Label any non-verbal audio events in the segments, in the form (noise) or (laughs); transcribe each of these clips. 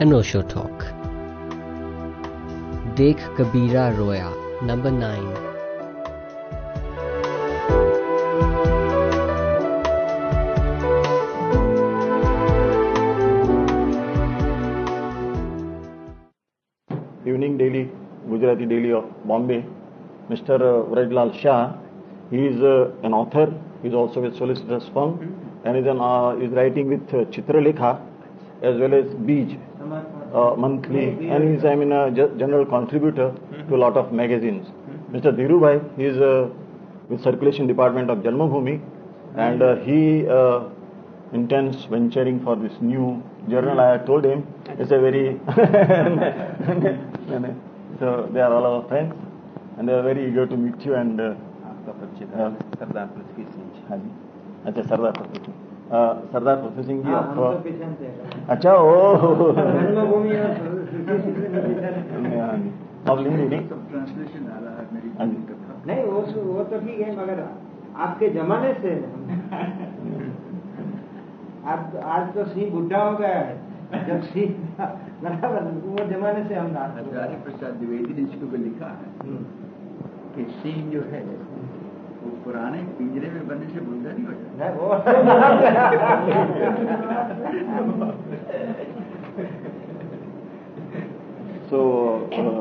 an Osho talk. Dek Kabira Roya, number 9. Evening Daily, Gujarati Daily of Bombay, Mr. Uh, Vrajlal Shah. He is uh, an author, he is also a solicitor's firm, and is, uh, is writing with uh, Chitralekha as well as Bij uh, monthly and he is I mean a ge- general contributor to a lot of magazines. Mr. Dhirubhai, he is uh, with Circulation Department of Janmabhoomi and uh, he uh, intends venturing for this new journal. I had told him it's a very (laughs) so they are all our friends and they are very eager to meet you and uh, आपका परिचय हाँ। सरदार पृथ्वी सिंह जी हाँ जी अच्छा सरदार पृथ्वी सिंह अ, सरदार पृथ्वी सिंह जी हाँ, आप हम तो अच्छा ओ। हाँ (laughs) अब नहीं ट्रांसलेशन आ रहा है मेरी जी। भूमि कथा। नहीं वो वो तो ठीक है मगर आपके जमाने से आज आज तो सिंह बुढ़ा हो गया है। जब सिंह बराबर वो जमाने से हम रात प्रसाद द्विवेदी ने इसको लिखा है कि सिंह जो है पुराने पिंजरे में बनने से बुद्धा नहीं हो so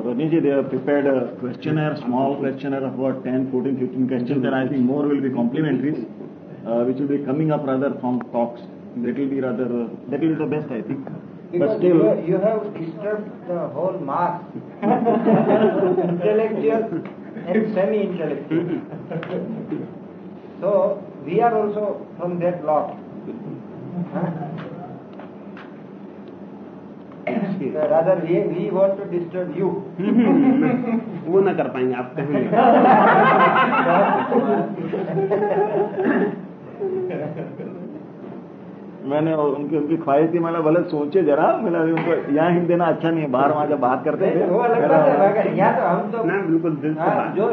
Rani ji they are prepared question are small question are about ten fourteen fifteen question I think more will be complementary which will be coming up rather from talks that will be rather that will the best I think But still, you have disturbed the whole mass. (laughs) Intellectual. And semi-intellectual. so we are also from that lot. So rather we, we want to disturb you. वो ना कर पाएँगे आप कहेंगे मैंने और उनकी उनकी ख्वाहिश थी मैंने भले सोचे जरा मैंने अभी उनको यहाँ हिंद देना अच्छा नहीं है बाहर वहाँ जब बात करते थे है तो हम तो ना बिल्कुल दिल से हाँ, बात। जो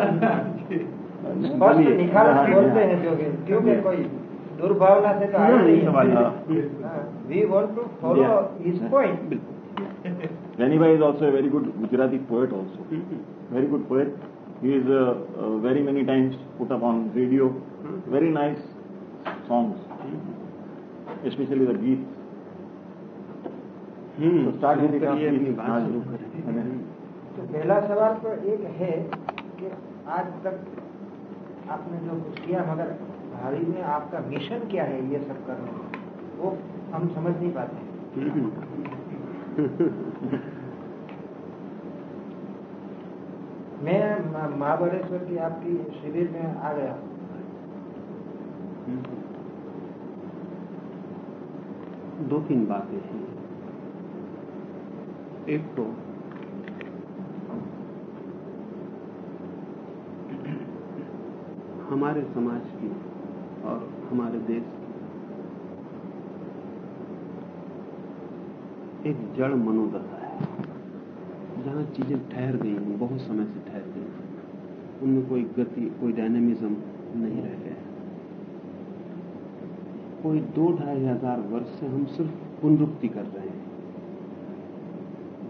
स्पष्ट निखार हाँ, बोलते हाँ। हैं जो कि क्योंकि कोई दुर्भावना से तो आया नहीं सवाल हाँ। We want to follow his point Rani Bhai is also a very good Gujarati poet also. Very good poet. He is uh, uh, very many times put up on radio. Very nice songs. Geet. Hmm, तो start with the करिए अपनी Geet. बात हाँ शुरू जी। करें तो पहला सवाल तो एक है कि आज तक आपने जो कुछ किया मगर भावी में आपका मिशन क्या है ये सब करने का? वो हम समझ नहीं पाते मैं महाबलेश्वर की आपकी शिविर में आ गया दो तीन बातें हैं। एक तो हमारे समाज की और हमारे देश की एक जड़ मनोदशा है। जहाँ चीज़ें ठहर गई हैं बहुत समय से ठहर गई हैं। उनमें कोई गति कोई डायनेमिज्म नहीं रह गया कोई दो ढाई हज़ार वर्ष से हम सिर्फ़ पुनरुक्ति कर रहे हैं।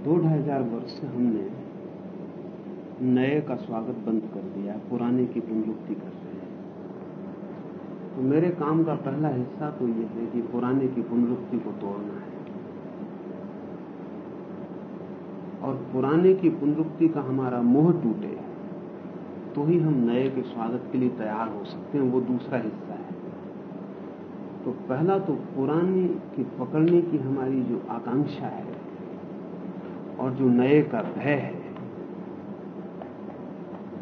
दो ढाई हज़ार वर्ष से हमने नए का स्वागत बंद कर दिया, पुराने की पुनरुक्ति कर रहे हैं। तो मेरे काम का पहला हिस्सा तो यह है कि पुराने की पुनरुक्ति को तोड़ना है। और पुराने की पुनरुक्ति का हमारा मोह टूटे तो ही हम नए के स्वागत के लिए तैयार हो सकते हैं, वो दूसरा हिस्सा। तो पहला तो पुराने की पकड़ने की हमारी जो आकांक्षा है और जो नए का भय है,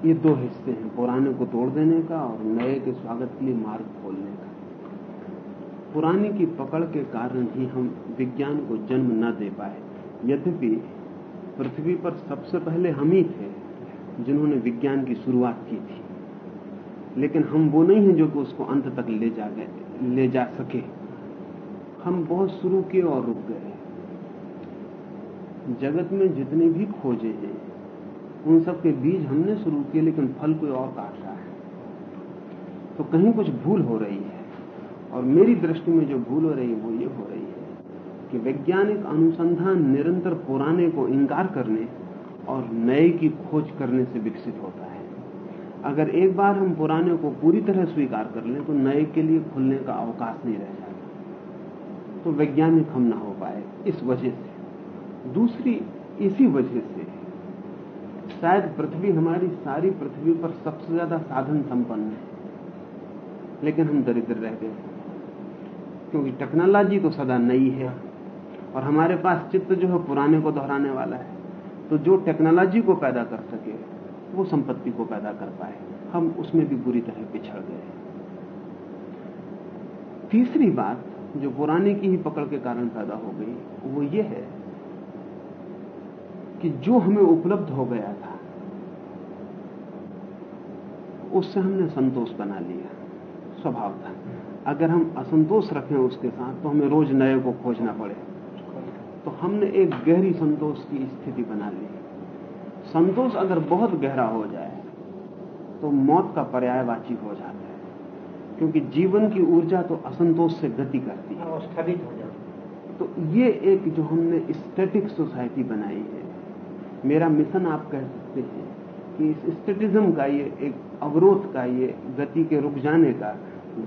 ये दो हिस्से हैं, पुराने को तोड़ देने का और नए के स्वागत के लिए मार्ग खोलने का। पुराने की पकड़ के कारण ही हम विज्ञान को जन्म न दे पाए। यद्यपि पृथ्वी पर सबसे पहले हम ही थे जिन्होंने विज्ञान की शुरुआत की थी, लेकिन हम वो नहीं हैं जो कि उसको अंत तक ले जा गए ले जा सके। हम बहुत शुरू किए और रुक गए। जगत में जितनी भी खोजें हैं, उन सब के बीज हमने शुरू किए, लेकिन फल कोई और काट रहा है। तो कहीं कुछ भूल हो रही है, और मेरी दृष्टि में जो भूल हो रही है, वो ये हो रही है कि वैज्ञानिक अनुसंधान निरंतर पुराने को इंकार करने और नए की खोज करने से विकसित होता है। अगर एक बार हम पुराने को पूरी तरह स्वीकार कर लें तो नए के लिए खुलने का अवकाश नहीं रह जाता। तो वैज्ञानिक हम ना हो पाए इस वजह से। दूसरी, इसी वजह से शायद पृथ्वी हमारी सारी पृथ्वी पर सबसे ज़्यादा साधन संपन्न है। लेकिन हम दरिद्र रह गए क्योंकि टेक्नोलॉजी तो सदा नई है और हमारे पास चित्त जो है पुराने को दोहराने वाला है। तो जो टेक्नोलॉजी को पैदा कर सके वो संपत्ति को पैदा कर पाए। हम उसमें भी बुरी तरह पिछड़ गए तीसरी बात जो पुराने की ही पकड़ के कारण पैदा हो गई, वो ये है कि जो हमें उपलब्ध हो गया था, उससे हमने संतोष बना लिया, स्वभाव था। अगर हम असंतोष रखें उसके साथ तो हमें रोज नए को खोजना पड़े। तो हमने एक गहरी संतोष की स्थिति बना ली। संतोष अगर बहुत गहरा हो जाए तो मौत का पर्यायवाची हो जाता है। क्योंकि जीवन की ऊर्जा तो असंतोष से गति करती है। स्थगित हो जाती तो ये एक जो हमने स्टैटिक सोसाइटी बनाई है मेरा मिशन आप कह सकते हैं कि इस स्टेटिज्म का ये एक अवरोध का ये गति के रुक जाने का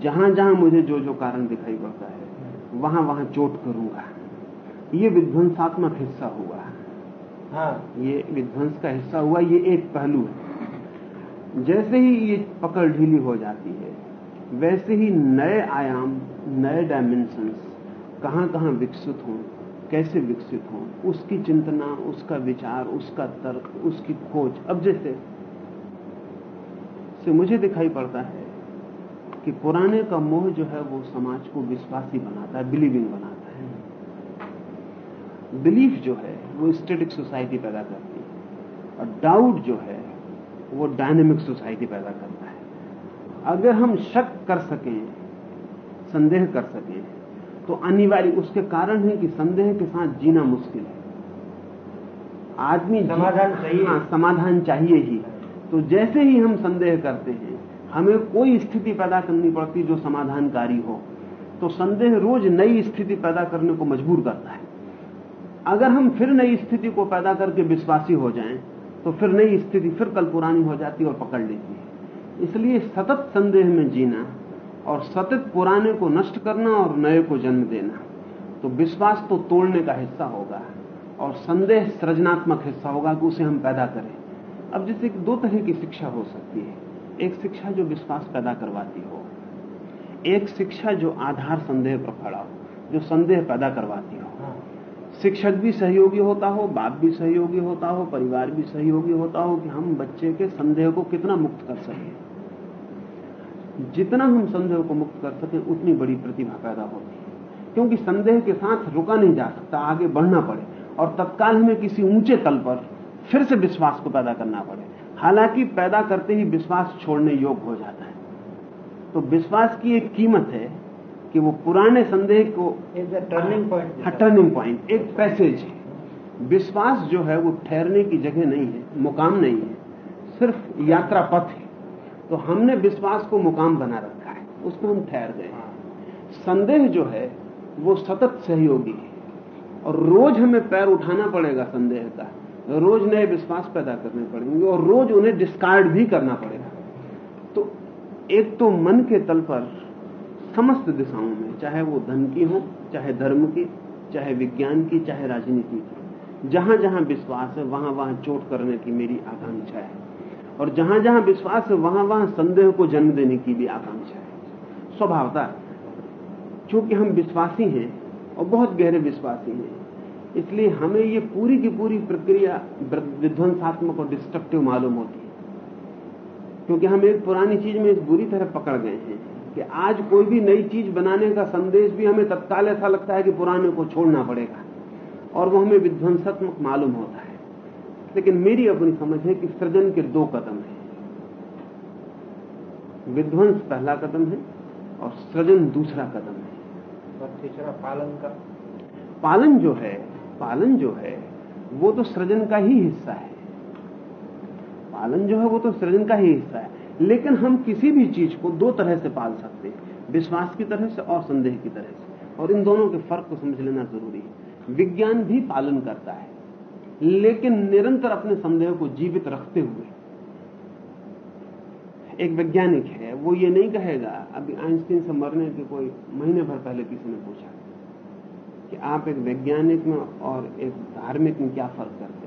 जहाँ जहाँ मुझे जो जो कारण दिखाई पड़ता है वहाँ वहाँ चोट करूँगा। ये विध्वंसात्मक हिस्सा हुआ। हाँ ये विध्वंस का हिस्सा हुआ, ये एक पहलू है। जैसे ही ये पकड़ ढीली हो जाती है, वैसे ही नए आयाम, नए डायमेंशंस कहाँ कहाँ विकसित हों, कैसे विकसित हों, उसकी चिंतना, उसका विचार, उसका तर्क, उसकी खोज। अब जैसे, से मुझे दिखाई पड़ता है कि पुराने का मोह जो है वो समाज को विश्वासी बनाता है बिलीविंग बनाता है। बिलीफ जो है वो स्टेटिक सोसाइटी पैदा करती है। और डाउट जो है वो डायनेमिक सोसाइटी पैदा करता है। अगर हम शक कर सकें संदेह कर सकें तो अनिवार्य उसके कारण है कि संदेह के साथ जीना मुश्किल है। आदमी समाधान चाहिए। हाँ समाधान चाहिए ही। तो जैसे ही हम संदेह करते हैं हमें कोई स्थिति पैदा करनी पड़ती जो समाधानकारी हो। तो संदेह रोज नई स्थिति पैदा करने को मजबूर करता है। अगर हम फिर नई स्थिति को पैदा करके विश्वासी हो जाएँ तो फिर नई स्थिति फिर कल पुरानी हो जाती है और पकड़ लेती है। इसलिए सतत संदेह में जीना और सतत पुराने को नष्ट करना और नए को जन्म देना तो विश्वास तो तोड़ने का हिस्सा होगा और संदेह सृजनात्मक हिस्सा होगा कि उसे हम पैदा करें। अब जैसे दो तरह की शिक्षा हो सकती है। एक शिक्षा जो विश्वास पैदा करवाती हो, एक शिक्षा जो आधार संदेह पर खड़ा हो, जो संदेह पैदा करवाती हो शिक्षक भी सहयोगी होता हो, बाप भी सहयोगी होता हो, परिवार भी सहयोगी होता हो कि हम बच्चे के संदेह को कितना मुक्त कर सकें। जितना हम संदेह को मुक्त कर सकें, उतनी बड़ी प्रतिभा पैदा होती है। क्योंकि संदेह के साथ रुका नहीं जा सकता, आगे बढ़ना पड़े और तत्काल हमें किसी ऊँचे तल पर फिर से विश्वास को पैदा करना पड़े। हालाँकि पैदा करते ही विश्वास छोड़ने योग्य हो जाता है। तो विश्वास की एक कीमत है कि वो पुराने संदेह को टर्निंग पॉइंट टर्निंग पॉइंट एक पैसेज है। विश्वास जो है वो ठहरने की जगह नहीं है मुकाम नहीं है। सिर्फ़ यात्रा पथ है। तो हमने विश्वास को मुकाम बना रखा है। उसको हम ठहर गए संदेह जो है वो सतत सहयोगी है। और रोज हमें पैर उठाना पड़ेगा संदेह का। रोज नए विश्वास पैदा करने पड़ेंगे और रोज उन्हें डिस्कार्ड भी करना पड़ेगा। तो एक तो मन के तल पर समस्त दिशाओं में, चाहे वो धन की हो, चाहे धर्म की, चाहे विज्ञान की, चाहे राजनीति की। जहाँ जहाँ विश्वास है वहाँ वहाँ चोट करने की मेरी आकांक्षा है। और जहाँ जहाँ विश्वास है वहाँ वहाँ संदेह को जन्म देने की भी आकांक्षा है। स्वभावता क्योंकि हम विश्वासी हैं, और बहुत गहरे विश्वासी हैं, इसलिए हमें ये पूरी की पूरी प्रक्रिया विध्वंसात्मक और डिस्ट्रक्टिव मालूम होती है। क्योंकि हम एक पुरानी चीज़ में इस बुरी तरह पकड़ गए हैं। कि आज कोई भी नई चीज़ बनाने का संदेश भी हमें तत्काल ऐसा लगता है कि पुराने को छोड़ना पड़ेगा। और वो हमें विध्वंसात्मक मालूम होता है। लेकिन मेरी अपनी समझ है कि सृजन के दो कदम हैं। विध्वंस पहला कदम है और सृजन दूसरा कदम है। और तीसरा पालन का। पालन जो है पालन जो है वो तो सृजन का ही हिस्सा है। पालन जो है वो तो सृजन का ही हिस्सा है। लेकिन हम किसी भी चीज़ को दो तरह से पाल सकते हैं। विश्वास की तरह से और संदेह की तरह से। और इन दोनों के फ़र्क को समझ लेना ज़रूरी है। विज्ञान भी पालन करता है, लेकिन निरंतर अपने संदेह को जीवित रखते हुए। एक वैज्ञानिक है, वो ये नहीं कहेगा, अभी आइंस्टीन से मरने के कोई महीने भर पहले किसी ने पूछा कि आप एक वैज्ञानिक में और एक धार्मिक में क्या फ़र्क करते हैं?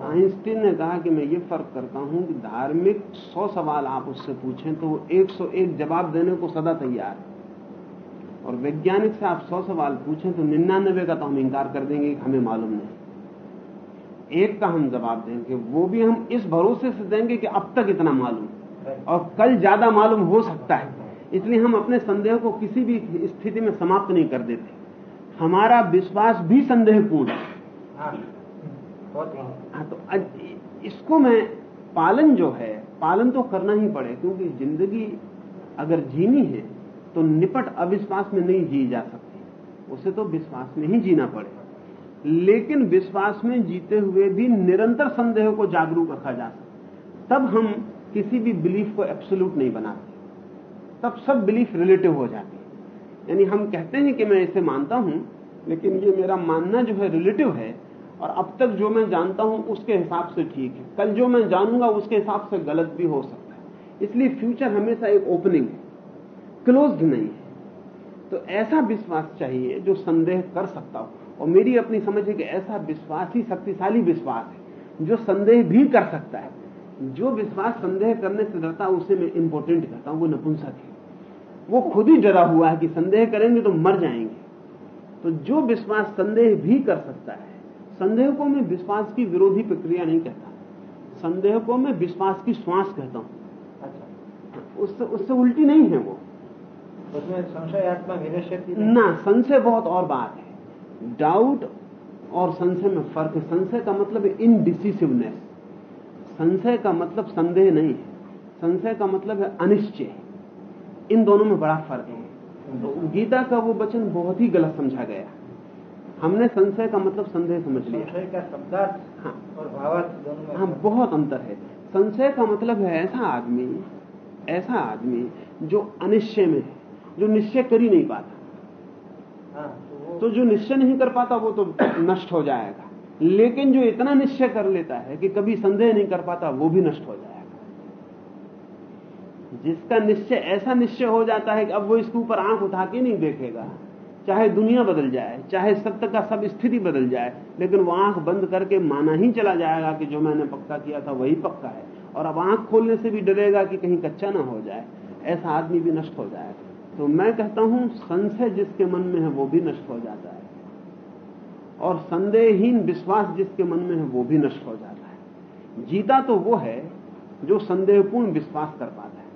आइंस्टीन ने कहा कि मैं ये फ़र्क करता हूँ कि धार्मिक सौ सवाल आप उससे पूछें तो वो एक सौ एक जवाब देने को सदा तैयार है। और वैज्ञानिक से आप सौ सवाल पूछें तो निन्यानबे का तो हम इंकार कर देंगे कि हमें मालूम नहीं। एक का हम जवाब देंगे, वो भी हम इस भरोसे से देंगे कि अब तक इतना मालूम और कल ज़्यादा मालूम हो सकता है। इसलिए हम अपने संदेह को किसी भी स्थिति में समाप्त नहीं कर देते। हमारा विश्वास भी संदेहपूर्ण है। हाँ बहुत ही हाँ तो इसको मैं पालन जो है, पालन तो करना ही पड़े, क्योंकि ज़िंदगी अगर जीनी है तो निपट अविश्वास में नहीं जी जा सकती। उसे तो विश्वास में ही जीना पड़े। लेकिन विश्वास में जीते हुए भी निरंतर संदेह को जागरूक रखा जा सकता तब हम किसी भी बिलीफ को एब्सोल्यूट नहीं बनाते। तब सब बिलीफ रिलेटिव हो जाती है। यानी हम कहते हैं कि मैं इसे मानता हूँ, लेकिन ये मेरा मानना जो है रिलेटिव है और अब तक जो मैं जानता हूँ उसके हिसाब से ठीक है। कल जो मैं जानूँगा उसके हिसाब से गलत भी हो सकता है। इसलिए फ्यूचर हमेशा एक ओपनिंग है। क्लोज्ड नहीं है। तो ऐसा विश्वास चाहिए जो संदेह कर सकता हो। और मेरी अपनी समझ है कि ऐसा विश्वास ही शक्तिशाली विश्वास है, जो संदेह भी कर सकता है। जो विश्वास संदेह करने से डरता उसे मैं इंपोर्टेंट कहता हूँ, वो नपुंसक है। वो खुद ही डरा हुआ है कि संदेह करेंगे तो मर जाएँगे। तो जो विश्वास संदेह भी कर सकता है संदेह को मैं विश्वास की विरोधी प्रक्रिया नहीं कहता। संदेह को मैं विश्वास की श्वास कहता हूँ। अच्छा। उससे उससे उल्टी नहीं है वो। उसमें संशयात्मा विनश्यति ना संशय बहुत और बात है। डाउट और संशय में फ़र्क है। संशय का मतलब है इनडिसिसिवनेस संशय का मतलब संदेह नहीं है। संशय का मतलब है अनिश्चय। इन दोनों में बड़ा फ़र्क है। तो गीता का वो वचन बहुत ही गलत समझा गया। हमने संशय का मतलब संदेह समझ लिया। संशय का शब्दार्थ हाँ। और भावार्थ दोनों में हाँ बहुत अंतर है। संशय का मतलब है ऐसा आदमी ऐसा आदमी जो अनिश्चय में है जो निश्चय कर ही नहीं पाता। हाँ तो तो जो निश्चय नहीं कर पाता वो तो नष्ट हो जाएगा। लेकिन जो इतना निश्चय कर लेता है कि कभी संदेह नहीं कर पाता वो भी नष्ट हो जाएगा। जिसका निश्चय ऐसा निश्चय हो जाता है कि अब वो इसके ऊपर आँख उठा के नहीं देखेगा चाहे दुनिया बदल जाए, चाहे सत्य का सब स्थिति बदल जाए, लेकिन वो आँख बंद करके माना ही चला जाएगा कि जो मैंने पक्का किया था वही पक्का है। और अब आँख खोलने से भी डरेगा कि कहीं कच्चा ना हो जाए, ऐसा आदमी भी नष्ट हो जाएगा तो मैं कहता हूँ, संशय जिसके मन में है वो भी नष्ट हो जाता है। और संदेहहीन विश्वास जिसके मन में है वो भी नष्ट हो जाता है। जीता तो वो है जो संदेहपूर्ण विश्वास कर पाता है।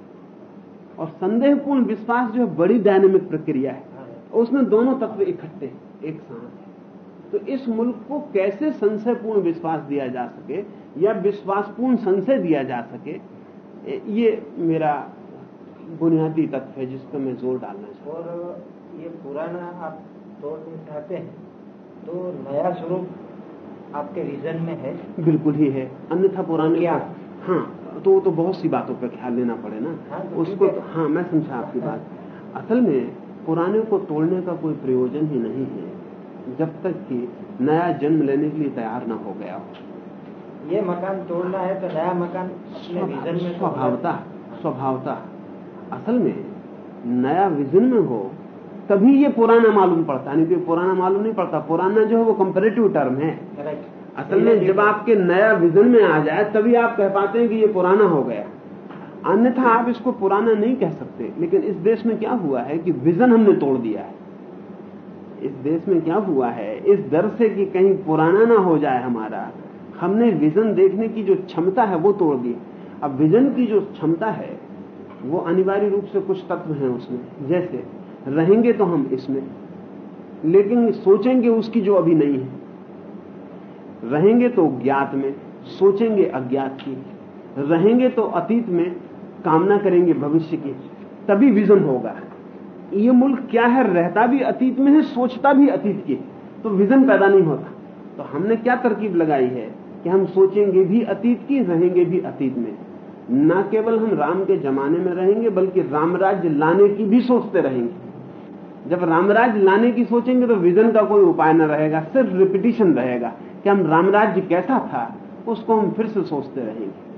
और संदेहपूर्ण विश्वास जो है बड़ी डायनेमिक प्रक्रिया है। उसमें दोनों तत्व इकट्ठे हैं, एक साथ तो इस मुल्क को कैसे संशयपूर्ण विश्वास दिया जा सके या विश्वासपूर्ण संशय दिया जा सके ये मेरा बुनियादी तत्व है जिस पर मैं ज़ोर डालना चाहता और ये पुराना आप तोड़ना चाहते हैं तो नया स्वरूप आपके विजन में है? बिल्कुल ही है अन्यथा पुराने क्या? हाँ तो वो तो बहुत सी बातों पर ख्याल लेना पड़े ना। हाँ, तो उसको। तो, हाँ मैं समझा आपकी बात। असल में पुराने को तोड़ने का कोई प्रयोजन ही नहीं है जब तक कि नया जन्म लेने के लिए तैयार ना हो गया हो। ये मकान तोड़ना है तो नया मकान अपने विजन में तो स्वभावता स्वभावता। असल में नया विजन में हो तभी ये पुराना मालूम पड़ता नहीं तो पुराना मालूम नहीं पड़ता। पुराना जो है वो कंपेरेटिव टर्म है। असल में जब आपके नया विजन में आ जाए तभी आप कह पाते हैं कि ये पुराना हो गया। अन्यथा आप इसको पुराना नहीं कह सकते। लेकिन इस देश में क्या हुआ है कि विजन हमने तोड़ दिया है। इस देश में क्या हुआ है? इस डर से कि कहीं पुराना ना हो जाए हमारा। हमने विजन देखने की जो क्षमता है वो तोड़ दी। अब विजन की जो क्षमता है, वो अनिवार्य रूप से कुछ तत्व हैं उसमें। जैसे, रहेंगे तो हम इसमें, लेकिन सोचेंगे उसकी जो अभी नहीं है। रहेंगे तो ज्ञात में, सोचेंगे अज्ञात की। रहेंगे तो अतीत में कामना करेंगे भविष्य की, तभी विजन होगा। ये मुल्क क्या है? रहता भी अतीत में है, सोचता भी अतीत की। तो विजन पैदा नहीं होता। तो हमने क्या तरकीब लगाई है? कि हम सोचेंगे भी अतीत की, रहेंगे भी अतीत में। न केवल हम राम के जमाने में रहेंगे, बल्कि राम राज्य लाने की भी सोचते रहेंगे। जब रामराज लाने की सोचेंगे तो विजन का कोई उपाय न रहेगा, सिर्फ़ रिपीटिशन रहेगा। कि हम रामराज्य कैसा था, उसको हम फिर से सोचते रहेंगे।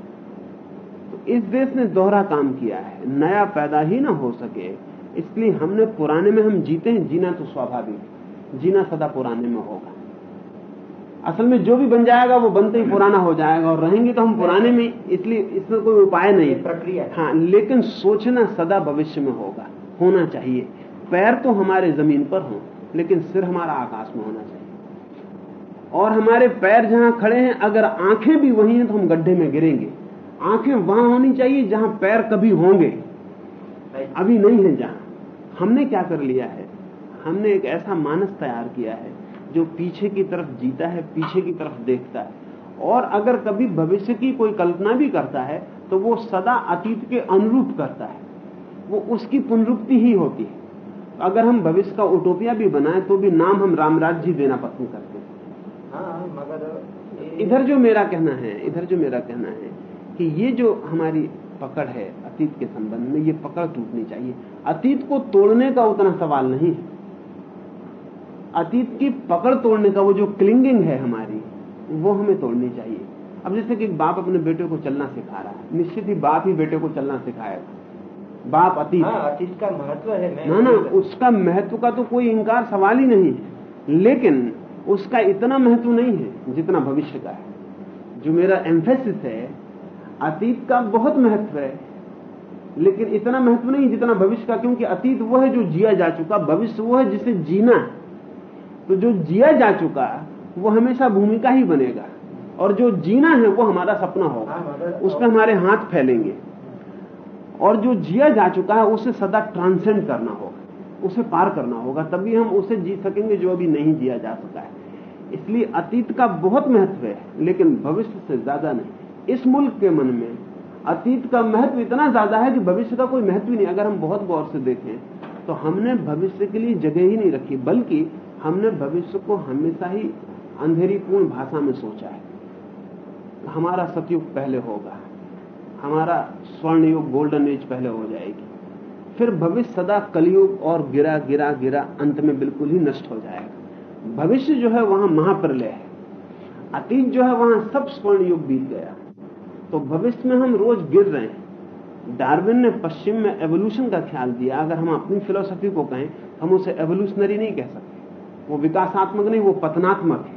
इस देश ने दोहरा काम किया है। नया पैदा ही ना हो सके। इसलिए हमने पुराने में हम जीते हैं जीना तो स्वाभाविक जीना सदा पुराने में होगा। असल में जो भी बन जाएगा वो बनते ही पुराना हो जाएगा और रहेंगे तो हम पुराने में इसलिए इसमें कोई उपाय नहीं प्रक्रिया। हाँ लेकिन सोचना सदा भविष्य में होगा। होना चाहिए। पैर तो हमारे ज़मीन पर हों लेकिन सिर हमारा आकाश में होना चाहिए। और हमारे पैर जहाँ खड़े हैं अगर आँखें भी वही हैं तो हम गड्ढे में गिरेंगे। आँखें वहाँ होनी चाहिए जहाँ पैर कभी होंगे। अभी नहीं है जहाँ। हमने क्या कर लिया है? हमने एक ऐसा मानस तैयार किया है जो पीछे की तरफ़ जीता है पीछे की तरफ़ देखता है। और अगर कभी भविष्य की कोई कल्पना भी करता है तो वो सदा अतीत के अनुरूप करता है। वो उसकी पुनरुक्ति ही होती है। अगर हम भविष्य का उटोपिया भी बनाए तो भी नाम हम रामराज जी देना पसंद करते हैं। हाँ मगर इधर जो मेरा कहना है इधर जो मेरा कहना है कि ये जो हमारी पकड़ है अतीत के संबंध में ये पकड़ टूटनी चाहिए। अतीत को तोड़ने का उतना सवाल नहीं है। अतीत की पकड़ तोड़ने का वो जो क्लिंगिंग है हमारी वो हमें तोड़नी चाहिए। अब जैसे कि बाप अपने बेटे को चलना सिखा रहा है। निश्चित ही बाप ही बेटे को चलना सिखाएगा बाप अतीत। हाँ अतीत का महत्व है ना ना उसका महत्व का तो कोई इंकार सवाल ही नहीं है। लेकिन उसका इतना महत्व नहीं है जितना भविष्य का है। जो मेरा एम्फेसिस है अतीत का बहुत महत्व है। लेकिन इतना महत्व नहीं जितना भविष्य का, क्योंकि अतीत वो है जो जिया जा चुका, भविष्य वो है जिसे जीना। है तो जो जिया जा चुका, वो हमेशा भूमिका ही बनेगा। और जो जीना है, वो हमारा सपना होगा। उस पर हमारे हाथ फैलेंगे। और जो जिया जा चुका है, उसे सदा ट्रांसेंड करना होगा। उसे पार करना होगा। तभी हम उसे जी सकेंगे जो अभी नहीं जिया जा सका है। इसलिए अतीत का बहुत महत्व है, लेकिन भविष्य से ज़्यादा नहीं। इस मुल्क के मन में अतीत का महत्व इतना ज़्यादा है कि भविष्य का कोई महत्व ही नहीं। अगर हम बहुत गौर से देखें तो हमने भविष्य के लिए जगह ही नहीं रखी, बल्कि हमने भविष्य को हमेशा ही अंधेरीपूर्ण भाषा में सोचा है। हमारा सतयुग पहले होगा, हमारा स्वर्ण युग गोल्डन एज पहले हो जाएगी। फिर भविष्य सदा कलयुग और गिरा गिरा गिरा, अंत में बिल्कुल ही नष्ट हो जाएगा। भविष्य जो है वहाँ महाप्रलय है। अतीत जो है वहाँ सब स्वर्ण युग बीत गया। तो भविष्य में हम रोज गिर रहे हैं। डार्विन ने पश्चिम में एवोल्यूशन का ख्याल दिया। अगर हम अपनी फिलोसफी को कहें, हम उसे एवोल्यूशनरी नहीं कह सकते। वो विकासात्मक नहीं, वो पतनात्मक है।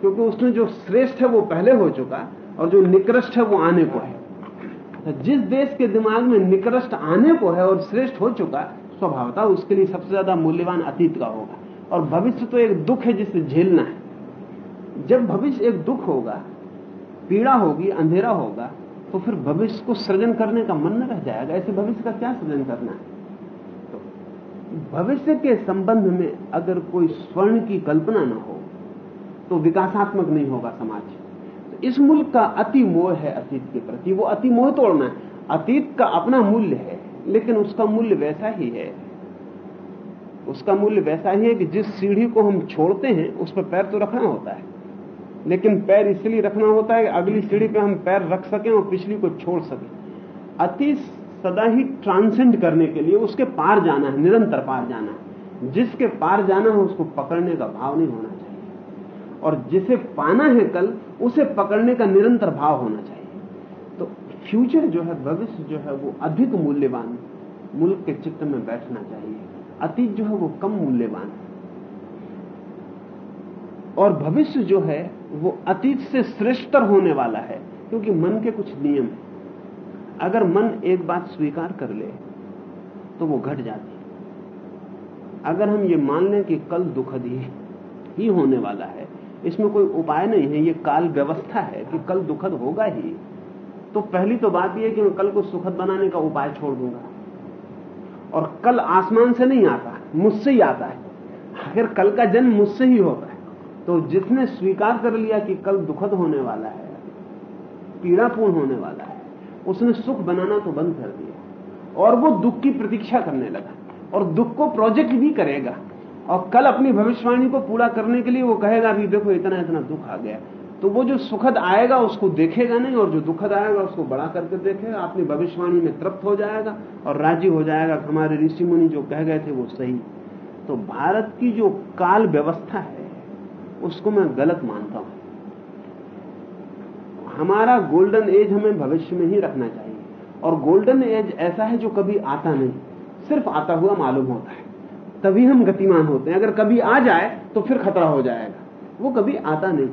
क्योंकि उसने जो श्रेष्ठ है, वो पहले हो चुका और जो निकृष्ट है, वो आने को है। तो जिस देश के दिमाग में निकृष्ट आने को है और श्रेष्ठ हो चुका, स्वभावता उसके लिए सबसे ज़्यादा मूल्यवान अतीत का होगा। और भविष्य तो एक दुख है जिसे झेलना है। जब भविष्य एक दुख होगा पीड़ा होगी, अंधेरा होगा तो फिर भविष्य को सृजन करने का मन न रह जाएगा। ऐसे भविष्य का क्या सृजन करना है? तो भविष्य के संबंध में अगर कोई स्वर्ण की कल्पना न हो तो विकासात्मक नहीं होगा समाज। तो इस मुल्क का अति मोह है अतीत के प्रति। वो अति मोह तोड़ना है। अतीत का अपना मूल्य है, लेकिन उसका मूल्य वैसा ही है। उसका मूल्य वैसा ही है कि जिस सीढ़ी को हम छोड़ते हैं, उस पर पैर तो रखना होता है। लेकिन पैर इसलिए रखना होता है कि अगली सीढ़ी पे हम पैर रख सकें और पिछली को छोड़ सकें। अति सदा ही ट्रांसेंड करने के लिए उसके पार जाना है, निरंतर पार जाना है। जिसके पार जाना है, उसको पकड़ने का भाव नहीं होना चाहिए। और जिसे पाना है कल, उसे पकड़ने का निरंतर भाव होना चाहिए। तो फ्यूचर जो है, भविष्य जो है, वो अधिक मूल्यवान, मुल्क के चित्त में बैठना चाहिए। अतीत जो है, वो कम मूल्यवान। है और भविष्य जो है, वो अतीत से श्रेष्ठतर होने वाला है, क्योंकि मन के कुछ नियम है। अगर मन एक बात स्वीकार कर ले तो वो घट जाती है। अगर हम ये मान लें कि कल दुखद ही ही होने वाला है, इसमें कोई उपाय नहीं है, ये काल व्यवस्था है कि कल दुखद होगा ही तो पहली तो बात यह कि मैं कल को सुखद बनाने का उपाय छोड़ दूँगा। और कल आसमान से नहीं आता, मुझसे ही आता है। आखिर कल का जन्म मुझसे ही होता है तो जिसने स्वीकार कर लिया कि कल दुखद होने वाला है, पीड़ापूर्ण होने वाला है, उसने सुख बनाना तो बंद कर दिया। और वो दुख की प्रतीक्षा करने लगा और दुख को प्रोजेक्ट भी करेगा। और कल अपनी भविष्यवाणी को पूरा करने के लिए वो कहेगा अभी देखो इतना इतना दुख आ गया। तो वो जो सुखद आएगा उसको देखेगा नहीं और जो दुखद आएगा उसको बड़ा करके देखेगा। अपनी भविष्यवाणी में तृप्त हो जाएगा और राज़ी हो जाएगा। हमारे ऋषि मुनि जो कह गए थे वो सही। तो भारत की जो काल व्यवस्था है उसको मैं गलत मानता हूँ। हमारा गोल्डन एज हमें भविष्य में ही रखना चाहिए। और गोल्डन एज ऐसा है जो कभी आता नहीं। सिर्फ़ आता हुआ मालूम होता है। तभी हम गतिमान होते हैं। अगर कभी आ जाए तो फिर खतरा हो जाएगा। वो कभी आता नहीं।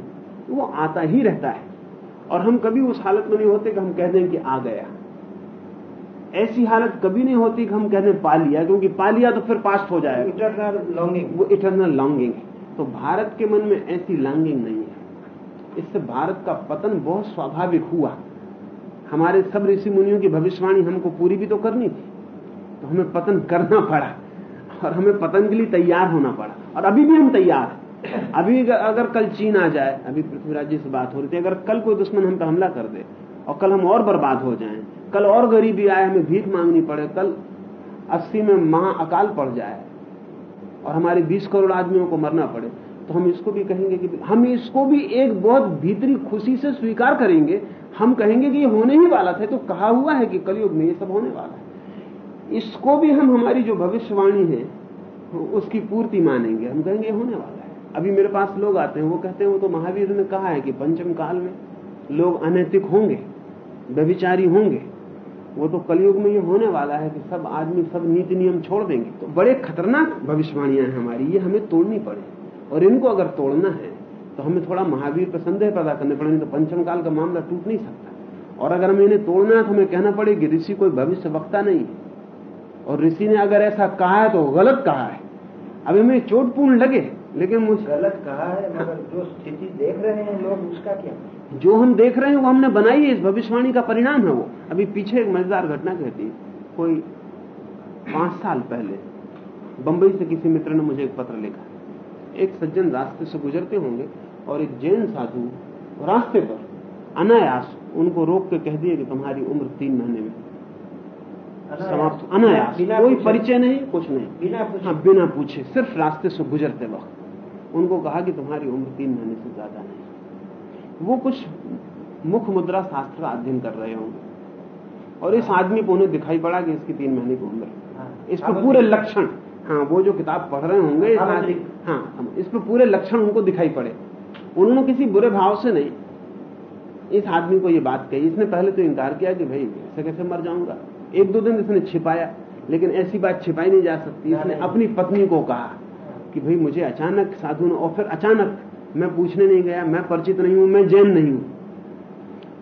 वो आता ही रहता है। और हम कभी उस हालत में नहीं होते कि हम कह दें कि आ गया। ऐसी हालत कभी नहीं होती कि हम कह दें पा लिया क्योंकि पा लिया तो फिर पास्ट हो जाएगा। इटरनल लॉन्गिंग वो इटरनल लॉन्गिंग है। तो भारत के मन में ऐसी लॉन्गिंग नहीं है। इससे भारत का पतन बहुत स्वाभाविक हुआ। हमारे सब ऋषि मुनियों की भविष्यवाणी हमको पूरी भी तो करनी थी। तो हमें पतन करना पड़ा और हमें पतन के लिए तैयार होना पड़ा। और अभी भी हम तैयार हैं। अभी अगर कल चीन आ जाए, अभी पृथ्वीराज जी से बात हो रही थी, अगर कल कोई दुश्मन हम पर हमला कर दे और कल हम और बर्बाद हो जाएँ, कल और गरीबी आए, हमें भीख मांगनी पड़े, कल अस्सी में महा अकाल पड़ जाए और हमारे 20 करोड़ आदमियों को मरना पड़े तो हम इसको भी कहेंगे कि हम इसको भी एक बहुत भीतरी खुशी से स्वीकार करेंगे। हम कहेंगे कि ये होने ही वाला था तो कहा हुआ है कि कलयुग में ये सब होने वाला है। इसको भी हम, हमारी जो भविष्यवाणी है, उसकी पूर्ति मानेंगे। हम कहेंगे होने वाला है। अभी मेरे पास लोग आते हैं, वो कहते हैं, वो तो महावीर ने कहा है कि पंचम काल में लोग अनैतिक होंगे, व्यभिचारी होंगे। वो तो कलयुग में ये होने वाला है कि सब आदमी, सब नीति नियम छोड़ देंगे। तो बड़े खतरनाक भविष्यवाणियाँ हैं हमारी, ये हमें तोड़नी पड़े। और इनको अगर तोड़ना है तो हमें थोड़ा महावीर पर संदेह पैदा करने पड़ेंगे तो पंचम काल का मामला टूट नहीं सकता। और अगर हमें इन्हें तोड़ना है तो हमें कहना पड़ेगा ऋषि कोई भविष्य वक्ता नहीं और ऋषि ने अगर ऐसा कहा है तो गलत कहा है। अब हमें चोटपूर्ण लगे, लेकिन मुझे गलत कहा है, मगर जो स्थिति देख रहे हैं लोग, उसका क्या? जो हम देख रहे हैं वो हमने बनाई है इस भविष्यवाणी का परिणाम है वो। अभी पीछे एक मज़ेदार घटना कहती कोई पाँच साल पहले बंबई से किसी मित्र ने मुझे एक पत्र लिखा। एक सज्जन रास्ते से गुजरते होंगे और एक जैन साधु रास्ते पर अनायास उनको रोक के कह दिए कि तुम्हारी उम्र तीन महीने में समाप्त अनायास। कोई परिचय नहीं कुछ नहीं। बिना पूछे? हाँ बिना पूछे सिर्फ़ रास्ते से गुजरते वक्त। उनको कहा कि तुम्हारी उम्र तीन महीने से ज़्यादा नहीं। वो कुछ मुख मुद्रा शास्त्र का अध्ययन कर रहे होंगे। और इस आदमी को उन्हें दिखाई पड़ा कि इसकी तीन महीने की उम्र है। हाँ। इस पर पूरे लक्षण हाँ वो जो किताब पढ़ रहे होंगे इस आदमी हाँ इस पर पूरे लक्षण उनको दिखाई पड़े। उन्होंने किसी बुरे भाव से नहीं। इस आदमी को ये बात कही। इसने पहले तो इनकार किया कि भाई ऐसे कैसे मर जाऊँगा? एक दो दिन इसने छिपाया लेकिन ऐसी बात छिपाई नहीं जा सकती। इसने अपनी पत्नी को कहा कि भाई मुझे अचानक साधु ने और फिर अचानक मैं पूछने नहीं गया, मैं परिचित नहीं हूँ, मैं जैन नहीं हूँ।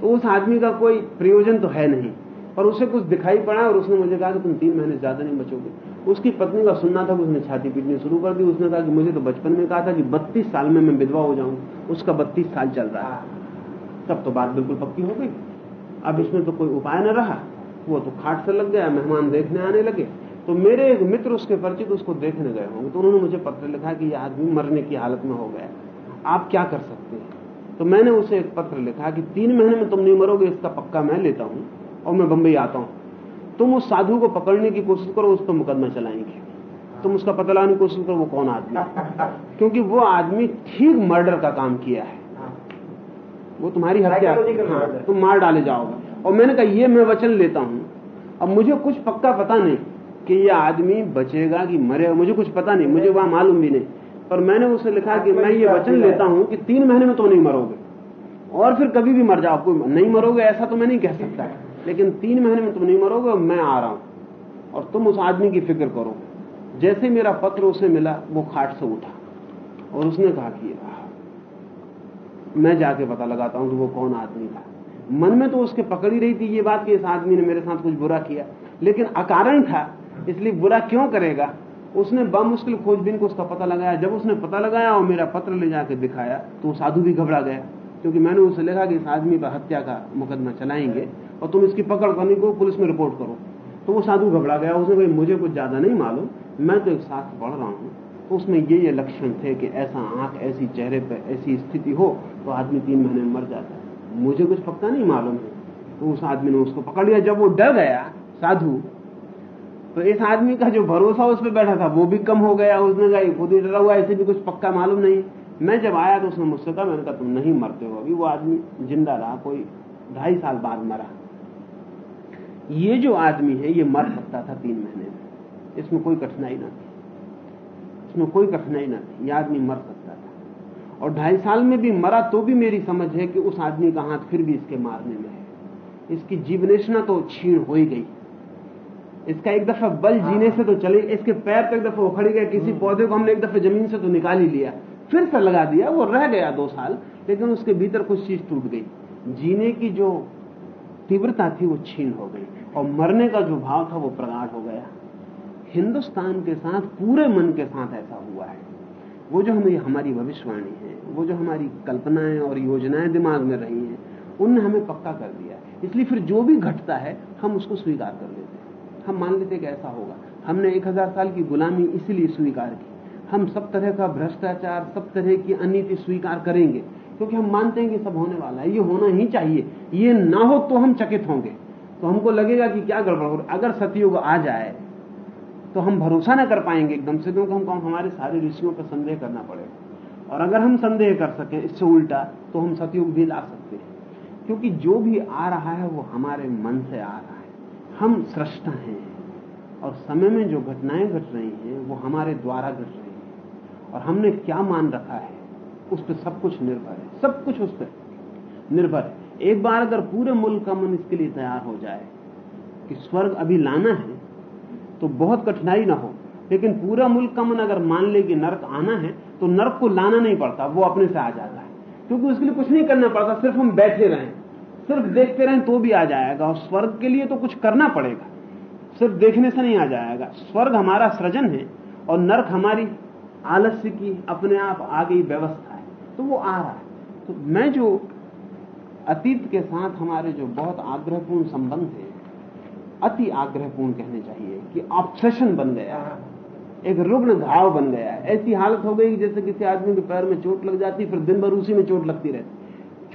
तो उस आदमी का कोई प्रयोजन तो है नहीं। पर उसे कुछ दिखाई पड़ा और उसने मुझे कहा कि तुम तीन महीने ज़्यादा नहीं बचोगे। उसकी पत्नी का सुनना था उसने छाती पीटनी शुरू कर दी। उसने कहा कि मुझे तो बचपन में कहा था कि बत्तीस साल में मैं विधवा हो जाऊँगा उसका बत्तीस साल चल रहा है। तब तो बात बिल्कुल पक्की हो गई। अब इसमें तो कोई उपाय न रहा। वो तो खाट से लग गया, मेहमान देखने आने लगे। तो मेरे एक मित्र उसके परिचित उसको देखने गए होंगे। तो उन्होंने मुझे पत्र लिखा कि यह आदमी मरने की हालत में हो गया आप क्या कर सकते हैं? तो मैंने उसे एक पत्र लिखा कि तीन महीने में तुम नहीं मरोगे इसका पक्का मैं लेता हूँ और मैं बंबई आता हूँ। तुम उस साधु को पकड़ने की कोशिश करो उस पर मुकदमा चलाएँगे। तुम उसका पता लगाने की कोशिश करो वो कौन आदमी (laughs) क्योंकि वो आदमी ठीक मर्डर का काम किया है। वो तुम्हारी हत्या हाँ, तुम मार डाले जाओगे। और मैंने कहा ये मैं वचन लेता हूँ। अब मुझे कुछ पक्का पता नहीं कि ये आदमी बचेगा कि मरेगा। मुझे कुछ पता नहीं मुझे वहाँ मालूम भी नहीं। पर मैंने उसे लिखा कि मैं ये वचन लेता हूँ कि तीन महीने में तो नहीं मरोगे। और फिर कभी भी मर जाओ कोई नहीं मरोगे ऐसा तो मैं नहीं कह सकता। लेकिन तीन महीने में तुम नहीं मरोगे और मैं आ रहा हूँ। और तुम उस आदमी की फ़िक्र करो। जैसे मेरा पत्र उसे मिला वो खाट से उठा और उसने कहा कि मैं जाके पता लगाता हूँ कि वो कौन आदमी था। मन में तो उसके पकड़ रही थी ये बात कि इस आदमी ने मेरे साथ कुछ बुरा किया। लेकिन अकारण था इसलिए बुरा क्यों करेगा? उसने बामुश्किल खोजबीन को उसका पता लगाया। जब उसने पता लगाया और मेरा पत्र ले जाके दिखाया तो साधु भी घबरा गया। क्योंकि मैंने उसे लिखा कि इस आदमी पर हत्या का मुकदमा चलाएँगे और तुम इसकी पकड़ करने को पुलिस में रिपोर्ट करो। तो वो साधु घबरा गया। उसने भाई मुझे कुछ ज़्यादा नहीं मालूम। मैं तो एक साथ पढ़ रहा हूँ। तो उसमें ये ये लक्षण थे कि ऐसा आँख, ऐसी चेहरे पर ऐसी स्थिति हो तो आदमी तीन महीने में मर जाता है। मुझे कुछ पक्का नहीं मालूम है। तो उस आदमी ने उसको पकड़ लिया। जब वो डर गया, साधु तो इस आदमी का जो भरोसा उस पर बैठा था, वो भी कम हो गया, उसने कहा खुद ही डरा हुआ ऐसे भी कुछ पक्का मालूम नहीं। मैं जब आया तो उसने मुझसे कहा, मैंने कहा, तुम नहीं मरते हो अभी, वो आदमी ज़िंदा रहा, कोई ढाई साल बाद मरा। ये जो आदमी है, ये मर सकता था तीन महीने में। इसमें कोई कठिनाई ना थी। इसमें कोई कठिनाई ना थी। यह आदमी मर सकता था। और ढाई साल में भी मरा तो भी मेरी समझ है कि उस आदमी का हाथ फिर भी इसके मारने में है। इसकी जीवनेशना तो छीण हो ही गई। इसका एक दफ़ा बल जीने से तो चले इसके पैर तो एक दफ़ा उखड़ गया किसी पौधे को हमने एक दफ़ा ज़मीन से तो निकाल ही लिया। फिर से लगा दिया वो रह गया दो साल लेकिन उसके भीतर कुछ चीज़ टूट गई। जीने की जो तीव्रता थी वो छीन हो गई और मरने का जो भाव था वो प्रगाढ़ हो गया। हिंदुस्तान के साथ पूरे मन के साथ ऐसा हुआ है। वो जो हमें हमारी भविष्यवाणी है वो जो हमारी कल्पनाएँ और योजनाएँ दिमाग में रही हैं उनने हमें पक्का कर दिया इसलिए फिर जो भी घटता है हम उसको स्वीकार कर लेते हैं। हम मान लेते कि ऐसा होगा। हमने एक हज़ार साल की गुलामी इसलिए स्वीकार की। हम सब तरह का भ्रष्टाचार, सब तरह की अनिति स्वीकार करेंगे, क्योंकि हम मानते हैं कि सब होने वाला है। ये होना ही चाहिए। ये ना हो तो हम चकित होंगे। तो हमको लगेगा कि क्या गड़बड़ हो। अगर सतयुग आ जाए तो हम भरोसा ना कर पाएँगे एकदम से, क्योंकि हमको हमारे सारे ऋषियों पर संदेह करना पड़ेगा। और अगर हम संदेह कर सकें, इससे उल्टा तो हम सतयुग भी ला सकते हैं। क्योंकि जो भी आ रहा है, वो हमारे मन से आ रहा है। हम सृष्टा हैं और समय में जो घटनाएँ घट रही हैं, वो हमारे द्वारा घट रही हैं। और हमने क्या मान रखा है, उस पर सब कुछ निर्भर है। सब कुछ उस पर निर्भर है। एक बार अगर पूरे मुल्क का मन इसके लिए तैयार हो जाए कि स्वर्ग अभी लाना है तो बहुत कठिनाई ना हो। लेकिन पूरा मुल्क का मन अगर मान ले कि नर्क आना है तो नर्क को लाना नहीं पड़ता, वो अपने से आ जाता है। क्योंकि उसके लिए कुछ नहीं करना पड़ता, सिर्फ़ हम बैठे रहें। सिर्फ़ देखते रहें तो भी आ जाएगा, और स्वर्ग के लिए तो कुछ करना पड़ेगा। सिर्फ़ देखने से नहीं आ जाएगा। स्वर्ग हमारा सृजन है, और नर्क हमारी आलस्य की अपने आप आ गई व्यवस्था है। तो वो आ रहा है। तो मैं जो अतीत के साथ हमारे जो बहुत आग्रहपूर्ण संबंध है, अति आग्रहपूर्ण कहने चाहिए कि ऑब्सेशन बन गया, एक रुग्ण घाव बन गया। ऐसी हालत हो गई जैसे किसी आदमी के पैर में चोट लग जाती, फिर दिन भर उसी में चोट लगती रहती।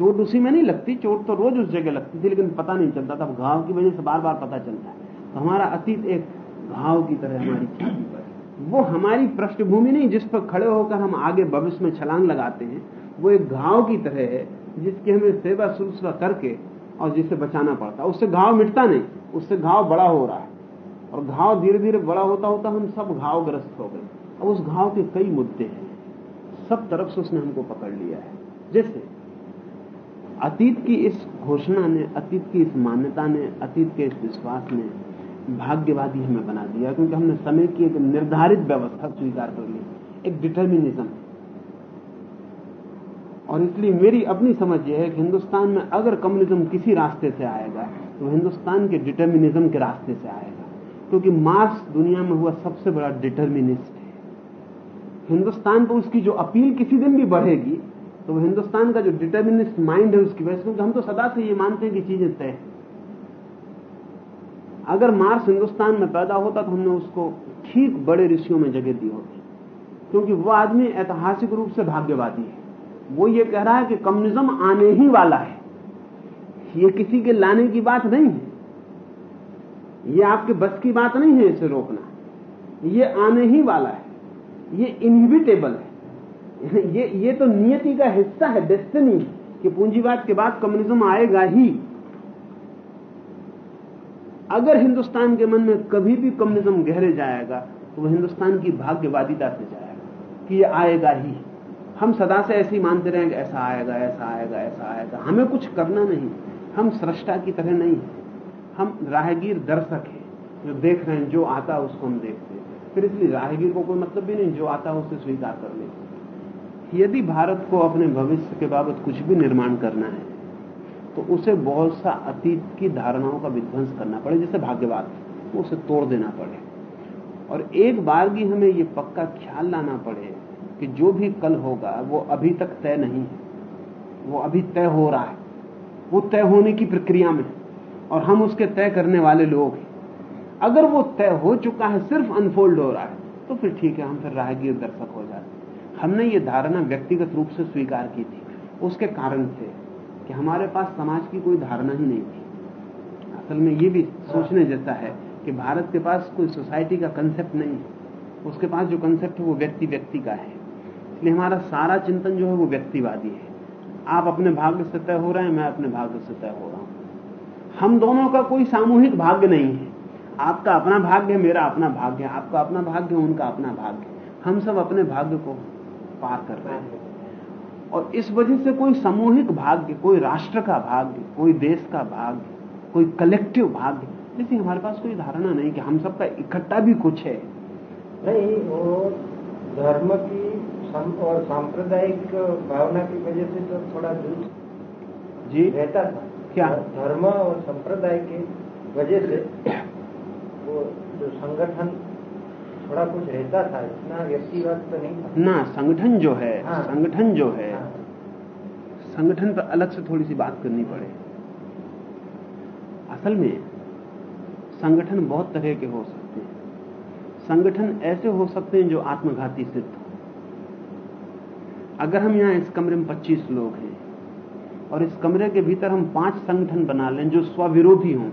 चोट उसी में नहीं लगती, चोट तो रोज उस जगह लगती थी, लेकिन पता नहीं चलता था। घाव की वजह से बार बार पता चलता है। तो हमारा अतीत एक घाव की तरह हमारी छाती पर वो हमारी पृष्ठभूमि नहीं, जिस पर खड़े होकर हम आगे भविष्य में छलांग लगाते हैं, वो एक घाव की तरह है, जिसकी हमें सेवा शुश्रूषा करके और जिसे बचाना पड़ता है। उससे घाव मिटता नहीं, उससे घाव बड़ा हो रहा है। और घाव धीरे धीरे बड़ा होता होता हम सब घावग्रस्त हो गए। अब उस घाव के कई मुद्दे हैं। सब तरफ़ से उसने हमको पकड़ लिया है। जैसे अतीत की इस घोषणा ने, अतीत की इस मान्यता ने, अतीत के इस विश्वास ने भाग्यवादी हमें बना दिया क्योंकि हमने समय की एक निर्धारित व्यवस्था स्वीकार कर ली, एक डिटर्मिनिज्म और इसलिए मेरी अपनी समझ यह है कि हिंदुस्तान में अगर कम्युनिज्म किसी रास्ते से आएगा तो हिंदुस्तान के डिटर्मिनिज्म के रास्ते से आएगा, क्योंकि मार्क्स दुनिया में हुआ सबसे बड़ा डिटर्मिनिस्ट है। हिंदुस्तान पर उसकी जो अपील किसी दिन भी बढ़ेगी तो हिंदुस्तान का जो डिटर्मिनिस्ट माइंड है उसकी वजह से, क्योंकि हम तो सदा से ये मानते हैं कि चीज़ें तय अगर मार्स हिंदुस्तान में पैदा होता तो हमने उसको ठीक बड़े ऋषियों में जगह दी होती। क्योंकि वह आदमी ऐतिहासिक रूप से भाग्यवादी है। वो ये कह रहा है कि कम्युनिज्म आने ही वाला है। ये किसी के लाने की बात नहीं है। ये आपके बस की बात नहीं है इसे रोकना। ये आने ही वाला है। ये इनविटेबल है। (laughs) ये ये तो नियति का हिस्सा है डेस्टिनी कि पूंजीवाद के बाद कम्युनिज्म आएगा ही। अगर हिंदुस्तान के मन में कभी भी कम्युनिज्म गहरे जाएगा तो वह हिंदुस्तान की भाग्यवादिता से जाएगा, कि ये आएगा ही। हम सदा से ऐसे ही मानते रहेंगे, ऐसा आएगा ऐसा आएगा ऐसा आएगा। हमें कुछ करना नहीं। हम सृष्टा की तरह नहीं है। हम राहगीर दर्शक हैं, जो देख रहे हैं, जो आता है उसको हम देखते हैं। फिर इसलिए राहगीर को कोई मतलब भी नहीं, जो आता है उसे स्वीकार कर लेते यदि भारत को अपने भविष्य के बाबत कुछ भी निर्माण करना है तो उसे बहुत सा अतीत की धारणाओं का विध्वंस करना पड़े, जैसे भाग्यवाद उसे तोड़ देना पड़े। और एक बार भी हमें ये पक्का ख्याल लाना पड़े कि जो भी कल होगा, वो अभी तक तय नहीं है। वो अभी तय हो रहा है। वो तय होने की प्रक्रिया में और हम उसके तय करने वाले लोग हैं। अगर वो तय हो चुका है, सिर्फ़ अनफोल्ड हो रहा है तो फिर ठीक है, हम फिर राहगीर दर्शक हो हमने ये धारणा व्यक्तिगत रूप से स्वीकार की थी। उसके कारण थे कि हमारे पास समाज की कोई धारणा ही नहीं थी। असल में ये भी सोचने जैसा है कि भारत के पास कोई सोसाइटी का कंसेप्ट नहीं है। उसके पास जो कंसेप्ट है वो व्यक्ति व्यक्ति का है। इसलिए हमारा सारा चिंतन जो है वो व्यक्तिवादी है। आप अपने भाग्य से तय हो रहे हैं, मैं अपने भाग्य से तय हो रहा हूँ। हम दोनों का कोई सामूहिक भाग्य नहीं है। आपका अपना भाग्य मेरा अपना भाग्य आपका अपना भाग्य उनका अपना भाग्य हम सब अपने भाग्य को पार कर रहे हैं। और इस वजह से कोई सामूहिक भाग्य कोई राष्ट्र का भाग्य कोई देश का भाग्य कोई कलेक्टिव भाग्य जैसे हमारे पास कोई धारणा नहीं कि हम सबका इकट्ठा भी कुछ है। नहीं वो धर्म की सम, और सांप्रदायिक भावना की वजह से तो थोड़ा दूर जी। रहता था। क्या? धर्म और संप्रदाय की वजह से वो जो संगठन थोड़ा कुछ रहता था इतना व्यक्तिगत तो नहीं था ना संगठन जो है हाँ। संगठन जो है हाँ। संगठन पर अलग से थोड़ी सी बात करनी पड़े असल में संगठन बहुत तरह के हो सकते हैं संगठन ऐसे हो सकते हैं जो आत्मघाती सिद्ध हो अगर हम यहाँ इस कमरे में 25 लोग हैं और इस कमरे के भीतर हम पाँच संगठन बना लें जो स्वविरोधी हों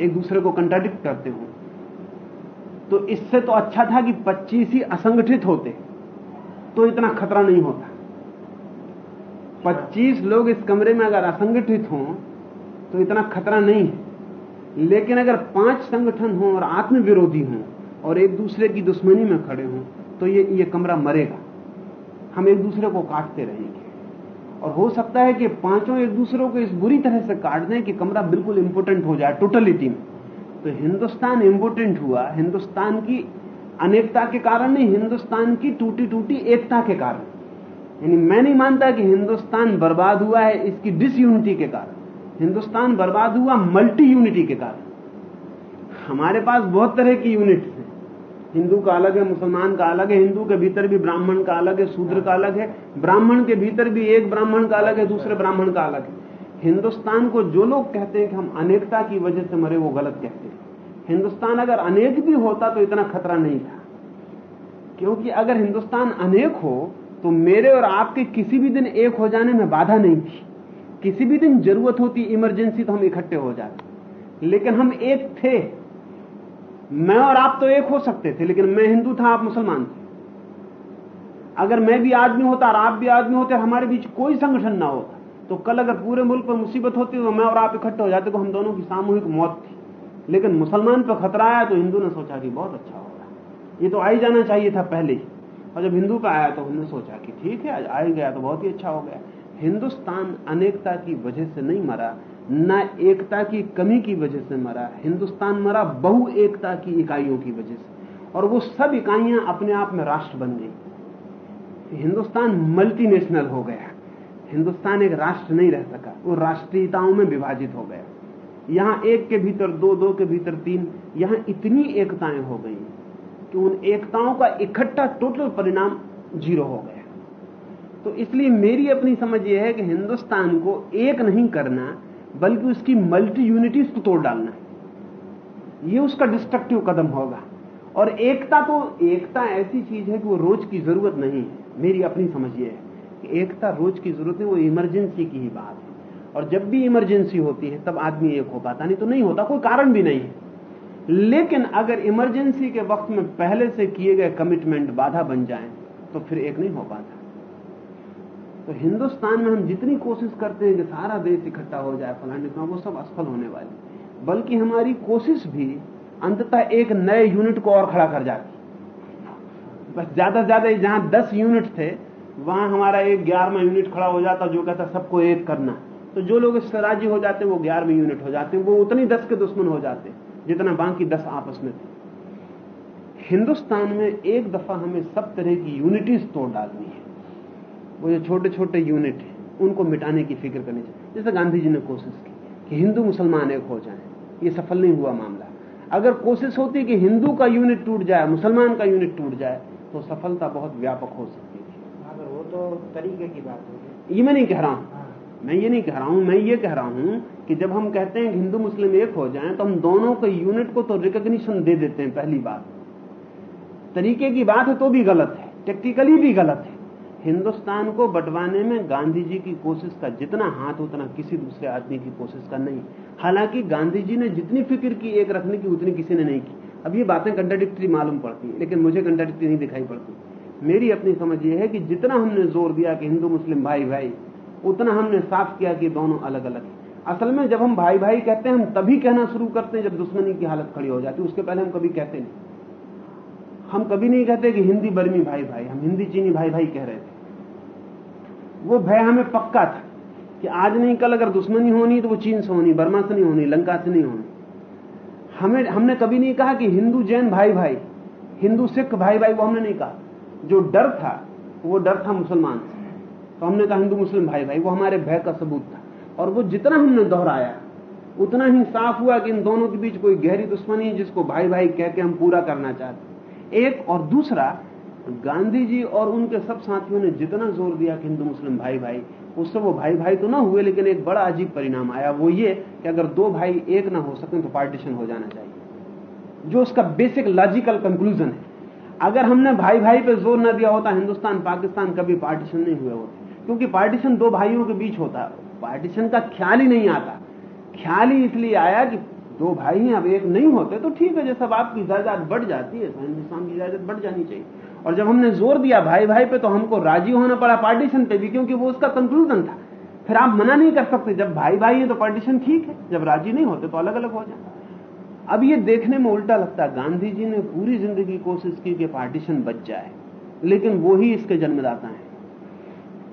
एक दूसरे को कंट्राडिक्ट करते हों तो इससे तो अच्छा था कि 25 ही असंगठित होते तो इतना खतरा नहीं होता। 25 लोग इस कमरे में अगर असंगठित हों तो इतना खतरा नहीं है। लेकिन अगर पाँच संगठन हों और आत्मविरोधी हों, और एक दूसरे की दुश्मनी में खड़े हों तो ये ये कमरा मरेगा। हम एक दूसरे को काटते रहेंगे। और हो सकता है कि पाँचों एक दूसरे को इस बुरी तरह से काट दें कि कमरा बिल्कुल इंपोर्टेंट हो जाए टोटलिटी में तो हिंदुस्तान इंपोर्टेंट हुआ। हिंदुस्तान की अनेकता के कारण नहीं, हिंदुस्तान की टूटी टूटी एकता के कारण। यानी मैं नहीं मानता कि हिंदुस्तान बर्बाद हुआ है इसकी डिसयूनिटी के कारण। हिंदुस्तान बर्बाद हुआ मल्टी यूनिटी के कारण। हमारे पास बहुत तरह की यूनिट्स हैं। हिंदू का अलग है, मुसलमान का अलग है, हिंदू के भीतर भी ब्राह्मण का अलग है, शूद्र का अलग है, ब्राह्मण के भीतर भी एक ब्राह्मण का अलग है, दूसरे ब्राह्मण का अलग है। हिंदुस्तान को जो लोग कहते हैं कि हम अनेकता की वजह से मरे, वो गलत कहते हैं। हिंदुस्तान अगर अनेक भी होता तो इतना खतरा नहीं था। क्योंकि अगर हिंदुस्तान अनेक हो तो मेरे और आपके किसी भी दिन एक हो जाने में बाधा नहीं थी। किसी भी दिन ज़रूरत होती, इमरजेंसी तो हम इकट्ठे हो जाते। लेकिन हम एक थे। मैं और आप तो एक हो सकते थे, लेकिन मैं हिंदू था, आप मुसलमान थे। अगर मैं भी आदमी होता और आप भी आदमी होते, हमारे बीच कोई संगठन ना होता। तो कल अगर पूरे मुल्क पर मुसीबत होती तो मैं और आप इकट्ठे हो जाते तो हम दोनों की सामूहिक मौत थी। लेकिन मुसलमान पर खतरा आया तो हिंदू ने सोचा कि बहुत अच्छा होगा ये तो आई जाना चाहिए था पहले ही। और जब हिंदू का आया तो हमने सोचा कि ठीक है, आज आ गया तो बहुत ही अच्छा हो गया। हिंदुस्तान अनेकता की वजह से नहीं मरा, न एकता की कमी की वजह से मरा, हिंदुस्तान मरा बहु एकता की इकाइयों की वजह से। और वो सब इकाइयाँ अपने आप में राष्ट्र बन गई। हिंदुस्तान मल्टीनेशनल हो गया। हिंदुस्तान एक राष्ट्र नहीं रह सका, वो राष्ट्रीयताओं में विभाजित हो गया। यहाँ एक के भीतर दो दो के भीतर तीन, यहाँ इतनी एकताएँ हो गई कि उन एकताओं का इकट्ठा टोटल परिणाम ज़ीरो हो गया। तो इसलिए मेरी अपनी समझ यह है कि हिंदुस्तान को एक नहीं करना, बल्कि उसकी मल्टी यूनिटीज को तोड़ डालना ये उसका डिस्ट्रक्टिव कदम होगा। और एकता तो एकता ऐसी चीज़ है कि वो रोज की ज़रूरत नहीं है। मेरी अपनी समझ यह है। एकता रोज की ज़रूरत नहीं, वो इमरजेंसी की ही बात है। और जब भी इमरजेंसी होती है, तब आदमी एक हो पाता नहीं तो नहीं होता, कोई कारण भी नहीं है। लेकिन अगर इमरजेंसी के वक्त में पहले से किए गए कमिटमेंट बाधा बन जाए तो फिर एक नहीं हो पाता। तो हिंदुस्तान में हम जितनी कोशिश करते हैं कि सारा देश इकट्ठा हो जाए, फलाने का वो सब असफल होने वाली बल्कि हमारी कोशिश भी अंततः एक नए यूनिट को और खड़ा कर जाती बस ज़्यादा से ज़्यादा जहाँ दस यूनिट थे वहाँ हमारा एक ग्यारहवा यूनिट खड़ा हो जाता, जो कहता, सबको एक करना। तो जो लोग इससे राज़ी हो जाते हैं, वो ग्यारहवीं यूनिट हो जाते हैं। वो उतनी दस के दुश्मन हो जाते जितना बाकी दस आपस में थे। हिंदुस्तान में एक दफ़ा हमें सब तरह की यूनिटीज तोड़ डालनी है। वो जो छोटे छोटे यूनिट हैं, उनको मिटाने की फ़िक्र करनी चाहिए। जैसे गांधी जी ने कोशिश की कि हिंदू मुसलमान एक हो जाए, ये सफल नहीं हुआ मामला। अगर कोशिश होती कि हिंदू का यूनिट टूट जाए, मुसलमान का यूनिट टूट जाए तो सफलता बहुत व्यापक हो सकती तो तरीके की बात होगी ये मैं नहीं कह रहा हूँ। हाँ। मैं ये नहीं कह रहा हूँ मैं ये कह रहा हूँ कि जब हम कहते हैं हिंदू मुस्लिम एक हो जाएँ तो हम दोनों के यूनिट को तो रिकॉग्निशन दे देते हैं पहली बात। तरीके की बात है तो भी गलत है टेक्निकली भी गलत है। हिंदुस्तान को बंटवाने में गांधी जी की कोशिश का जितना हाथ उतना किसी दूसरे आदमी की कोशिश का नहीं। हालाँकि गांधी जी ने जितनी फ़िक्र की एक रखने की उतनी किसी ने नहीं की। अब ये बातें कंट्राडिक्टरी मालूम पड़ती है लेकिन मुझे कंट्राडिक्टरी नहीं दिखाई पड़ती। मेरी अपनी समझ यह है कि जितना हमने ज़ोर दिया कि हिंदू, मुस्लिम भाई भाई उतना हमने साफ़ किया कि दोनों अलग अलग हैं। असल में जब हम भाई भाई कहते हैं, हम तभी कहना शुरू करते हैं जब दुश्मनी की हालत खड़ी हो जाती है। उसके पहले हम कभी कहते नहीं। हम कभी नहीं कहते कि हिंदी बर्मी भाई भाई हम हिंदी चीनी भाई भाई कह रहे थे। वो भय हमें पक्का था कि आज नहीं, कल अगर दुश्मनी होनी तो वो चीन से होनी, बर्मा से नहीं होनी, लंका से नहीं होनी। हमें, हमने कभी नहीं कहा कि हिंदू जैन भाई भाई हिंदू सिख भाई भाई वो हमने नहीं कहा। जो डर था, वो डर था मुसलमान से। तो हमने कहा, हिंदू मुस्लिम भाई भाई वो हमारे भय का सबूत था। और वो जितना हमने दोहराया, उतना ही साफ़ हुआ कि इन दोनों के बीच कोई गहरी दुश्मनी है जिसको भाई भाई कह के हम पूरा करना चाहते एक और दूसरा, गांधी जी और उनके सब साथियों ने जितना ज़ोर दिया कि हिंदू मुस्लिम भाई भाई उससे वो भाई भाई तो ना हुए, लेकिन एक बड़ा अजीब परिणाम आया। वो ये कि अगर दो भाई एक ना हो सके तो पार्टीशन हो जाना चाहिए। जो उसका बेसिक लॉजिकल कंक्लूजन है। अगर हमने भाई भाई पे ज़ोर न दिया होता, हिंदुस्तान, पाकिस्तान, कभी पार्टीशन नहीं हुए होते। क्योंकि पार्टीशन दो भाइयों के बीच होता। है पार्टीशन का ख्याल ही नहीं आता। ख्याल ही इसलिए आया कि दो भाई हैं, अब एक नहीं होते तो ठीक है, जैसा आपकी जायदाद बढ़ जाती है हिंदुस्तान की जायदाद बढ़ जानी चाहिए। और जब हमने ज़ोर दिया भाई भाई पे तो हमको राज़ी होना पड़ा पार्टीशन पे भी, क्योंकि वो उसका कंक्लूजन था। फिर आप मना नहीं कर सकते, जब भाई भाई है तो पार्टीशन ठीक है, जब राज़ी नहीं होते तो अलग अलग हो जाए अब ये देखने में उल्टा लगता है। गांधी जी ने पूरी ज़िंदगी कोशिश की कि पार्टीशन बच जाए लेकिन वो ही इसके जन्मदाता हैं।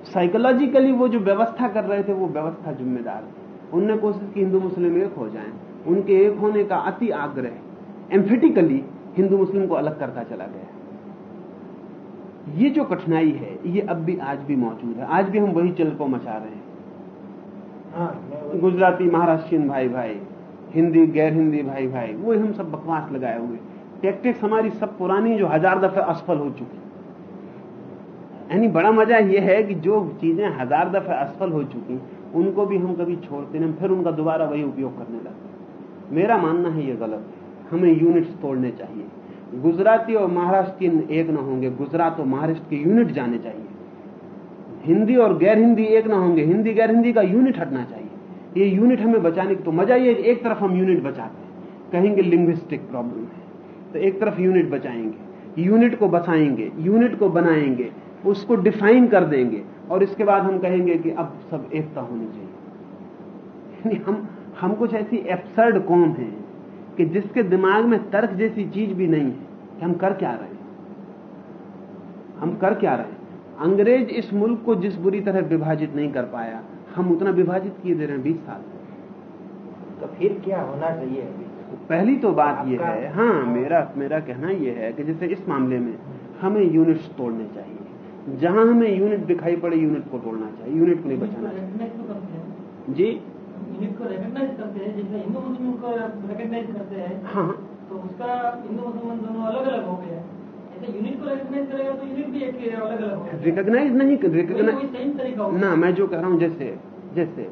साइकोलॉजिकली वो जो व्यवस्था कर रहे थे वो व्यवस्था जिम्मेदार थी उनने कोशिश की हिंदू मुस्लिम एक हो जाएँ। उनके एक होने का अति आग्रह एम्फेटिकली हिंदू मुस्लिम को अलग करता चला गया ये जो कठिनाई है ये अब भी आज भी मौजूद है। आज भी हम वही चल को मचा रहे हैं। हाँ गुजराती महाराष्ट्रियन भाई भाई हिंदी, गैर हिंदी, भाई भाई वो हम सब बकवास लगाए हुए। टेक्टिक्स हमारी सब पुरानी जो हज़ार दफे असफल हो चुकी। यानी बड़ा मज़ा यह है कि जो चीज़ें हज़ार दफे असफल हो चुकी, उनको भी हम कभी छोड़ते नहीं फिर उनका दोबारा वही उपयोग करने लगते मेरा मानना है ये गलत हमें यूनिट्स तोड़ने चाहिए। गुजराती और महाराष्ट्रियन एक ना होंगे, गुजरात और महाराष्ट्र के यूनिट जाने चाहिए। हिंदी और गैर हिंदी एक ना होंगे, हिंदी, गैर हिंदी का यूनिट हटना चाहिए। ये यूनिट हमें बचाने की तो मज़ा ये एक तरफ़ हम यूनिट बचाते हैं। कहेंगे लिंग्विस्टिक प्रॉब्लम है। तो एक तरफ़ यूनिट बचाएँगे। यूनिट को बचाएँगे यूनिट को बनाएँगे, उसको डिफाइन कर देंगे, और इसके बाद हम कहेंगे कि अब सब एकता होनी चाहिए। हम हम कुछ ऐसी एब्सर्ड कौम है कि जिसके दिमाग में तर्क जैसी चीज़ भी नहीं है कि हम कर क्या रहे हम कर क्या रहे अंग्रेज़ इस मुल्क को जिस बुरी तरह विभाजित नहीं कर पाया हम उतना विभाजित किए दे रहे हैं बीस साल तो फिर क्या होना चाहिए अभी? पहली तो बात यह है हाँ मेरा मेरा कहना यह है कि जैसे इस मामले में हमें यूनिट्स तोड़ने चाहिए। जहाँ हमें यूनिट दिखाई पड़े यूनिट को तोड़ना चाहिए यूनिट को नहीं बचाना चाहिए। जी? यूनिट को रिकग्नाइज करते हैं जैसे हिंदू मुस्लिम को रिकग्नाइज करते हैं। हाँ। तो उसका हिंदू मुसलमान दोनों हो अलग अलग हो। गया रिकग्नाइज नहीं कोई रिकग्नाइज सेम तरीका होगा। ना मैं जो कह रहा हूँ जैसे जैसे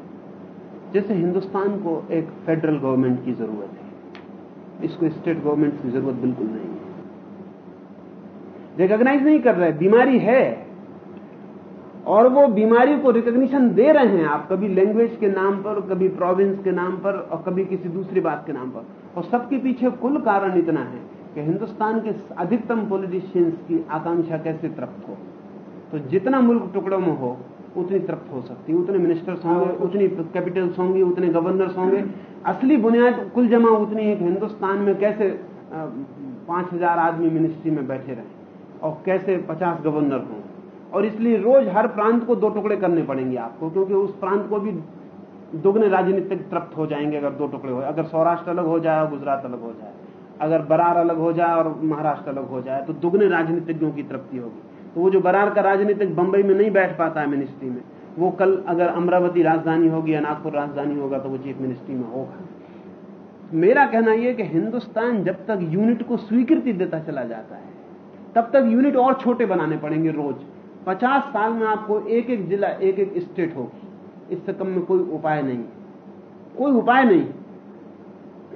जैसे हिंदुस्तान को एक फेडरल गवर्नमेंट की ज़रूरत है इसको स्टेट गवर्नमेंट की ज़रूरत बिल्कुल नहीं है। रिकॉग्नाइज नहीं कर रहे बीमारी है और वो बीमारी को रिकग्निशन दे रहे हैं आप कभी लैंग्वेज के नाम पर कभी प्रोविंस के नाम पर और कभी किसी दूसरी बात के नाम पर। और सबके पीछे कुल कारण इतना है कि हिंदुस्तान के अधिकतम पॉलिटिशियंस की आकांक्षा कैसे तृप्त हो? तो जितना मुल्क टुकड़ों में हो, उतनी तृप्त हो सकती है। उतने मिनिस्टर्स होंगे, उतनी कैपिटल्स होंगी, उतने गवर्नर्स होंगे। असली बुनियाद कुल जमा उतनी है कि हिंदुस्तान में कैसे पाँच हज़ार आदमी मिनिस्ट्री में बैठे रहे और कैसे पचास गवर्नर हों। और इसलिए रोज हर प्रांत को दो टुकड़े करने पड़ेंगे आपको, क्योंकि उस प्रांत को भी दोगुने राजनीतिक तृप्त हो जाएँगे अगर दो टुकड़े हो। अगर सौराष्ट्र अलग हो जाए, गुजरात अलग हो जाए। अगर बरार अलग हो जाए और महाराष्ट्र अलग हो जाए तो दुगने राजनीतिज्ञों की तृप्ति होगी। तो वो जो बरार का राजनीतिक बंबई में नहीं बैठ पाता है मिनिस्ट्री में, वो कल अगर अमरावती राजधानी होगी या नागपुर राजधानी होगा तो वो चीफ मिनिस्ट्री में होगा। मेरा कहना यह कि हिंदुस्तान जब तक यूनिट को स्वीकृति देता चला जाता है, तब तक यूनिट और छोटे बनाने पड़ेंगे रोज। पचास साल में आपको एक एक जिला एक एक स्टेट होगी। इससे कम में कोई उपाय नहीं। कोई उपाय नहीं।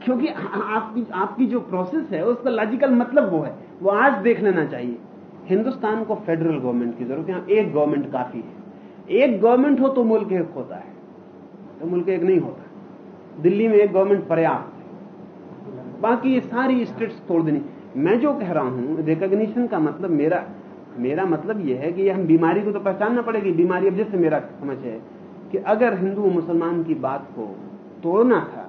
क्योंकि आपकी आपकी जो प्रोसेस है उसका लॉजिकल मतलब वो है। वो आज देख लेना चाहिए। हिंदुस्तान को फेडरल गवर्नमेंट की ज़रूरत है। एक गवर्नमेंट काफ़ी है। एक गवर्नमेंट हो तो मुल्क एक होता है। तो मुल्क एक नहीं होता। दिल्ली में एक गवर्नमेंट पर्याप्त है। बाकी ये सारी स्टेट्स तोड़ देनी। मैं जो कह रहा हूँ रिकग्निशन का मतलब मेरा मेरा मतलब यह है कि हम बीमारी को तो पहचानना पड़ेगी। बीमारी अब जैसे मेरा समझ है कि अगर हिंदू मुसलमान की बात को तोड़ना था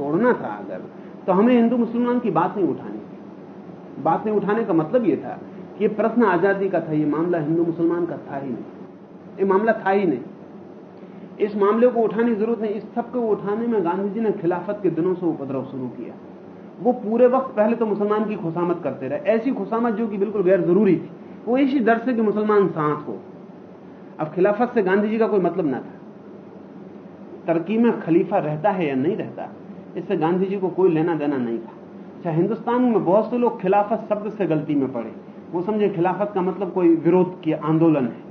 तोड़ना था अगर तो हमें हिंदू मुसलमान की बात नहीं उठानी थी। बात नहीं उठाने का मतलब यह था कि ये प्रश्न आज़ादी का था यह मामला हिंदू मुसलमान का था ही नहीं। ये मामला था ही नहीं। इस मामले को उठाने की ज़रूरत नहीं, इस सबको उठाने में गांधी जी ने खिलाफत के दिनों से उपद्रव शुरू किया। वो पूरे वक्त पहले तो मुसलमान की खुशामत करते रहे, ऐसी खुशामत जो कि बिल्कुल गैर ज़रूरी थी। वो इसी डर से कि मुसलमान साथ हो। अब खिलाफत से गांधी जी का कोई मतलब ना था। तरक्की में खलीफा रहता है या नहीं रहता? इससे गांधी जी को कोई लेना देना नहीं था। अच्छा हिंदुस्तान में बहुत से लोग खिलाफत शब्द से गलती में पड़े। वो समझे खिलाफत का मतलब कोई विरोध की आंदोलन है।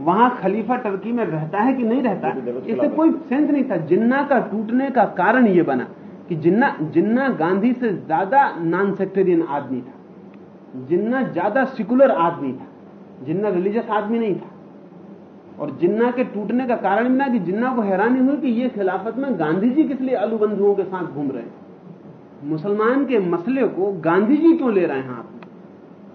वहाँ खलीफा टर्की में रहता है कि नहीं रहता? इससे कोई सेंस नहीं था। जिन्ना का टूटने का कारण ये बना कि जिन्ना जिन्ना गांधी से ज़्यादा नॉन सेक्टेरियन आदमी था जिन्ना ज़्यादा सिकुलर आदमी था जिन्ना रिलीजियस आदमी नहीं था और जिन्ना के टूटने का कारण ना कि जिन्ना को हैरानी हुई कि ये खिलाफत में गांधी जी किस लिए अलूबंधुओं के साथ घूम रहे हैं। मुसलमान के मसले को गांधी जी क्यों ले रहे हैं हाथ में?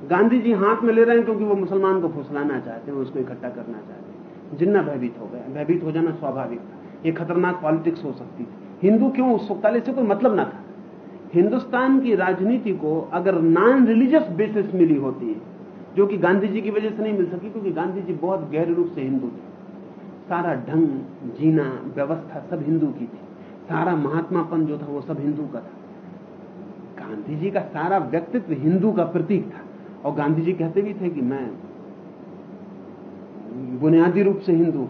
गांधी जी हाथ में ले रहे हैं क्योंकि वो मुसलमान को फुसलाना चाहते हैं उसको इकट्ठा करना चाहते हैं। जिन्ना भयभीत हो गया, भयभीत हो जाना स्वाभाविक था। ये खतरनाक पॉलिटिक्स हो सकती थी। हिंदू क्यों उस काले से कोई मतलब ना था? हिंदुस्तान की राजनीति को अगर नॉन रिलीजियस बेसिस मिली होती है जो कि गांधी जी की वजह से नहीं मिल सकी, क्योंकि गांधी जी बहुत गहरे रूप से हिंदू थे। सारा ढंग, जीना, व्यवस्था सब हिंदू की थी। सारा महात्मापन जो था वो सब हिंदू का था। गांधी जी का सारा व्यक्तित्व हिंदू का प्रतीक था। और गांधी जी कहते भी थे कि मैं बुनियादी रूप से हिंदू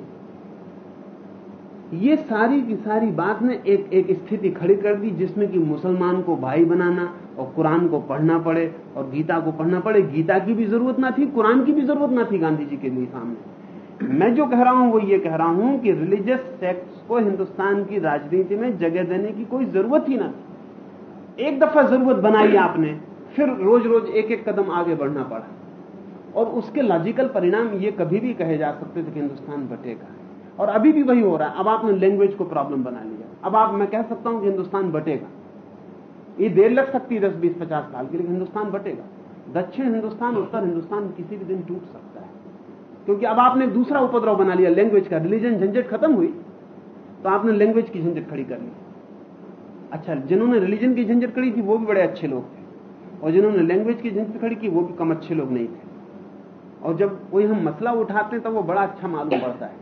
ये सारी की सारी बात ने एक एक स्थिति खड़ी कर दी जिसमें कि मुसलमान को भाई बनाना और कुरान को पढ़ना पड़े और गीता को पढ़ना पड़े। गीता की भी ज़रूरत ना थी, कुरान की भी ज़रूरत ना थी गांधी जी के लिए सामने। मैं जो कह रहा हूँ, वो ये कह रहा हूँ कि रिलीजियस सेक्ट्स को हिंदुस्तान की राजनीति में जगह देने की कोई ज़रूरत ही ना थी। एक दफ़ा ज़रूरत बनाई आपने, फिर रोज रोज एक एक कदम आगे बढ़ना पड़ा। और उसके लॉजिकल परिणाम ये कभी भी कहे जा सकते थे कि हिंदुस्तान बटेगा। और अभी भी वही हो रहा है। अब आपने लैंग्वेज को प्रॉब्लम बना लिया। अब आप, मैं कह सकता हूँ कि हिंदुस्तान बटेगा। ये देर लग सकती है दस, बीस, पचास साल की लेकिन हिंदुस्तान बटेगा। दक्षिण हिंदुस्तान, उत्तर हिंदुस्तान किसी भी दिन टूट सकता है। क्योंकि अब आपने दूसरा उपद्रव बना लिया लैंग्वेज का। रिलीजन झंझट खत्म हुई तो आपने लैंग्वेज की झंझट खड़ी कर ली। अच्छा जिन्होंने रिलीजन की झंझट खड़ी थी, वो भी बड़े अच्छे लोग थे। और जिन्होंने लैंग्वेज की झंझट खड़ी की, वो भी कम अच्छे लोग नहीं थे। और जब कोई हम मसला उठाते हैं तब वो बड़ा अच्छा मालूम पड़ता है।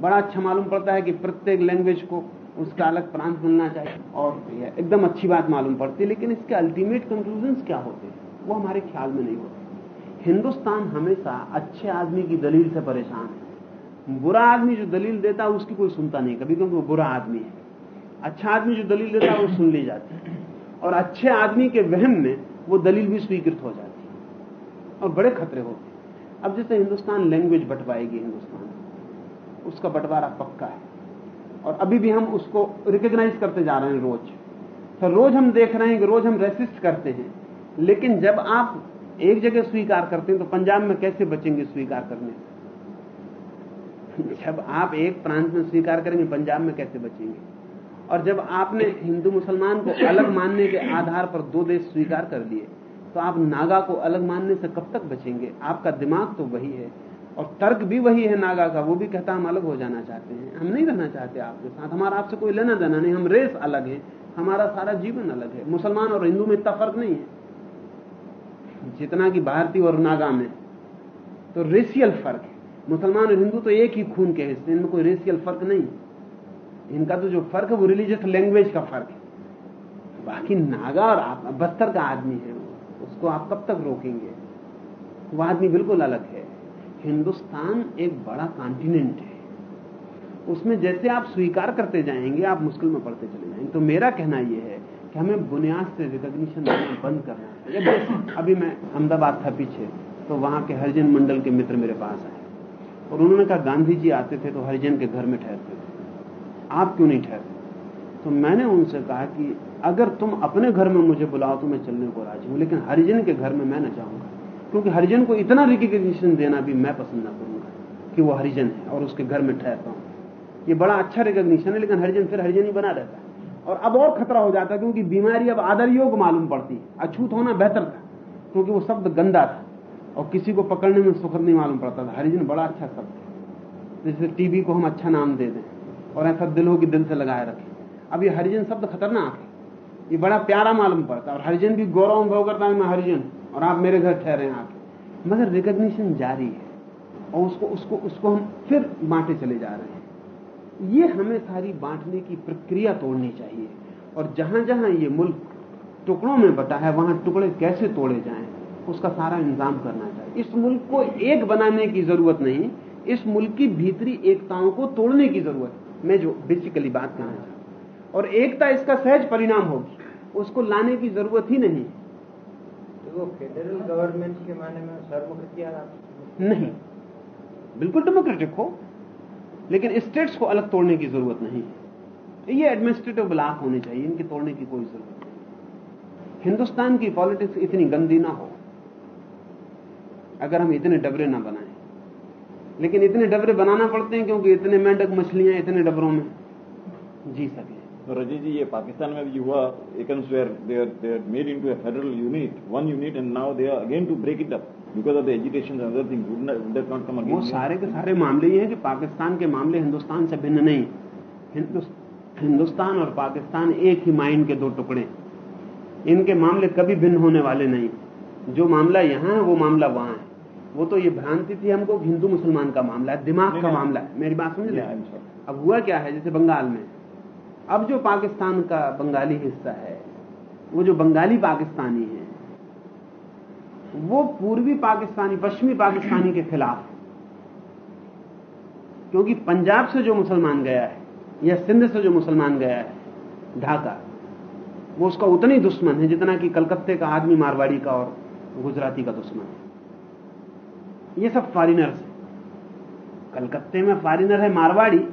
बड़ा अच्छा मालूम पड़ता है कि प्रत्येक लैंग्वेज को उसका अलग प्रांत मिलना चाहिए। और एकदम अच्छी बात मालूम पड़ती है, लेकिन इसके अल्टीमेट कंक्लूजन क्या होते हैं? वो हमारे ख्याल में नहीं होते। हिंदुस्तान हमेशा अच्छे आदमी की दलील से परेशान है। बुरा आदमी जो दलील देता है, उसकी कोई सुनता नहीं कभी क्योंकि वो बुरा आदमी है। अच्छा आदमी जो दलील देता है, वो सुन ली जाती है। और अच्छे आदमी के वहम में वो दलील भी स्वीकृत हो जाती है। और बड़े खतरे होते हैं। अब जैसे हिंदुस्तान लैंग्वेज बंटवाएगी हिंदुस्तान। उसका बंटवारा पक्का है। और अभी भी हम उसको रिकग्नाइज करते जा रहे हैं रोज। तो रोज हम देख रहे हैं कि रोज हम रेसिस्ट करते हैं। लेकिन जब आप एक जगह स्वीकार करते हैं तो पंजाब में कैसे बचेंगे स्वीकार करने? जब आप एक प्रांत में स्वीकार करेंगे, पंजाब में कैसे बचेंगे? और जब आपने हिंदू मुसलमान को अलग मानने के आधार पर दो देश स्वीकार कर लिए तो आप नागा को अलग मानने से कब तक बचेंगे? आपका दिमाग तो वही है। और तर्क भी वही है नागा का, वो भी कहता हम अलग हो जाना चाहते हैं। हम नहीं रहना चाहते आपके साथ। हमारा आपसे कोई लेना देना नहीं, हम रेस अलग है। हमारा सारा जीवन अलग है। मुसलमान और हिंदू में इतना फ़र्क नहीं है। जितना कि भारतीय और नागा में तो रेशियल फ़र्क है। मुसलमान और हिंदू तो एक ही खून के हिस्से इनमें कोई रेशियल फ़र्क नहीं। इनका तो जो फ़र्क है, वो रिलीजियस लैंग्वेज का फ़र्क है। बाकी नागा और आप, बस्तर का आदमी है उसको आप कब तक रोकेंगे? वो आदमी बिल्कुल अलग है। हिंदुस्तान एक बड़ा कॉन्टिनेंट है। उसमें जैसे आप स्वीकार करते जाएँगे, आप मुश्किल में पड़ते चले जाएँगे। तो मेरा कहना यह है कि हमें बुनियाद से रिकॉग्निशन (coughs) देना बंद करना चाहिए अभी मैं अहमदाबाद था पीछे तो वहाँ के हरिजन मंडल के मित्र मेरे पास आए। और उन्होंने कहा, गांधी जी आते थे तो हरिजन के घर में ठहरते थे। आप क्यों नहीं ठहरते? तो मैंने उनसे कहा कि, अगर तुम अपने घर में मुझे बुलाओ तो मैं चलने को राज़ी हूँ, लेकिन हरिजन के घर में मैं न जाऊँगा। क्योंकि हरिजन को इतना रिकग्निशन देना भी मैं पसंद ना करूँगा कि वो हरिजन है और उसके घर में ठहरता हूँ ये बड़ा अच्छा रिकग्निशन है, लेकिन हरिजन फिर हरिजन ही बना रहता है। और अब और खतरा हो जाता है क्योंकि बीमारी अब आदर योग मालूम पड़ती है। अछूत होना बेहतर था, क्योंकि वो शब्द गंदा था और किसी को पकड़ने में सुखद नहीं मालूम पड़ता था। हरिजन बड़ा अच्छा शब्द है। जैसे टीबी को हम अच्छा नाम दे दें और ऐसा दिल हो कि दिल से लगाए रखें। अब ये हरिजन शब्द खतरनाक है। ये बड़ा प्यारा मालूम पड़ता है और हरिजन भी गौरव अनुभव करता है, मैं हरिजन। और आप मेरे घर ठहरे हैं आके। मगर रिकग्निशन जारी है। और उसको उसको उसको हम फिर बांटे चले जा रहे हैं। ये हमें सारी बांटने की प्रक्रिया तोड़नी चाहिए। और जहाँ जहाँ ये मुल्क टुकड़ों में बटा है, वहाँ टुकड़े कैसे तोड़े जाएँ, उसका सारा इंतज़ाम करना चाहिए। इस मुल्क को एक बनाने की ज़रूरत नहीं, इस मुल्क की भीतरी एकताओं को तोड़ने की ज़रूरत। मैं जो बेसिकली बात करना चाहता और एकता इसका सहज परिणाम होगी। उसको लाने की ज़रूरत ही नहीं। वो फेडरल गवर्नमेंट के माने में सर्वमुखिया नहीं। बिल्कुल डेमोक्रेटिक हो, लेकिन स्टेट्स को अलग तोड़ने की ज़रूरत नहीं है। ये एडमिनिस्ट्रेटिव ब्लॉक होने चाहिए, इनके तोड़ने की कोई ज़रूरत नहीं। हिंदुस्तान की पॉलिटिक्स इतनी गंदी ना हो। अगर हम इतने डबरे ना बनाएँ। लेकिन इतने डबरे बनाना पड़ते हैं क्योंकि इतने मेंढक मछलियाँ इतने डबरों में जी सके। रज़ी जी ये पाकिस्तान में भी हुआ Akums where they are they are made into a federal unit one unit and now they are again to break it up because of the education and other things would that not come वो अगेन सारे के सारे मामले ये हैं कि पाकिस्तान के मामले हिंदुस्तान से भिन्न नहीं। हिंदुस- हिंदुस्तान और पाकिस्तान एक ही माइंड के दो टुकड़े इनके मामले कभी भिन्न होने वाले नहीं। जो मामला यहाँ है वो मामला वहाँ है। वो तो ये भ्रांति थी हमको हिंदू मुसलमान का मामला है दिमाग का। मामला है। मेरी बात समझ? Sorry. अब हुआ क्या है? जैसे बंगाल में अब जो पाकिस्तान का बंगाली हिस्सा है, वो जो बंगाली पाकिस्तानी है, वो पूर्वी पाकिस्तानी, पश्चिमी पाकिस्तानी के खिलाफ क्योंकि पंजाब से जो मुसलमान गया है, या सिंध से जो मुसलमान गया है, ढाका, वो उसका उतना ही दुश्मन है जितना कि कलकत्ते का आदमी, मारवाड़ी का और गुजराती का दुश्मन है। ये सब फॉरिनर्स है। कलकत्ते में फॉरिनर है मारवाड़ी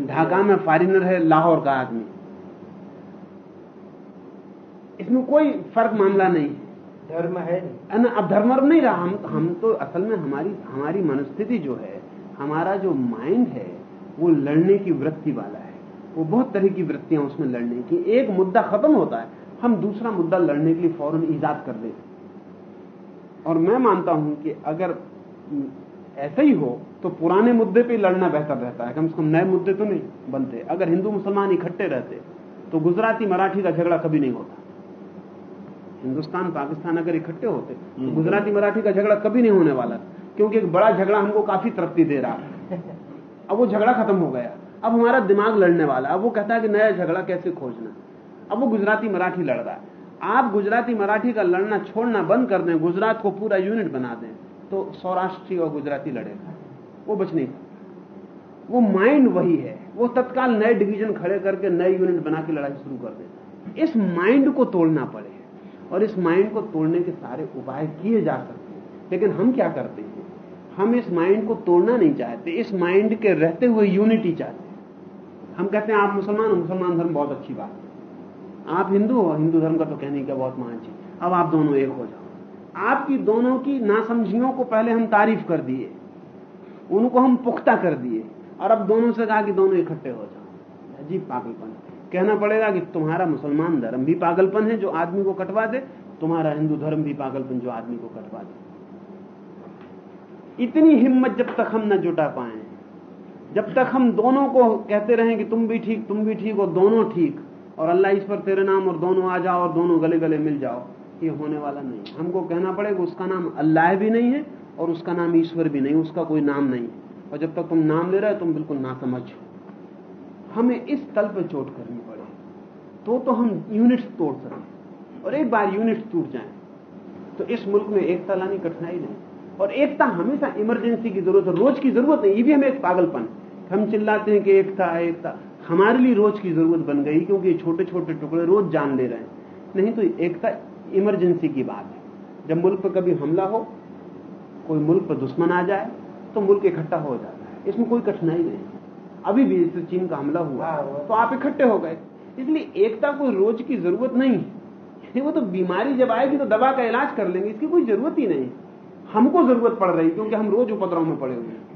ढाका में फॉरिनर है लाहौर का आदमी। इसमें कोई फ़र्क मामला नहीं। धर्म है नहीं। ना अब धर्म नहीं रहा। हम हम तो असल में हमारी हमारी मनस्थिति जो है हमारा जो माइंड है वो लड़ने की वृत्ति वाला है। वो बहुत तरह की वृत्तियाँ उसमें लड़ने की। एक मुद्दा खत्म होता है हम दूसरा मुद्दा लड़ने के लिए फ़ौरन ईजाद कर देते और मैं मानता हूँ कि अगर ऐसा ही हो तो पुराने मुद्दे पे लड़ना बेहतर रहता है। कम से कम नए मुद्दे तो नहीं बनते। अगर हिंदू मुसलमान इकट्ठे रहते तो गुजराती मराठी का झगड़ा कभी नहीं होता। हिंदुस्तान पाकिस्तान अगर इकट्ठे होते तो हम्म। गुजराती मराठी का झगड़ा कभी नहीं होने वाला। क्योंकि एक बड़ा झगड़ा हमको काफ़ी तृप्ति दे रहा है। अब वो झगड़ा खत्म हो गया। अब हमारा दिमाग लड़ने वाला अब वो कहता है कि नया झगड़ा कैसे खोजना अब वो गुजराती मराठी लड़ रहा है। आप गुजराती मराठी का लड़ना छोड़ना बंद कर दें गुजरात को पूरा यूनिट बना दें। तो सौराष्ट्री और गुजराती लड़ेगा वो बच नहीं सकता वो माइंड वही है। वो तत्काल नए डिवीज़न खड़े करके नए यूनिट बना के लड़ाई शुरू कर देता इस माइंड को तोड़ना पड़े और इस माइंड को तोड़ने के सारे उपाय किए जा सकते हैं। लेकिन हम क्या करते हैं? हम इस माइंड को तोड़ना नहीं चाहते। इस माइंड के रहते हुए यूनिटी चाहते हैं। हम कहते हैं, आप मुसलमान हो, मुसलमान धर्म बहुत अच्छी बात है। आप हिंदू हो, हिंदू धर्म का तो कहने का बहुत महान चीज़ अब आप दोनों एक हो जाओ। आपकी दोनों की नासमझियों को पहले हम तारीफ़ कर दिए, उनको हम पुख्ता कर दिए, और अब दोनों से कहा कि दोनों इकट्ठे हो जाओ। अजीब पागलपन कहना पड़ेगा कि तुम्हारा मुसलमान धर्म भी पागलपन है जो आदमी को कटवा दे, तुम्हारा हिंदू धर्म भी पागलपन जो आदमी को कटवा दे। इतनी हिम्मत जब तक हम न जुटा पाए, जब तक हम दोनों को कहते रहें कि तुम भी ठीक, तुम भी ठीक, और दोनों ठीक, और अल्लाह इस पर तेरे नाम और दोनों आ जाओ और दोनों गले गले मिल जाओ ये होने वाला नहीं हमको कहना पड़ेगा, उसका नाम अल्लाह भी नहीं है और उसका नाम ईश्वर भी नहीं, उसका कोई नाम नहीं और जब तक तुम नाम ले रहे हो, तुम बिल्कुल ना समझ हो। हमें इस तल पर चोट करनी पड़े। तो तो हम यूनिट्स तोड़ सकें और एक बार यूनिट्स टूट जाए। तो इस मुल्क में एकता लानी कठिनाई नहीं। और एकता हमेशा इमरजेंसी की ज़रूरत है, रोज की ज़रूरत नहीं। ये भी हमें एक पागलपन हम चिल्लाते हैं कि एकता है एकता। हमारे लिए रोज की ज़रूरत बन गई क्योंकि छोटे छोटे टुकड़े रोज जान ले रहे हैं। नहीं तो एकता इमरजेंसी की बात है। जब मुल्क पर कभी हमला हो कोई मुल्क पर दुश्मन आ जाए तो मुल्क इकट्ठा हो जाता है। इसमें कोई कठिनाई नहीं अभी भी जैसे चीन का हमला हुआ हाँ, तो आप इकट्ठे हो गए। इसलिए एकता कोई रोज की ज़रूरत नहीं है। वो तो बीमारी जब आएगी तो दवा का इलाज कर लेंगे इसकी कोई ज़रूरत ही नहीं हमको ज़रूरत पड़ रही क्योंकि हम रोज उपद्रव में पड़े हुए हैं।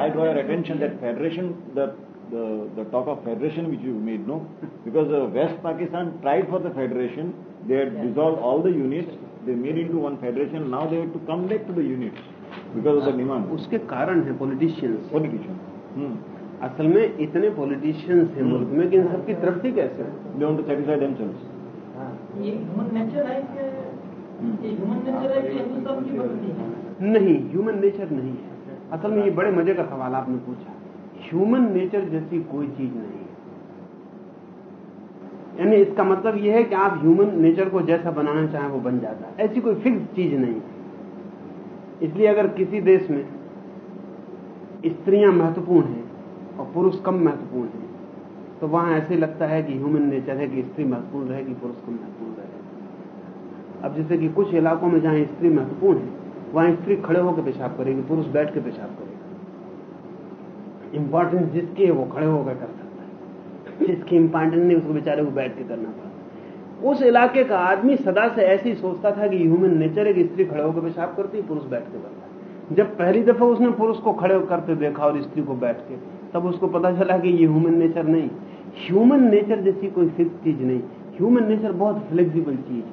I draw your attention that federation, the, the, the talk of federation which you made, no? Because uh, West Pakistan tried for the federation, they had yeah. dissolved all the units, they made into one federation, now they have to come back to the units because of the demand. उसके कारण है politicians Politician. Hmm. असल में इतने politicians हैं मुल्क में कि इन सबकी तृप्ति कैसे हो to satisfy themselves. ये ह्यूमन नेचर है कि ये ह्यूमन नेचर है कि हिंदुस्तान की है नहीं ह्यूमन नेचर नहीं है असल में ये बड़े मज़े का सवाल आपने पूछा। ह्यूमन नेचर जैसी कोई चीज़ नहीं है। यानी इसका मतलब यह है कि आप ह्यूमन नेचर को जैसा बनाना चाहें, वो बन जाता है। ऐसी कोई फिक्स चीज़ नहीं इसलिए अगर किसी देश में स्त्रियाँ महत्वपूर्ण हैं और पुरुष कम महत्वपूर्ण हैं तो वहाँ ऐसे लगता है कि ह्यूमन नेचर है कि स्त्री महत्वपूर्ण रहेगी, पुरुष कम महत्वपूर्ण रहेगा। अब जैसे कि कुछ इलाकों में जहाँ स्त्री महत्वपूर्ण है वहाँ स्त्री खड़े होकर पेशाब करेगी, पुरुष बैठ के पेशाब करेगा। इंपॉर्टेंस जिसकी है, वो खड़े होकर कर सकता है। जिसकी इंपॉर्टेंस नहीं, उसको बेचारे को बैठ के करना पड़ा उस इलाके का आदमी सदा से ऐसे सोचता था कि ह्यूमन नेचर है कि स्त्री खड़े होकर पेशाब करती पुरुष बैठ के करता है। जब पहली दफ़ा उसने पुरुष को खड़े करते देखा और स्त्री को बैठ के, तब उसको पता चला कि ये ह्यूमन नेचर नहीं। ह्यूमन नेचर जैसी कोई फिक्स चीज़ नहीं। ह्यूमन नेचर बहुत फ्लेक्सिबल चीज़ है।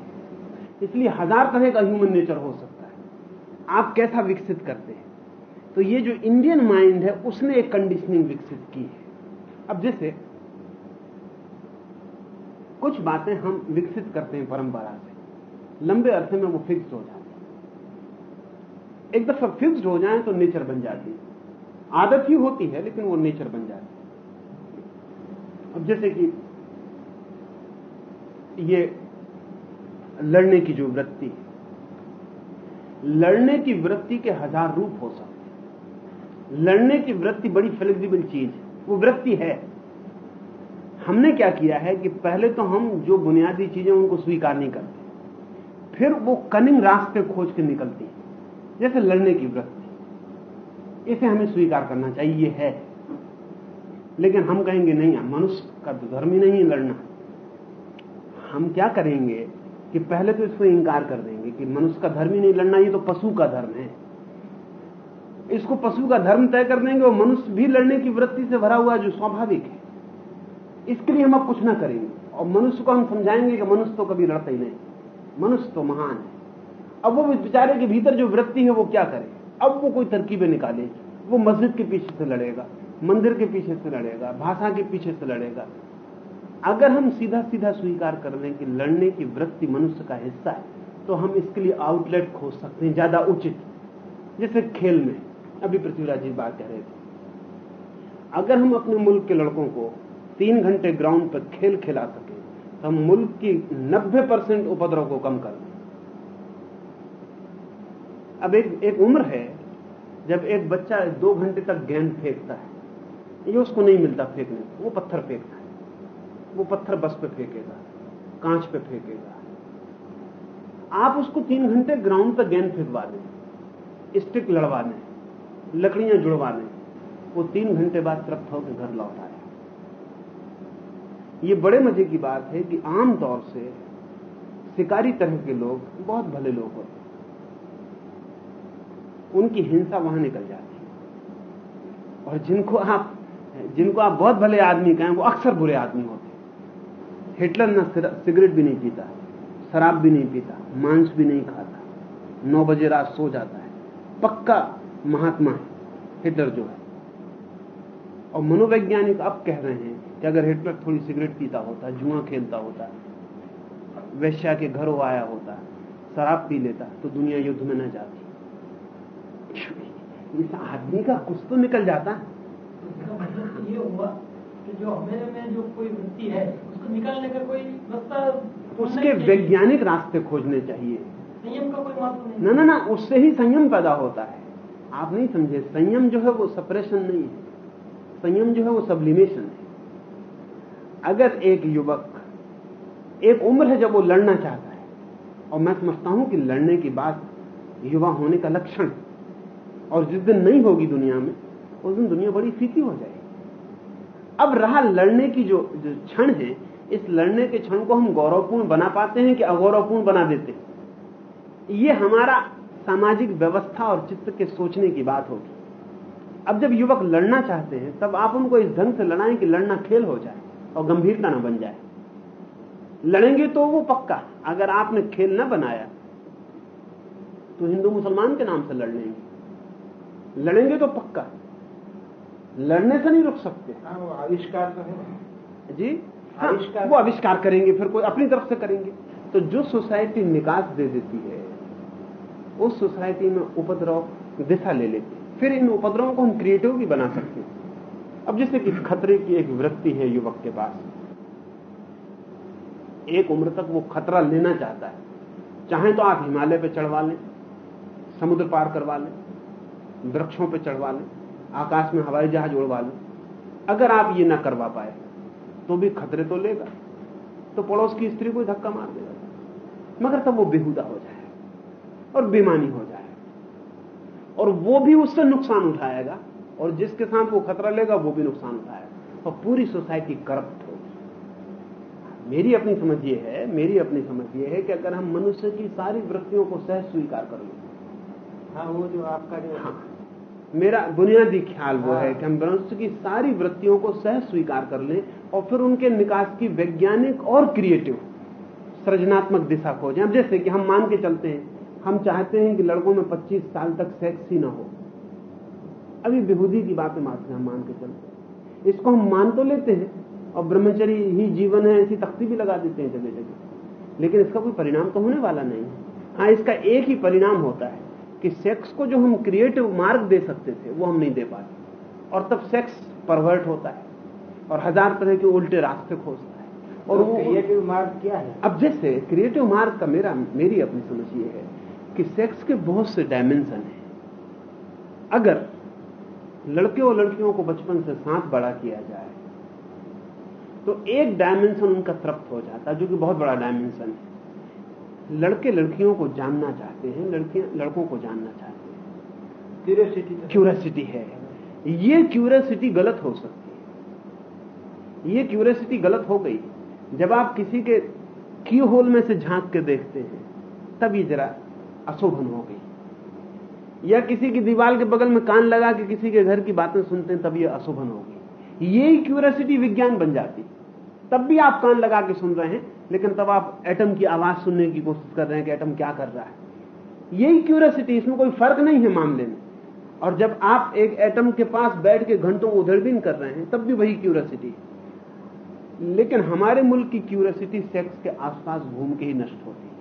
इसलिए हज़ार तरह का ह्यूमन नेचर हो सकता है। आप कैसा विकसित करते हैं? तो ये जो इंडियन माइंड है, उसने एक कंडीशनिंग विकसित की है। अब जैसे, कुछ बातें हम विकसित करते हैं परंपरा से। लंबे अरसे में वो फिक्स हो जाती है। एक दफ़ा फिक्स्ड हो जाए तो नेचर बन जाती है। आदत ही होती है, लेकिन वो नेचर बन जाती है। अब जैसे कि ये लड़ने की जो वृत्ति है लड़ने की वृत्ति के हज़ार रूप हो सकते हैं। लड़ने की वृत्ति बड़ी फ्लेक्सिबल चीज़ है। वो वृत्ति है। हमने क्या किया है कि पहले तो हम जो बुनियादी चीज़ें उनको स्वीकार नहीं करते। फिर वो कनिंग रास्ते खोज के निकलती है। जैसे लड़ने की वृत्ति। इसे हमें स्वीकार करना चाहिए, है। लेकिन हम कहेंगे, नहीं, मनुष्य का तो धर्म ही नहीं लड़ना। हम क्या करेंगे? कि पहले तो इसको इंकार कर देंगे कि मनुष्य का धर्म ही नहीं लड़ना, ये तो पशु का धर्म है। इसको पशु का धर्म तय कर देंगे और मनुष्य भी लड़ने की वृत्ति से भरा हुआ जो स्वाभाविक है। इसके लिए हम अब कुछ ना करेंगे। और मनुष्य को हम समझाएँगे कि मनुष्य तो कभी लड़ता ही नहीं। मनुष्य तो महान है। अब वो बेचारे के भीतर जो वृत्ति है, वो क्या करे? अब वो कोई तरकीबें निकाले। वो मस्जिद के पीछे से लड़ेगा, मंदिर के पीछे से लड़ेगा, भाषा के पीछे से लड़ेगा। अगर हम सीधा सीधा स्वीकार कर लें कि लड़ने की वृत्ति मनुष्य का हिस्सा है तो हम इसके लिए आउटलेट खोज सकते हैं, ज़्यादा उचित। जैसे खेल में, अभी पृथ्वीराज जी बात कह रहे थे। अगर हम अपने मुल्क के लड़कों को तीन घंटे ग्राउंड पर खेल खिला सके तो हम मुल्क की 90 परसेंट उपद्रव को कम कर दें। अब एक एक उम्र है, जब एक बच्चा दो घंटे तक गेंद फेंकता है, ये उसको नहीं मिलता फेंकने वो पत्थर फेंकता वो पत्थर बस पे फेंकेगा, कांच पे फेंकेगा। आप उसको तीन घंटे ग्राउंड पर गेंद फेंकवा दें स्टिक लड़वा दें, लकड़ियाँ जुड़वा दें, वो तीन घंटे बाद तृप्त होकर घर लौट आए। ये बड़े मज़े की बात है कि आमतौर से शिकारी तरह के लोग बहुत भले लोग होते उनकी हिंसा वहाँ निकल जाती है। और जिनको आप जिनको आप बहुत भले आदमी कहें, वो अक्सर बुरे आदमी होते हिटलर ना सिगरेट भी नहीं पीता, शराब भी नहीं पीता, मांस भी नहीं खाता। नौ बजे रात सो जाता है। पक्का महात्मा है, हिटलर जो है। और मनोवैज्ञानिक अब कह रहे हैं कि अगर हिटलर थोड़ी सिगरेट पीता होता, जुआ खेलता होता, वैश्या के घर आया होता, शराब पी लेता तो दुनिया युद्ध में न जाती। इस आदमी का कुछ तो निकल जाता। है मतलब ये हुआ कि जो हमें में जो कोई वृत्ति है निकालने का कोई रास्ता उसके वैज्ञानिक रास्ते खोजने चाहिए। संयम का कोई महत्व नहीं ना ना ना उससे ही संयम पैदा होता है। आप नहीं समझे संयम जो है वो सप्रेशन नहीं है। संयम जो है वो सब्लिमेशन है। अगर एक युवक एक उम्र है जब वो लड़ना चाहता है और मैं समझता हूँ कि लड़ने की बात युवा होने का लक्षण और जिस दिन नहीं होगी दुनिया में उस दिन दुनिया बड़ी फीकी हो जाएगी। अब रहा लड़ने की जो जो क्षण है इस लड़ने के क्षण को हम गौरवपूर्ण बना पाते हैं कि अगौरवपूर्ण बना देते हैं। ये हमारा सामाजिक व्यवस्था और चित्त के सोचने की बात होगी। अब जब युवक लड़ना चाहते हैं तब आप उनको इस ढंग से लड़ाएँ कि लड़ना खेल हो जाए और गंभीरता ना बन जाए। लड़ेंगे तो वो पक्का अगर आपने खेल ना बनाया तो हिंदू मुसलमान के नाम से लड़ लेंगे। लड़ेंगे तो पक्का। लड़ने से नहीं रुक सकते। हाँ आविष्कार तो है। जी? हाँ, वो आविष्कार करेंगे फिर कोई अपनी तरफ़ से करेंगे। तो जो सोसाइटी निकास दे देती है उस सोसाइटी में उपद्रव दिशा ले लेती है। फिर इन उपद्रवों को हम क्रिएटिव भी बना सकते हैं। अब जैसे कि खतरे की एक वृत्ति है युवक के पास। एक उम्र तक वो खतरा लेना चाहता है। चाहे तो आप हिमालय पे चढ़वा लें समुद्र पार करवा लें वृक्षों पे चढ़वा लें आकाश में हवाई जहाज़ उड़वा लें। अगर आप ये ना करवा पाए तो भी खतरे तो लेगा। तो पड़ोस की स्त्री को धक्का मार देगा। मगर तब वो बेहुदा हो जाए और बेमानी हो जाए। और वो भी उससे नुकसान उठाएगा और जिसके साथ वो खतरा लेगा वो भी नुकसान उठाएगा। और पूरी सोसाइटी करप्ट होगी। मेरी अपनी समझ ये है मेरी अपनी समझ ये है कि अगर हम मनुष्य की सारी वृत्तियों को सहज स्वीकार कर लें। हाँ वो जो आपका जो हाँ। मेरा बुनियादी ख्याल वो हाँ। है। कि हम मनुष्य की सारी वृत्तियों को सहज स्वीकार कर लें और फिर उनके निकास की वैज्ञानिक और क्रिएटिव सृजनात्मक दिशा खोजें। अब जैसे कि हम मान के चलते हैं, हम चाहते हैं कि लड़कों में 25 साल तक सेक्स ही ना हो। अभी बेहूदी की बातें मात्र हम मान के चलते हैं। इसको हम मान तो लेते हैं और ब्रह्मचर्य ही जीवन है, ऐसी तख्ती भी लगा देते हैं जगह जगह लेकिन इसका कोई परिणाम तो होने वाला नहीं है। हाँ इसका एक ही परिणाम होता है कि सेक्स को जो हम क्रिएटिव मार्ग दे सकते थे, वो हम नहीं दे पाते। और तब सेक्स परवर्ट होता है। और हज़ार तरह के उल्टे रास्ते खोजता है। और तो वो क्रिएटिव मार्ग क्या है? अब जैसे क्रिएटिव मार्ग का मेरा मेरी अपनी समझ ये है कि सेक्स के बहुत से डायमेंशन हैं। अगर लड़के और लड़कियों को बचपन से साथ बड़ा किया जाए तो एक डायमेंशन उनका तृप्त हो जाता है जो कि बहुत बड़ा डायमेंशन है। लड़के लड़कियों को जानना चाहते हैं लड़कियाँ लड़कों को जानना चाहते हैं। क्यूरियोसिटी क्यूरियोसिटी है। ये क्यूरियोसिटी गलत हो सकती है। ये क्यूरियोसिटी गलत हो गई। जब आप किसी के की होल में से झाँक के देखते हैं, तब ये जरा अशोभन हो गई। या किसी की दीवार के बगल में कान लगा के किसी के घर की बातें सुनते हैं, तब ये अशोभन हो गई। यही क्यूरियोसिटी विज्ञान बन जाती। तब भी आप कान लगा के सुन रहे हैं, लेकिन तब आप एटम की आवाज़ सुनने की कोशिश कर रहे हैं कि एटम क्या कर रहा है। यही क्यूरियोसिटी इसमें कोई फ़र्क नहीं है मामले में। और जब आप एक एटम के पास बैठ के घंटों उधड़बीन कर रहे हैं, तब भी वही क्यूरियोसिटी है। लेकिन हमारे मुल्क की क्यूरियोसिटी सेक्स के आसपास घूम के ही नष्ट होती है।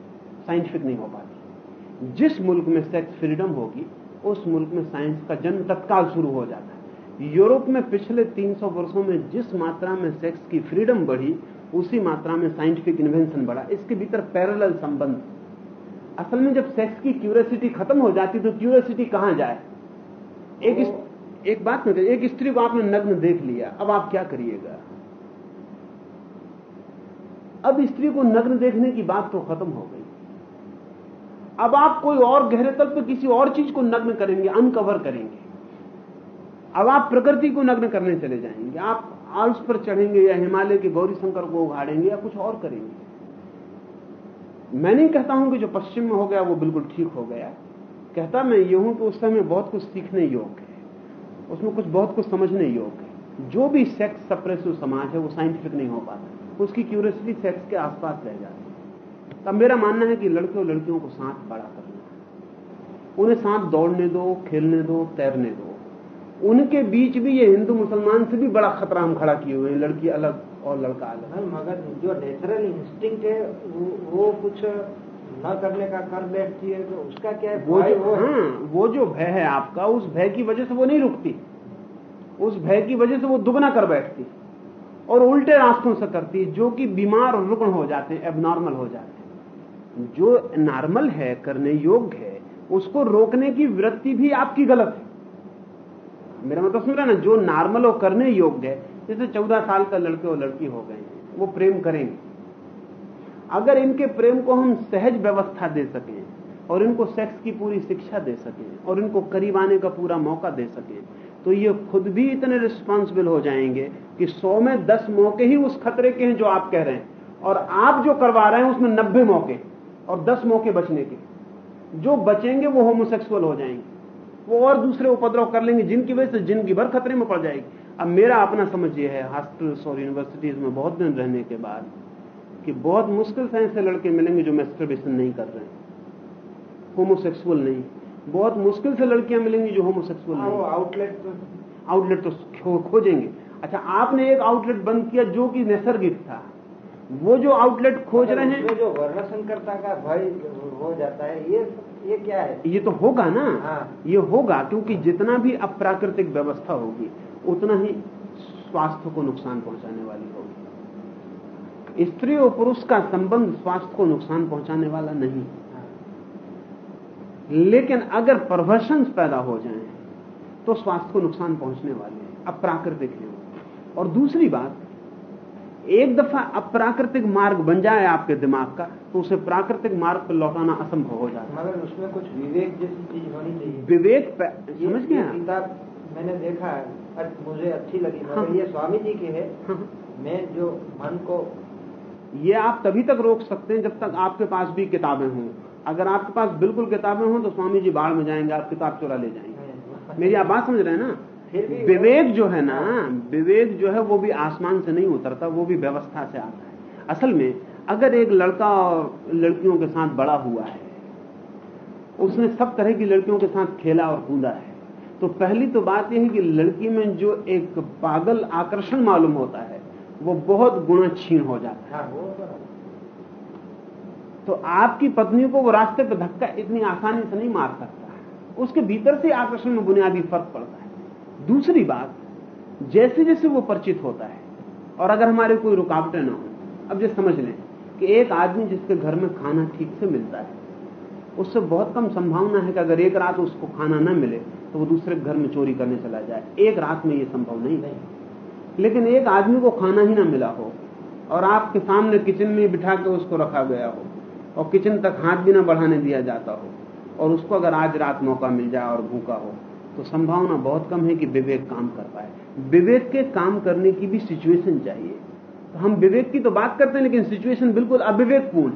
साइंटिफिक नहीं हो पाती। जिस मुल्क में सेक्स फ्रीडम होगी उस मुल्क में साइंस का जन्म तत्काल शुरू हो जाता है। यूरोप में पिछले 300 वर्षों में जिस मात्रा में सेक्स की फ्रीडम बढ़ी उसी मात्रा में साइंटिफिक इन्वेंशन बढ़ा। इसके भीतर पैरेलल संबंध। असल में जब सेक्स की क्यूरियोसिटी खत्म हो जाती तो क्यूरियोसिटी कहाँ जाए? एक इस, एक बात में एक स्त्री को आपने नग्न देख लिया अब आप क्या करिएगा? अब स्त्री को नग्न देखने की बात तो खत्म हो गई। अब आप कोई और गहरे तल पे किसी और चीज़ को नग्न करेंगे अनकवर करेंगे। अब आप प्रकृति को नग्न करने चले जाएँगे। आप आल्स पर चढ़ेंगे या हिमालय के गौरी शंकर को उघाड़ेंगे या कुछ और करेंगे। मैं नहीं कहता हूँ कि जो पश्चिम में हो गया, वो बिल्कुल ठीक हो गया। कहता मैं ये हूँ कि उस समय बहुत कुछ सीखने योग्य है। उसमें कुछ बहुत कुछ समझने योग्य है। जो भी सेक्स सप्रेसिव समाज है, वो साइंटिफिक नहीं हो पाता। उसकी क्यूरियसिटी सेक्स के आसपास रह जाती है। तब मेरा मानना है कि लड़के और लड़कियों को साथ बड़ा करना है। उन्हें साथ दौड़ने दो खेलने दो तैरने दो। उनके बीच भी ये हिंदू मुसलमान से भी बड़ा खतरा हम खड़ा किए हुए हैं। लड़की अलग और लड़का अलग। मगर जो नेचुरल इंस्टिंक्ट है वो, वो कुछ न करने का कर बैठती है तो उसका क्या है वो जो वो है। हाँ वो जो भय है आपका उस भय की वजह से वो नहीं रुकती। उस भय की वजह से वो दुगना कर बैठती। और उल्टे रास्तों से करती है, जो कि बीमार और रुग्ण हो जाते हैं एबनॉर्मल हो जाते हैं। जो नॉर्मल है, करने योग्य है, उसको रोकने की वृत्ति भी आपकी गलत है। मेरा मतलब समझ रहा ना? जो नॉर्मल और करने योग्य है, जैसे चौदह साल का लड़के और लड़की हो गए हैं वो प्रेम करेंगे। अगर इनके प्रेम को हम सहज व्यवस्था दे सकें, और इनको सेक्स की पूरी शिक्षा दे सकें, और इनको करीब आने का पूरा मौका दे सकें तो ये खुद भी इतने रिस्पॉन्सिबल हो जाएँगे कि सौ में दस मौके ही उस खतरे के हैं जो आप कह रहे हैं। और आप जो करवा रहे हैं उसमें नब्बे मौके और दस मौके बचने के। जो बचेंगे वो होमोसेक्सुअल हो जाएँगे। वो और दूसरे उपद्रव कर लेंगे जिनकी वजह से ज़िंदगी भर खतरे में पड़ जाएगी। अब मेरा अपना समझ ये है हॉस्पिटल्स और यूनिवर्सिटीज में बहुत दिन रहने के बाद कि बहुत मुश्किल से ऐसे लड़के मिलेंगे जो मेस्टरबेशन नहीं कर रहे हैं। होमोसेक्सुअल नहीं। बहुत मुश्किल से लड़कियाँ मिलेंगी जो होमोसेक्सुअल हाँ, नहीं आउटलेट तो आउटलेट तो खो, खोजेंगे। अच्छा आपने एक आउटलेट बंद किया जो कि नैसर्गिक था। वो जो आउटलेट खोज रहे हैं जो वर्ण संकरता का भय हो जाता है ये ये क्या है? ये तो होगा ना। हाँ। ये होगा क्योंकि जितना भी अप्राकृतिक व्यवस्था होगी उतना ही स्वास्थ्य को नुकसान पहुँचाने वाली होगी। स्त्री और पुरुष का संबंध स्वास्थ्य को नुकसान पहुँचाने वाला नहीं। लेकिन अगर परवर्शन पैदा हो जाए तो स्वास्थ्य को नुकसान पहुँचने वाले हैं अप्राकृतिक है। और दूसरी बात एक दफ़ा अप्राकृतिक मार्ग बन जाए आपके दिमाग का तो उसे प्राकृतिक मार्ग पर लौटाना असंभव हो जाता है। मगर उसमें कुछ विवेक जैसी चीज़ होनी चाहिए। विवेक समझ ये गए किताब मैंने देखा है मुझे अच्छी लगी हाँ। ये स्वामी जी की है। हाँ। मैं जो मन को ये आप तभी तक रोक सकते हैं जब तक आपके पास भी किताबें हों। अगर आपके पास बिल्कुल किताबें हों तो स्वामी जी बाढ़ में जाएँगे आप किताब चुरा ले जाएँगे। मेरी आप बात समझ रहे हैं ना? विवेक जो है ना विवेक जो है वो भी आसमान से नहीं उतरता वो भी व्यवस्था से आता है। असल में अगर एक लड़का और लड़कियों के साथ बड़ा हुआ है उसने सब तरह की लड़कियों के साथ खेला और कूदा है तो पहली तो बात यह है कि लड़की में जो एक पागल आकर्षण मालूम होता है वो बहुत गुणा छीन हो जाता है। हाँ। तो आपकी पत्नी को वो रास्ते पे धक्का इतनी आसानी से नहीं मार सकता। उसके भीतर से आकर्षण में बुनियादी फ़र्क पड़ता है। दूसरी बात, जैसे जैसे वो परिचित होता है, और अगर हमारे कोई रुकावटें ना हो, अब जैसे समझ लें कि एक आदमी जिसके घर में खाना ठीक से मिलता है, उससे बहुत कम संभावना है कि अगर एक रात उसको खाना न मिले तो वो दूसरे घर में चोरी करने चला जाए। एक रात में ये संभव नहीं है। लेकिन एक आदमी को खाना ही ना मिला हो, और आपके सामने किचन में बिठा के उसको रखा गया हो और किचन तक हाथ भी ना बढ़ाने दिया जाता हो। और उसको अगर आज रात मौका मिल जाए और भूखा हो तो संभावना बहुत कम है कि विवेक काम कर पाए। विवेक के काम करने की भी सिचुएशन चाहिए। तो हम विवेक की तो बात करते हैं, लेकिन सिचुएशन बिल्कुल अविवेकपूर्ण।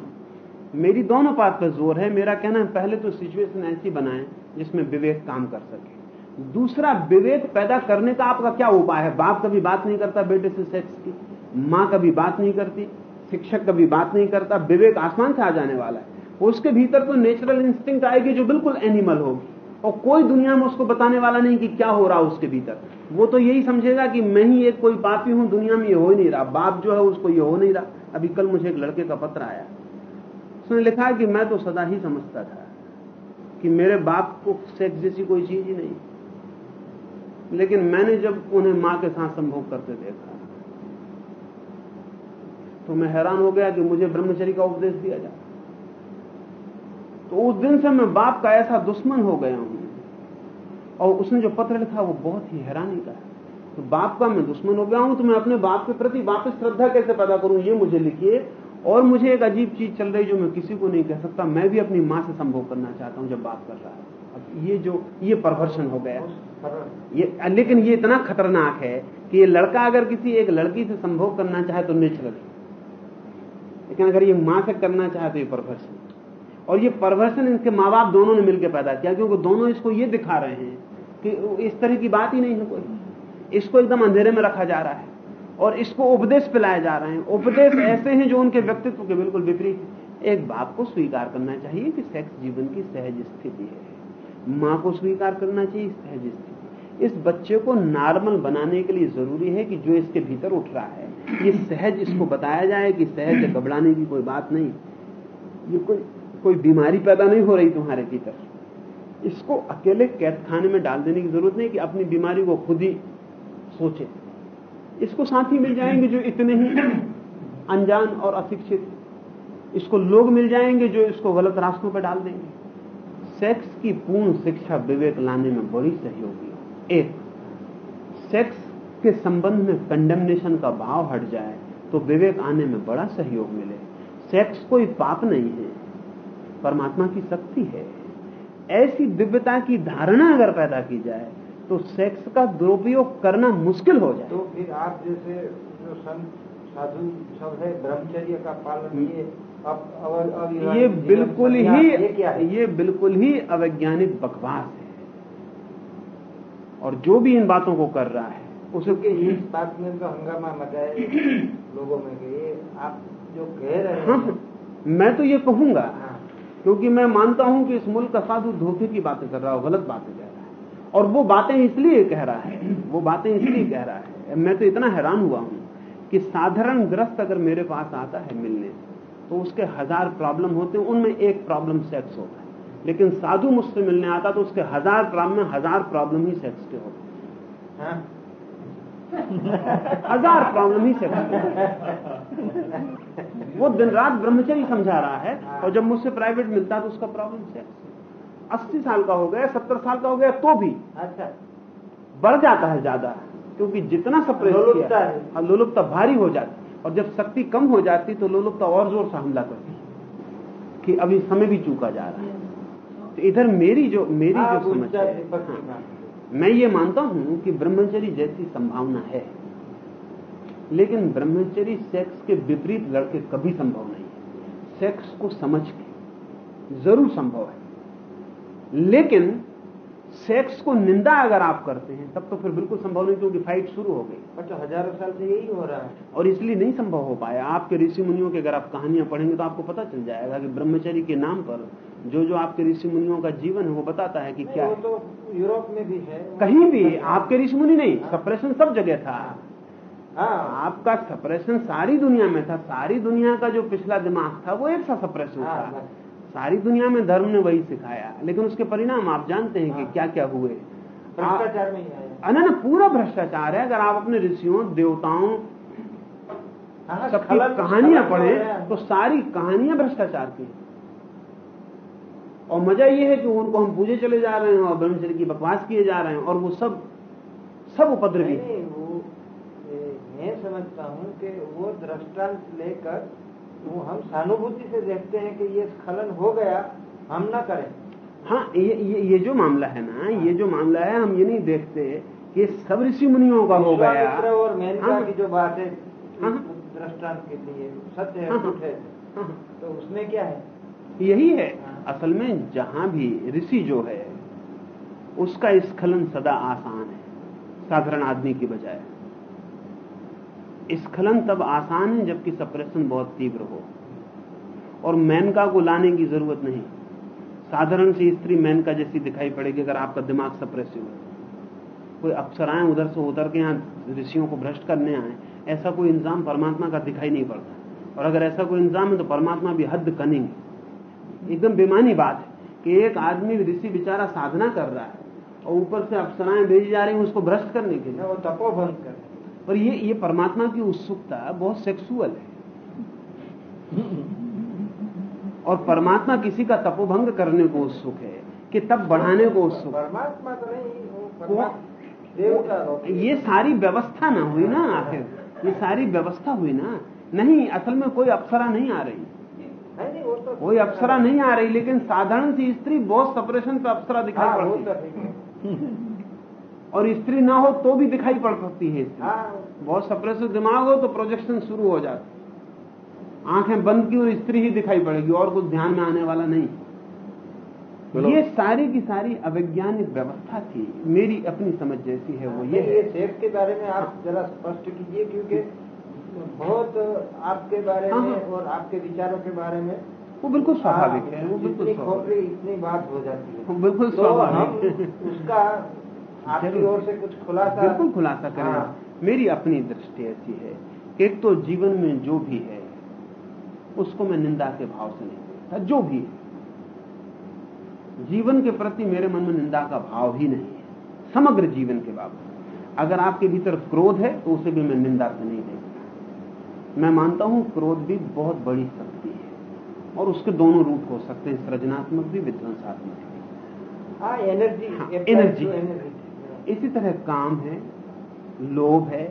मेरी दोनों बात पर ज़ोर है। मेरा कहना है, पहले तो सिचुएशन ऐसी बनाएँ जिसमें विवेक काम कर सके। दूसरा, विवेक पैदा करने का आपका क्या उपाय है? बाप कभी बात नहीं करता बेटे से सेक्स की, माँ कभी बात नहीं करती। शिक्षक कभी बात नहीं करता, विवेक आसमान से आ जाने वाला है। उसके भीतर तो नेचुरल इंस्टिंक्ट आएगी जो बिल्कुल एनिमल होगी। और कोई दुनिया में उसको बताने वाला नहीं कि क्या हो रहा उसके भीतर। वो तो यही समझेगा कि मैं ही एक कोई पापी हूँ, दुनिया में ये हो ही नहीं रहा। बाप जो है उसको ये हो नहीं रहा। अभी कल मुझे एक लड़के का पत्र आया। उसने लिखा है कि मैं तो सदा ही समझता था कि मेरे बाप को सेक्स जैसी कोई चीज़ ही नहीं। लेकिन मैंने जब उन्हें माँ के साथ संभोग करते देखा तो मैं हैरान हो गया कि मुझे ब्रह्मचर्य का उपदेश दिया जाए। तो उस दिन से मैं बाप का ऐसा दुश्मन हो गया हूँ। और उसने जो पत्र लिखा वो बहुत ही हैरानी का है। तो बाप का मैं दुश्मन हो गया हूँ तो मैं अपने बाप के प्रति वापस श्रद्धा कैसे पैदा करूँ, ये मुझे लिखिए। और मुझे एक अजीब चीज़ चल रही जो मैं किसी को नहीं कह सकता, मैं भी अपनी माँ से संभोग करना चाहता हूँ जब बात कर रहा है। अब ये जो, ये परवर्शन हो गया। ये, लेकिन ये इतना खतरनाक है कि ये लड़का अगर किसी एक लड़की से संभोग करना चाहे तो नेचुरल लेकिन अगर ये माँ से करना चाहे तो ये परवर्शन और ये परवर्सन इनके माँ बाप दोनों ने मिलकर पैदा किया, क्योंकि दोनों इसको ये दिखा रहे हैं कि इस तरह की बात ही नहीं है कोई। इसको एकदम अंधेरे में रखा जा रहा है, और इसको उपदेश पिलाए जा रहे हैं। उपदेश ऐसे हैं जो उनके व्यक्तित्व के बिल्कुल विपरीत एक बाप को स्वीकार करना चाहिए कि सेक्स जीवन की सहज स्थिति है। माँ को स्वीकार करना चाहिए, सहज स्थिति। इस बच्चे को नॉर्मल बनाने के लिए ज़रूरी है कि जो इसके भीतर उठ रहा है ये सहज इसको बताया जाए कि सहज से घबराने की कोई बात नहीं, ये कोई कोई बीमारी पैदा नहीं हो रही तुम्हारे भीतर। इसको अकेले कैद खाने में डाल देने की ज़रूरत नहीं कि अपनी बीमारी को खुद ही सोचे। इसको साथी मिल जाएँगे जो इतने ही अनजान और अशिक्षित। इसको लोग मिल जाएँगे जो इसको गलत रास्तों पर डाल देंगे। सेक्स की पूर्ण शिक्षा विवेक लाने में बड़ी सहयोगी एक, सेक्स के संबंध में कंडेमनेशन का भाव हट जाए तो विवेक आने में बड़ा सहयोग मिले। सेक्स कोई पाप नहीं है परमात्मा की शक्ति है। ऐसी दिव्यता की धारणा अगर पैदा की जाए तो सेक्स का दुरुपयोग करना मुश्किल हो जाए। तो फिर आप जैसे जो संत साधु सब है ब्रह्मचर्य का पालन ये अब ये बिल्कुल ही ये है? ये बिल्कुल ही अवैज्ञानिक बकवास है। और जो भी इन बातों को कर रहा है उसे क्योंकि इस बात में तो हंगामा मचा है (clears throat) लोगों में कि ये आप जो कह रहे हैं। हाँ, हैं। मैं तो ये कहूँगा हाँ, क्योंकि मैं मानता हूँ कि इस मुल्क का साधु धोखे की बातें कर रहा है गलत बातें कह रहा है। और वो बातें इसलिए कह रहा है वो बातें इसलिए कह रहा है। मैं तो इतना हैरान हुआ हूँ कि साधारण ग्रस्त अगर मेरे पास आता है मिलने तो उसके हज़ार प्रॉब्लम होते हैं उनमें एक प्रॉब्लम सेक्स होता है। लेकिन साधु मुझसे मिलने आता तो उसके हज़ार प्रॉब्लम में हज़ार प्रॉब्लम ही सेक्स के होते हैं। हाँ। (laughs) हज़ार प्रॉब्लम ही हैं। वो दिन रात ब्रह्मचर्य समझा रहा है और जब मुझसे प्राइवेट मिलता है तो उसका प्रॉब्लम सेक्स अस्सी साल का हो गया सत्तर साल का हो गया तो भी अच्छा। बढ़ जाता है ज़्यादा क्योंकि जितना सप्रेस लोलुपता है। हाँ, लोलुपता भारी हो जाती और जब शक्ति कम हो जाती तो लोलुपता और ज़ोर से हमला करती कि अभी समय भी चूका जा रहा है। तो इधर मेरी जो मेरी जो समझ है। मैं ये मानता हूँ कि ब्रह्मचरी जैसी संभावना है, लेकिन ब्रह्मचरी सेक्स के विपरीत लड़के कभी संभव नहीं है। सेक्स को समझ के ज़रूर संभव है। लेकिन सेक्स को निंदा अगर आप करते हैं तब तो फिर बिल्कुल संभव नहीं क्योंकि फाइट शुरू हो गई। अच्छा हज़ारों साल से यही हो रहा है। और इसलिए नहीं संभव हो पाया। आपके ऋषि मुनियों की अगर आप कहानियाँ पढ़ेंगे तो आपको पता चल जाएगा कि ब्रह्मचरी के नाम पर जो जो आपके ऋषि मुनियों का जीवन है वो बताता है कि क्या वो तो यूरोप में भी है। कहीं भी आपके ऋषि मुनि नहीं सप्रेशन सब जगह था। हाँ। आपका सप्रेशन सारी दुनिया में था। सारी दुनिया का जो पिछला दिमाग था वो एक सा सप्रेशन हाँ, था। सारी दुनिया में धर्म ने वही सिखाया। लेकिन उसके परिणाम आप जानते हैं कि हाँ। क्या क्या हुए। भ्रष्टाचार में ही आया ना पूरा भ्रष्टाचार है। अगर आप अपने ऋषियों देवताओं हाँ, सबकी कहानियाँ पढ़े तो सारी कहानियाँ भ्रष्टाचार की। और मज़ा ये है कि उनको हम पूजे चले जा रहे हैं और ब्रह्मचर्य की बकवास किए जा रहे हैं और वो सब सब उपद्रवी। मैं समझता हूँ कि वो दृष्टांत लेकर वो हम सहानुभूति से देखते हैं कि ये स्खलन हो गया हम ना करें। हाँ ये, ये ये जो मामला है ना ये जो मामला है हम ये नहीं देखते कि सब ऋषि मुनियों का हो गया। और मेनका हाँ, की जो बात है हाँ। दृष्टांत के लिए सत्य है हाँ, झूठ है हाँ, तो उसमें क्या है? यही है। हाँ। असल में जहाँ भी ऋषि जो है उसका स्खलन सदा आसान है साधारण आदमी की बजाय। स्खलन तब आसान है जबकि सप्रेशन बहुत तीव्र हो। और मेनका को लाने की ज़रूरत नहीं। साधारण सी स्त्री मेनका जैसी दिखाई पड़ेगी अगर आपका दिमाग सप्रेसिव है। कोई अप्सराएँ उधर से उधर के यहाँ ऋषियों को भ्रष्ट करने आए, ऐसा कोई इंजाम परमात्मा का दिखाई नहीं पड़ता। और अगर ऐसा कोई इंजाम है तो परमात्मा भी हद कनेंगे। एकदम बेमानी बात है कि एक आदमी ऋषि बेचारा साधना कर रहा है और ऊपर से अप्सराएँ भेजी जा रही हैं उसको भ्रष्ट करने के लिए। वो तपोभंग पर ये ये परमात्मा की उत्सुकता बहुत सेक्सुअल है। और परमात्मा किसी का तपोभंग करने को उत्सुक है कि तब बढ़ाने को उत्सुक परमात्मा तो नहीं ये सारी व्यवस्था ना हुई ना आखिर। ये सारी व्यवस्था हुई ना। नहीं असल में कोई अप्सरा नहीं आ रही। तो कोई अप्सरा नहीं आ रही लेकिन साधारण सी स्त्री बहुत सपरेशन पे अप्सरा दिखाई हाँ पड़ती तो है है। और स्त्री ना हो तो भी दिखाई पड़ सकती है स्त्री। हाँ। बहुत सप्रेसिव दिमाग हो तो प्रोजेक्शन शुरू हो जाती आँखें बंद की और स्त्री ही दिखाई पड़ेगी और कुछ ध्यान में आने वाला नहीं। ये सारी की सारी अवैज्ञानिक व्यवस्था थी। मेरी अपनी समझ जैसी है वो ये नहीं, ये है सेक्स के बारे में आप जरा स्पष्ट कीजिए क्योंकि बहुत आपके बारे हाँ, में हाँ। और आपके विचारों के बारे में वो बिल्कुल स्वाभाविक हाँ, है वो बिल्कुल इतनी बात हो जाती है। बिल्कुल तो स्वाभाविक। उसका आपकी ओर से कुछ खुलासा। बिल्कुल खुलासा करें हाँ। मेरी अपनी दृष्टि ऐसी है कि एक तो जीवन में जो भी है उसको मैं निंदा के भाव से नहीं देखता। जो भी है जीवन के प्रति मेरे मन में निंदा का भाव ही नहीं है। समग्र जीवन के बाबत अगर आपके भीतर क्रोध है तो उसे भी मैं निंदा से नहीं देखता। मैं मानता हूँ क्रोध भी बहुत बड़ी शक्ति है और उसके दोनों रूप हो सकते हैं सृजनात्मक भी विध्वंसात्मक भी। हाँ एनर्जी हाँ, applied energy। इसी तरह काम है लोभ है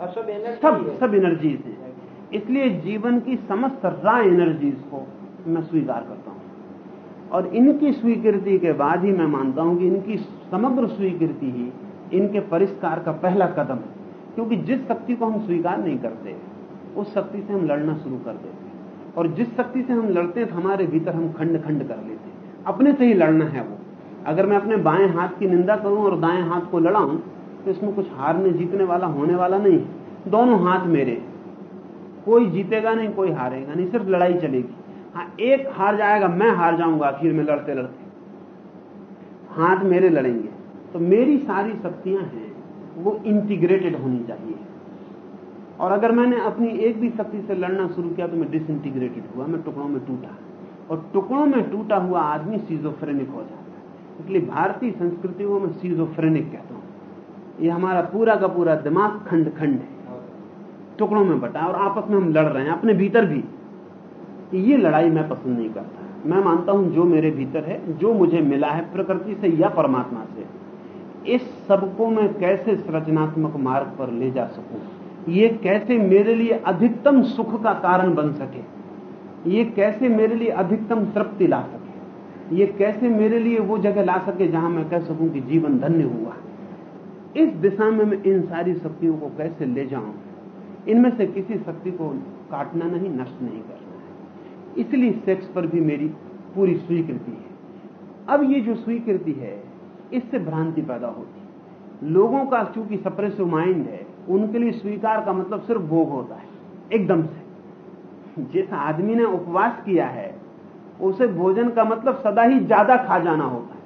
और सब एनर्जी सब है। सब एनर्जीज हैं। इसलिए जीवन की समस्त रा एनर्जीज को मैं स्वीकार करता हूँ। और इनकी स्वीकृति के बाद ही मैं मानता हूँ कि इनकी समग्र स्वीकृति ही इनके परिष्कार का पहला कदम है। क्योंकि जिस शक्ति को हम स्वीकार नहीं करते उस शक्ति से हम लड़ना शुरू कर देते हैं। और जिस शक्ति से हम लड़ते हैं तो हमारे भीतर हम खंड खंड कर लेते हैं। अपने से ही लड़ना है वो। अगर मैं अपने बाएँ हाथ की निंदा करूँ और दाएँ हाथ को लड़ाऊं तो इसमें कुछ हारने जीतने वाला होने वाला नहीं दोनों हाथ मेरे। कोई जीतेगा नहीं, कोई हारेगा नहीं, सिर्फ़ लड़ाई चलेगी। हाँ एक हार जाएगा, मैं हार जाऊँगा आखिर में लड़ते लड़ते। हाथ मेरे लड़ेंगे। तो मेरी सारी शक्तियाँ हैं, वो इंटीग्रेटेड होनी चाहिए। और अगर मैंने अपनी एक भी शक्ति से लड़ना शुरू किया तो मैं डिसइंटीग्रेटेड हुआ, मैं टुकड़ों में टूटा। और टुकड़ों में टूटा हुआ आदमी सीजोफ्रेनिक हो जाता इसलिए भारतीय संस्कृति को मैं सीजोफ्रेनिक कहता हूँ। ये हमारा पूरा का पूरा दिमाग खंड खंड है। टुकड़ों में बटा, और आपस में हम लड़ रहे हैं, अपने भीतर भी। ये लड़ाई मैं पसंद नहीं करता। मैं मानता हूँ जो मेरे भीतर है, जो मुझे मिला है, प्रकृति से या परमात्मा से, इस सबको मैं कैसे रचनात्मक मार्ग पर ले जा सकूँ? ये कैसे मेरे लिए अधिकतम सुख का कारण बन सके? ये कैसे मेरे लिए अधिकतम तृप्ति ला सके? ये कैसे मेरे लिए वो जगह ला सके जहाँ मैं कह सकूँ कि जीवन धन्य हुआ? इस दिशा में मैं इन सारी शक्तियों को कैसे ले जाऊँ? इनमें से किसी शक्ति को काटना नहीं, नष्ट नहीं करना है। इसलिए सेक्स पर भी मेरी पूरी स्वीकृति है। अब ये जो स्वीकृति है, इससे भ्रांति पैदा होती है। लोगों का चूँकि सप्रेसिव माइंड है, उनके लिए स्वीकार का मतलब सिर्फ़ भोग होता है। एकदम से। जिस आदमी ने उपवास किया है उसे भोजन का मतलब सदा ही ज़्यादा खा जाना होता है।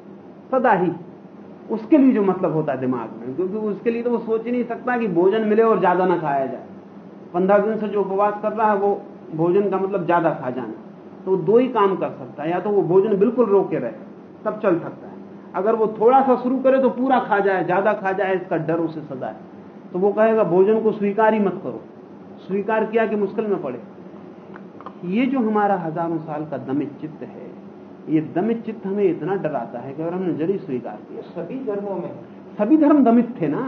सदा ही। उसके लिए जो मतलब होता है दिमाग में, क्योंकि उसके लिए तो वो सोच ही नहीं सकता कि भोजन मिले और ज़्यादा ना खाया जाए। पंद्रह दिन से जो उपवास कर रहा है, वो भोजन का मतलब ज़्यादा खा जाना तो दो ही काम कर सकता है, या तो वो भोजन बिल्कुल रोके रहे, तब चल सकता है। अगर वो थोड़ा सा शुरू करे तो पूरा खा जाए, ज़्यादा खा जाए, इसका डर उसे सदा है। तो वो कहेगा, भोजन को स्वीकार ही मत करो। स्वीकार किया कि मुश्किल में पड़े। ये जो हमारा हज़ारों साल का दमित चित्त है ये दमित चित्त हमें इतना डराता है कि अगर हमने जड़ी स्वीकार किया। सभी धर्मों में। सभी धर्म दमित थे ना?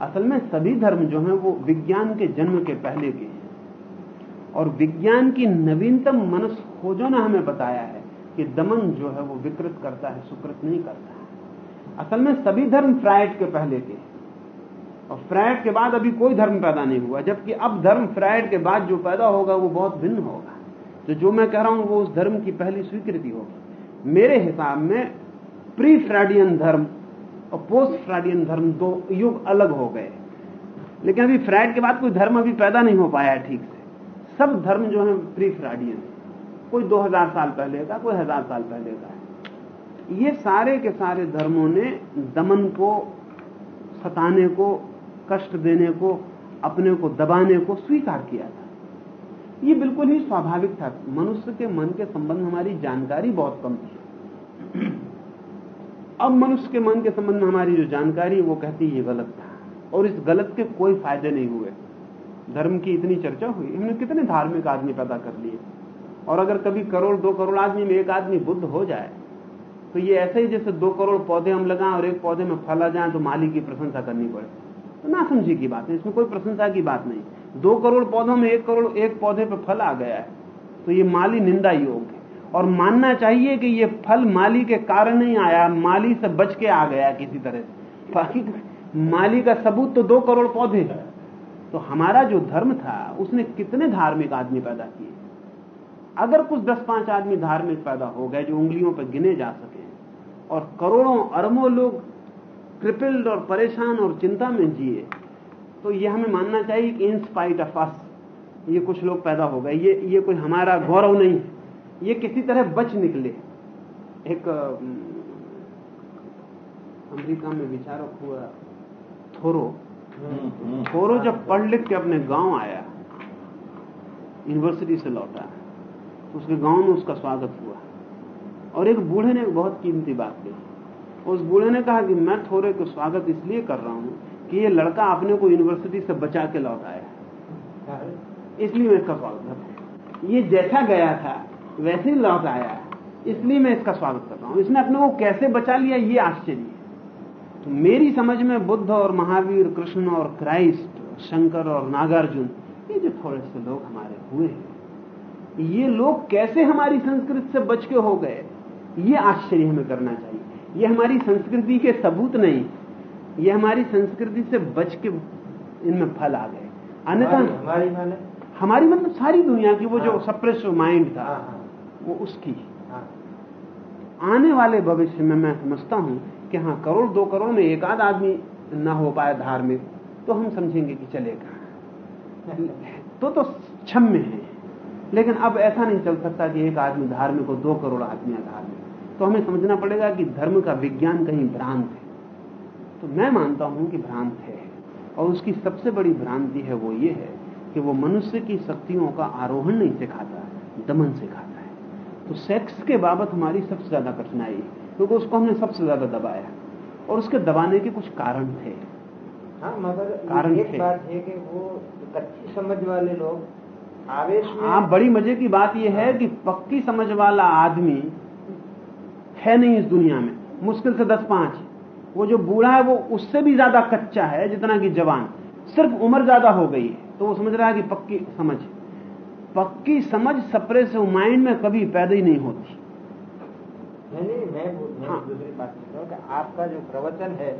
असल में सभी धर्म जो हैं वो विज्ञान के जन्म के पहले के हैं। और विज्ञान की नवीनतम मनस खोजों ने हमें बताया है कि दमन जो है वो विकृत करता है सुकृत नहीं करता है। असल में सभी धर्म फ्राइड के पहले के और फ्राइड के बाद अभी कोई धर्म पैदा नहीं हुआ जबकि अब धर्म फ्राइड के बाद जो पैदा होगा वो बहुत भिन्न होगा। तो जो मैं कह रहा हूँ वो उस धर्म की पहली स्वीकृति होगी। मेरे हिसाब में प्री फ्राइडियन धर्म और पोस्ट फ्राइडियन धर्म दो युग अलग हो गए। लेकिन अभी फ्राइड के बाद कोई धर्म अभी पैदा नहीं हो पाया ठीक से। सब धर्म जो है प्री फ्राइडियन कोई 2000 साल पहले का, कोई हज़ार साल पहले का है। ये सारे के सारे धर्मों ने दमन को, सताने को, कष्ट देने को, अपने को दबाने को स्वीकार किया था। ये बिल्कुल ही स्वाभाविक था। मनुष्य के मन के संबंध हमारी जानकारी बहुत कम थी। अब मनुष्य के मन के संबंध में हमारी जो जानकारी वो कहती है, ये गलत था। और इस गलत के कोई फ़ायदे नहीं हुए। धर्म की इतनी चर्चा हुई। हमने कितने धार्मिक आदमी पैदा कर लिए। और अगर कभी करोड़, दो करोड़ आदमी में एक आदमी बुद्ध हो जाए तो ये ऐसे ही जैसे दो करोड़ पौधे हम लगाएँ और एक पौधे में फल आ जाए तो माली की प्रशंसा करनी पड़े। तो ना समझी की बात है। इसमें कोई प्रशंसा की बात नहीं। दो करोड़ पौधों में एक करोड़ एक पौधे पर फल आ गया है। तो ये माली निंदा योग है। और मानना चाहिए कि ये फल माली के कारण नहीं आया, माली से बच के आ गया किसी तरह से। बाकी माली का सबूत तो दो करोड़ पौधे है। तो हमारा जो धर्म था, उसने कितने धार्मिक आदमी पैदा किए? अगर कुछ दस पाँच आदमी धार्मिक पैदा हो गए जो उंगलियों पर गिने जा सके, और करोड़ों अरबों लोग क्रिपिल्ड और परेशान और चिंता में जिए तो ये हमें मानना चाहिए कि इन स्पाइट ऑफ़ अस ये कुछ लोग पैदा हो गए। ये ये कोई हमारा गौरव नहीं है। ये किसी तरह बच निकले। एक अमेरिका में विचारक हुआ थोरो। थोरो जब पढ़ लिख के अपने गाँव आया यूनिवर्सिटी से लौटा उसके गाँव में उसका स्वागत हुआ। और एक बूढ़े ने बहुत कीमती बात कही। उस बूढ़े ने कहा कि मैं थोरे को स्वागत इसलिए कर रहा हूँ कि ये लड़का अपने को यूनिवर्सिटी से बचा के लौट आया। इसलिए मैं इसका स्वागत कर ये जैसा गया था, वैसे ही लौट आया इसलिए मैं इसका स्वागत कर रहा हूँ। इसने अपने को कैसे बचा लिया, ये आश्चर्य है। तो मेरी समझ में बुद्ध और महावीर, कृष्ण और क्राइस्ट, शंकर और नागार्जुन, ये जो थोड़े से लोग हमारे हुए हैं, ये लोग कैसे हमारी संस्कृति से बच के हो गए, ये आश्चर्य हमें करना चाहिए। ये हमारी संस्कृति के सबूत नहीं ये हमारी संस्कृति से बच के इनमें फल आ गए। अन्यथा हमारी माने हमारी मतलब सारी दुनिया की वो जो हाँ। सप्रेस माइंड था हाँ हाँ। वो उसकी हाँ। आने वाले भविष्य में मैं समझता हूँ कि हाँ करोड़ दो करोड़ में एक आध आदमी न हो पाए धार्मिक तो हम समझेंगे कि चलेगा (laughs) तो तो क्षम्य है। लेकिन अब ऐसा नहीं चल सकता कि एक आदमी धार्मिक हो दो करोड़ आदमी धार्मिक तो हमें समझना पड़ेगा कि धर्म का विज्ञान कहीं भ्रांत है। तो मैं मानता हूँ कि भ्रांत है। और उसकी सबसे बड़ी भ्रांति है वो ये है कि वो मनुष्य की शक्तियों का आरोहण नहीं सिखाता दमन सिखाता है। तो सेक्स के बाबत हमारी सबसे ज़्यादा कठिनाई है क्योंकि उसको हमने सबसे ज़्यादा दबाया। और उसके दबाने के कुछ कारण थे। हाँ मगर कारण एक थे। बात है कि वो कच्ची समझ वाले लोग आवेश में आप बड़ी मज़े की बात यह है कि पक्की समझ वाला आदमी है नहीं इस दुनिया में। मुश्किल से दस पाँच। वो जो बूढ़ा है वो उससे भी ज़्यादा कच्चा है जितना कि जवान। सिर्फ़ उम्र ज़्यादा हो गई है। तो वो समझ रहा है कि पक्की समझ। पक्की समझ सपरे से माइंड में कभी पैदा ही नहीं होती। नहीं नहीं मैं मैं हाँ। दूसरी बात कर रहा हूँ कि आपका जो प्रवचन है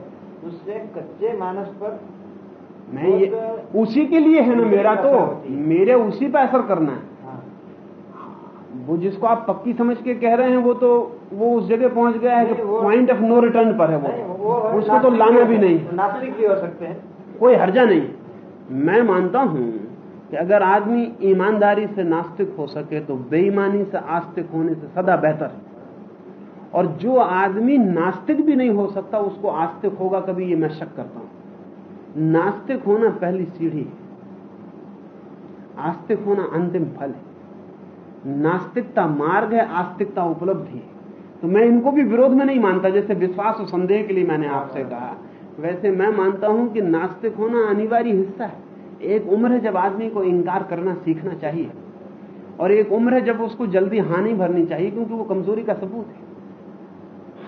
उससे कच्चे मानस पर मैं ये उसी के लिए है ना मेरा तो। मेरे उसी पर असर करना हाँ। वो जिसको आप पक्की समझ के कह रहे हैं वो तो वो उस जगह पहुँच गया है कि पॉइंट ऑफ़ नो रिटर्न पर है वो। वो है उसको तो लाना भी नहीं। नास्तिक भी हो सकते हैं। कोई हर्जा नहीं। मैं मानता हूँ कि अगर आदमी ईमानदारी से नास्तिक हो सके तो बेईमानी से आस्तिक होने से सदा बेहतर है। और जो आदमी नास्तिक भी नहीं हो सकता उसको आस्तिक होगा कभी ये मैं शक करता हूँ। नास्तिक होना पहली सीढ़ी है। आस्तिक होना अंतिम फल है। नास्तिकता मार्ग है, आस्तिकता उपलब्धि है। तो मैं इनको भी विरोध में नहीं मानता, जैसे विश्वास और संदेह के लिए मैंने आपसे कहा। वैसे मैं मानता हूँ कि नास्तिक होना अनिवार्य हिस्सा है। एक उम्र है जब आदमी को इंकार करना सीखना चाहिए। और एक उम्र है जब उसको जल्दी हाँ नहीं भरनी चाहिए, क्योंकि वो कमज़ोरी का सबूत है।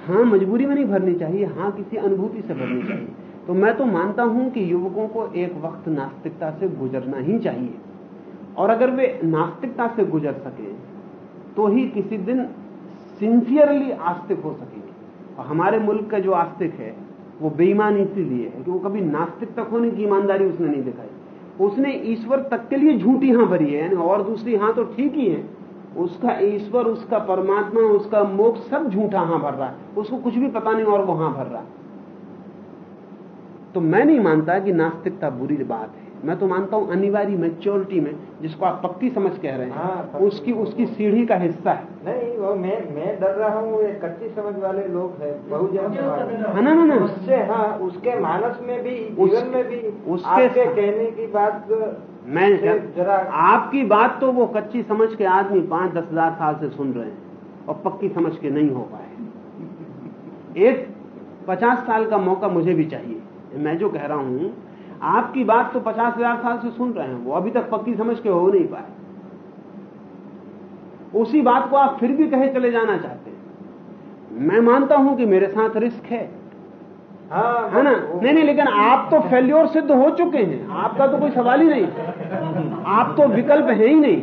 हाँ मजबूरी में नहीं भरनी चाहिए हाँ किसी अनुभूति से भरनी चाहिए। तो मैं तो मानता हूँ कि युवकों को एक वक्त नास्तिकता से गुजरना ही चाहिए। और अगर वे नास्तिकता से गुजर सके तो ही किसी दिन सिंसियरली आस्तिक हो सकेंगे। और हमारे मुल्क का जो आस्तिक है, वो बेईमान इसीलिए है कि वो कभी नास्तिक तक होने की ईमानदारी उसने नहीं दिखाई। उसने ईश्वर तक के लिए झूठी हाँ भरी है और दूसरी हाँ तो ठीक ही है। उसका ईश्वर, उसका परमात्मा, उसका मोक्ष सब झूठा हाँ भर रहा है। उसको कुछ भी पता नहीं और वो हाँ भर रहा है। तो मैं नहीं मानता कि नास्तिकता बुरी बात है। मैं तो मानता हूँ अनिवार्य मेच्योरिटी में जिसको आप पक्की समझ कह रहे हाँ, हैं उसकी उसकी सीढ़ी का हिस्सा है। नहीं वो मैं मैं डर रहा हूँ ये कच्ची समझ वाले लोग हैं बहुजन समाज। हाँ? ना उससे हाँ उसके मानस में भी जीवन में भी उसके आपके कहने की बात मैं जरा आपकी बात तो वो कच्ची समझ के आदमी पाँच दस हज़ार साल से सुन रहे हैं और पक्की समझ के नहीं हो पाए एक पचास साल का मौका मुझे भी चाहिए। मैं जो कह रहा हूँ आपकी बात तो पचास हज़ार साल से सुन रहे हैं वो अभी तक पक्की समझ के हो नहीं पाए। उसी बात को आप फिर भी कहे चले जाना चाहते हैं। मैं मानता हूँ कि मेरे साथ रिस्क है। हाँ है ना? नहीं नहीं लेकिन आप तो फेल्योर सिद्ध हो चुके हैं। आपका तो कोई सवाल ही नहीं। आप तो विकल्प है ही नहीं।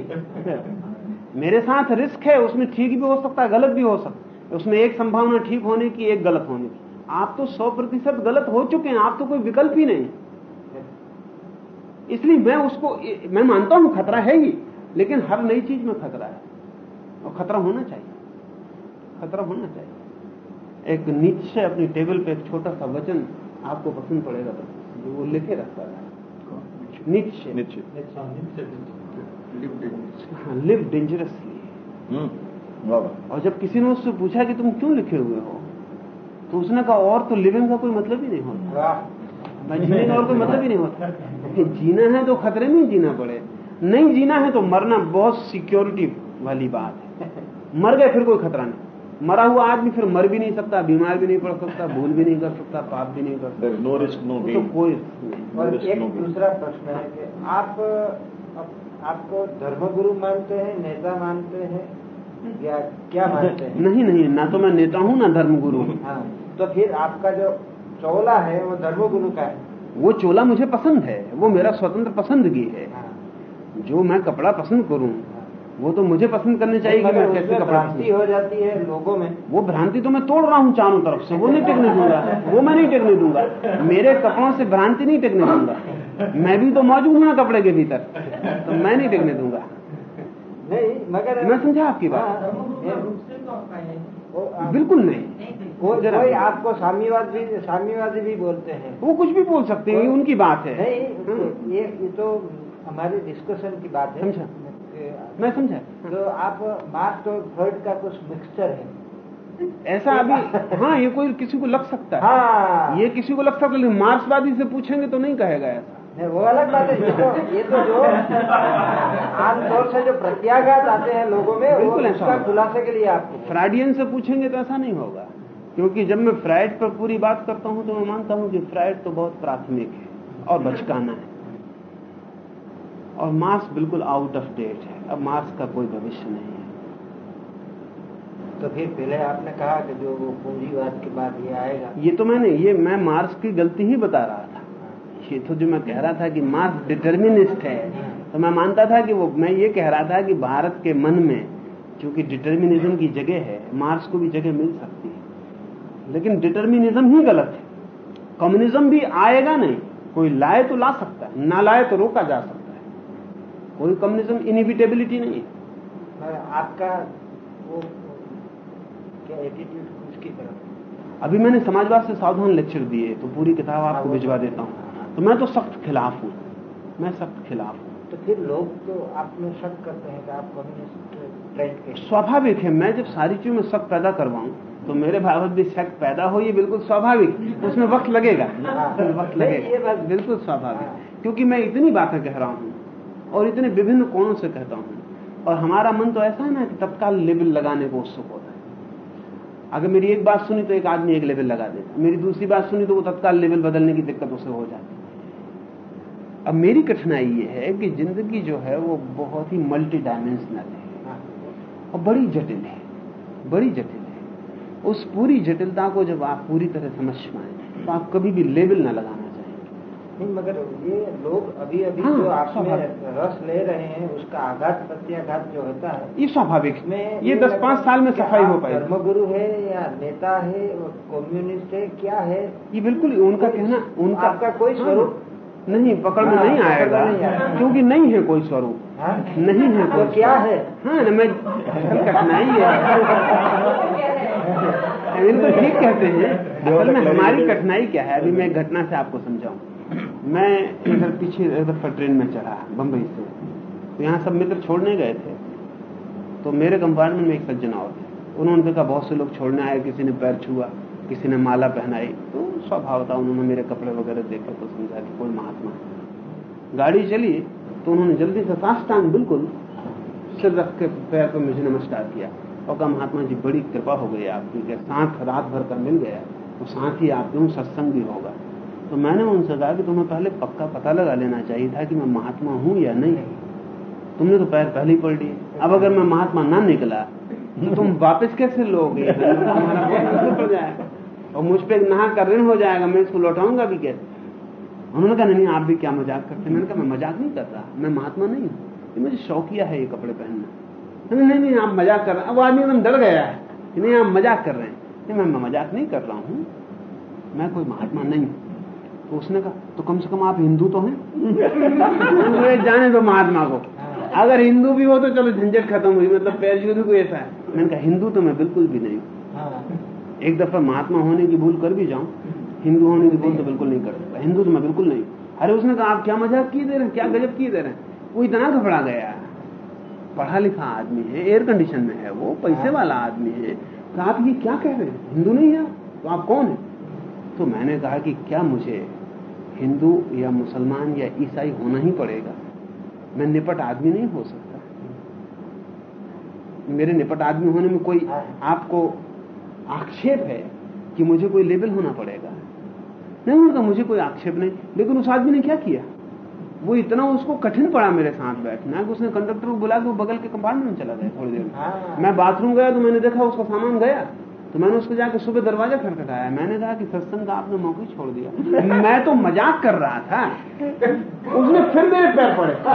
मेरे साथ रिस्क है उसमें ठीक भी हो सकता है गलत भी हो सकता है। उसमें एक संभावना ठीक होने की एक गलत होने की। आप तो सौ प्रतिशत गलत हो चुके हैं आप तो कोई विकल्प ही नहीं। इसलिए मैं उसको मैं मानता हूँ खतरा है ही लेकिन हर नई चीज़ में खतरा है। और खतरा होना चाहिए। खतरा होना चाहिए। एक नीचे अपनी टेबल पे एक छोटा सा वचन आपको पसंद पड़ेगा तो जो वो लिखे रखता है। नीचे निश्चित लिव डेंजरसली हम्म और जब किसी ने उससे पूछा कि तुम क्यों लिखे हुए हो तो उसने कहा और तो लिविंग का कोई मतलब ही नहीं होता जीने का और कोई मतलब ही नहीं होता। कि जीना है तो खतरे में ही जीना पड़े। नहीं जीना है तो मरना बहुत सिक्योरिटी वाली बात है। मर गए फिर कोई खतरा नहीं। मरा हुआ आदमी फिर मर भी नहीं सकता बीमार भी नहीं पड़ सकता भूल भी नहीं कर सकता पाप भी नहीं कर सकता नो रिस्क नो तो कोई। और एक दूसरा प्रश्न है कि आप आप- आपको धर्मगुरु मानते हैं नेता मानते हैं या क्या मानते हैं? नहीं नहीं ना तो मैं नेता हूँ ना धर्मगुरु हूँ। हाँ तो फिर आपका जो चोला है वो धर्मगुरु का है। वो चोला मुझे पसंद है वो मेरा स्वतंत्र पसंदगी है। हाँ। जो मैं कपड़ा पसंद करूँ वो तो मुझे पसंद करने चाहिए कि मैं कैसे कपड़ा भ्रांति हो जाती है लोगों में। वो भ्रांति तो मैं तोड़ रहा हूँ चारों तरफ़ से वो नहीं टिकने दूँगा वो मैं नहीं टिकने दूँगा। मेरे कपड़ों से भ्रांति नहीं टिकने दूँगा। मैं भी तो मौजूद हूँ ना कपड़े के भीतर तो मैं नहीं टिकने दूँगा। नहीं मगर मैं समझा आपकी बात? हाँ, तो है बिल्कुल नहीं। वो जरा- कोई आपको साम्यवाद भी साम्यवादी भी बोलते हैं। वो कुछ भी बोल सकते हैं उनकी बात है। नहीं ये ये तो हमारे डिस्कशन की बात है। समझा। मैं समझा। तो आप मार्क्स और फ्रॉइड का कुछ मिक्सचर है। ऐसा अभी (laughs) हाँ ये कोई किसी को लग सकता है। हाँ। ये किसी को लग सकता है लेकिन मार्क्सवादी से पूछेंगे तो नहीं कहेगा ऐसा। वो अलग बात है। ये तो ये तो जो आमतौर से जो प्रत्याघात आते हैं लोगों में बिल्कुल उसका खुलासे के लिए आपको फ्राइडियन से पूछेंगे तो ऐसा नहीं होगा। क्योंकि जब मैं फ्राइड पर पूरी बात करता हूँ तो मैं मानता हूँ कि फ्राइड तो बहुत प्राथमिक है और बचकाना है। और मार्क्स बिल्कुल आउट ऑफ़ डेट है। अब मार्क्स का कोई भविष्य नहीं है। तो फिर पहले आपने कहा कि जो वो पूंजीवाद के बाद ये आएगा। ये तो मैंने ये मैं मार्क्स की गलती ही बता रहा था। ये तो जो मैं कह रहा था कि मार्क्स डिटर्मिनिस्ट है तो मैं मानता था कि वो मैं ये कह रहा था कि भारत के मन में क्योंकि डिटर्मिनिज्म की जगह है मार्क्स को भी जगह मिल सकती है। लेकिन डिटर्मिनिज्म ही गलत है। कम्युनिज्म भी आएगा नहीं। कोई लाए तो ला सकता है ना लाए तो रोका जा सकता है। कोई कम्युनिज्म इनिविटेबिलिटी नहीं है। आपका वो क्या एटीट्यूड उसकी तरफ़ अभी मैंने समाजवाद से सावधान लेक्चर दिए तो पूरी किताब आपको भिजवा देता हूँ। तो मैं तो सख्त खिलाफ हूँ। मैं सख्त खिलाफ हूँ। तो फिर लोग तो आप में शक करते हैं कि आप कम्युनिस्ट ट्रेंड के स्वाभाविक है मैं जब सारी चीज़ों में शक पैदा करवाऊं तो मेरे भावत भी शक पैदा हो ये बिल्कुल स्वाभाविक। उसमें वक्त लगेगा। हाँ। वक्त लगेगा। बात- बिल्कुल स्वाभाविक। क्योंकि मैं इतनी बातें कह रहा हूँ और इतने विभिन्न कोणों से कहता हूँ। और हमारा मन तो ऐसा है ना कि तत्काल लेबल लगाने को उत्सुक होता है। अगर मेरी एक बात सुनी तो एक आदमी एक लेवल लगा देता मेरी दूसरी बात सुनी तो वो तत्काल लेवल बदलने की दिक्कत उसे हो जाती अब मेरी कठिनाई ये है कि ज़िंदगी जो है वो बहुत ही मल्टी डायमेंशनल है। हाँ। और बड़ी जटिल है। बड़ी जटिल उस पूरी जटिलता को जब आप पूरी तरह समझ पाए तो आप कभी भी लेबल ना लगाना चाहेंगे नहीं मगर ये लोग अभी अभी हाँ, जो आप में रस ले रहे हैं उसका आघात प्रत्याघात जो होता है ये स्वाभाविक। में ये दस पाँच साल में सफ़ाई हो पाएगी। धर्मगुरु है या नेता है कम्युनिस्ट है क्या है? ये बिल्कुल उनका कहना उनका आपका कोई हाँ, स्वरूप? नहीं पकड़ में हाँ, नहीं आएगा। क्योंकि नहीं है कोई स्वरूप। हाँ? नहीं है तो क्या है? हाँ ना मैं कठिनाई है बिल्कुल ठीक कहते हैं असल में हमारी कठिनाई क्या है? अभी मैं घटना से आपको समझाऊं। मैं इधर पीछे दफ़ा ट्रेन में चढ़ा बंबई से। तो यहाँ सब मित्र छोड़ने गए थे। तो मेरे कंपार्टमेंट में एक सज्जन और थे। उन्होंने देखा बहुत से लोग छोड़ने आए किसी ने पैर छुआ किसी ने माला पहनाई। तो स्वभाव था उन्होंने मेरे कपड़े वगैरह देखे तो समझा कि कोई महात्मा गाड़ी चली तो उन्होंने जल्दी से साष्टांग बिल्कुल सिर रख के पैर पर मुझे नमस्कार किया और कहा, महात्मा जी, बड़ी कृपा हो गई आपकी कि साथ रात भर का मिल गया तो साथ ही आपके हूँ सत्संग भी होगा। तो मैंने उनसे कहा कि तुम्हें पहले पक्का पता लगा लेना चाहिए था कि मैं महात्मा हूँ या नहीं। तुमने तो पैर पहले ही पड़ लिए। अब अगर मैं महात्मा ना निकला तो तुम वापस कैसे लोगे? (laughs) पड़ जाएगा? और मुझ पर नहा कर ऋण हो जाएगा, मैं इसको लौटाऊँगा भी कैसे? उन्होंने कहा नहीं आप भी क्या मज़ाक करते हैं?" मैंने कहा मैं मज़ाक नहीं कर रहा मैं महात्मा नहीं हूँ। ये मुझे शौकिया है ये कपड़े पहनना। नहीं नहीं नहीं आप मज़ाक कर रहे हैं। वो आदमी एकदम डर गया है कि नहीं आप मज़ाक कर रहे हैं। नहीं मैं मैं मज़ाक नहीं कर रहा हूँ मैं कोई महात्मा नहीं हूँ। तो उसने कहा तो कम से कम आप हिंदू तो हैं? (laughs) जाने दो महात्मा को। अगर हिंदू भी हो तो चलो झंझट खत्म हुई मतलब पैर छू कोई ऐसा है। मैंने कहा हिंदू तो मैं बिल्कुल भी नहीं हूँ। हाँ। एक दफ़ा महात्मा होने की भूल कर भी जाऊँ हिंदू होने की भूल तो बिल्कुल नहीं कर सकता हिंदू तो मैं बिल्कुल नहीं। अरे उसने कहा आप क्या मज़ाक किए दे रहे हैं? क्या गजब किए दे रहे हैं? वो इतना घबरा गया। पढ़ा लिखा आदमी है एयर कंडीशन में है वो पैसे वाला आदमी है। तो आप ये क्या कह रहे हैं? हिंदू नहीं है? तो आप कौन है? तो मैंने कहा कि क्या मुझे हिंदू या मुसलमान या ईसाई होना ही पड़ेगा? मैं निपट आदमी नहीं हो सकता। मेरे निपट आदमी होने में कोई आपको आक्षेप है कि मुझे कोई लेबल होना पड़ेगा? नहीं उनका मुझे कोई आक्षेप नहीं। लेकिन उस आदमी ने क्या किया? वो इतना उसको कठिन पड़ा मेरे साथ बैठना कि उसने कंडक्टर को बुला के वो बगल के कंपार्टमेंट में चला गया थोड़ी देर में। हाँ। मैं बाथरूम गया तो मैंने देखा उसका सामान गया। तो मैंने उसको जाके सुबह दरवाज़ा खटखटाया मैंने कहा कि सत्संग का आपने मौका छोड़ दिया। (laughs) मैं तो मज़ाक कर रहा था। उसने फिर मेरे पैर पड़े। (laughs)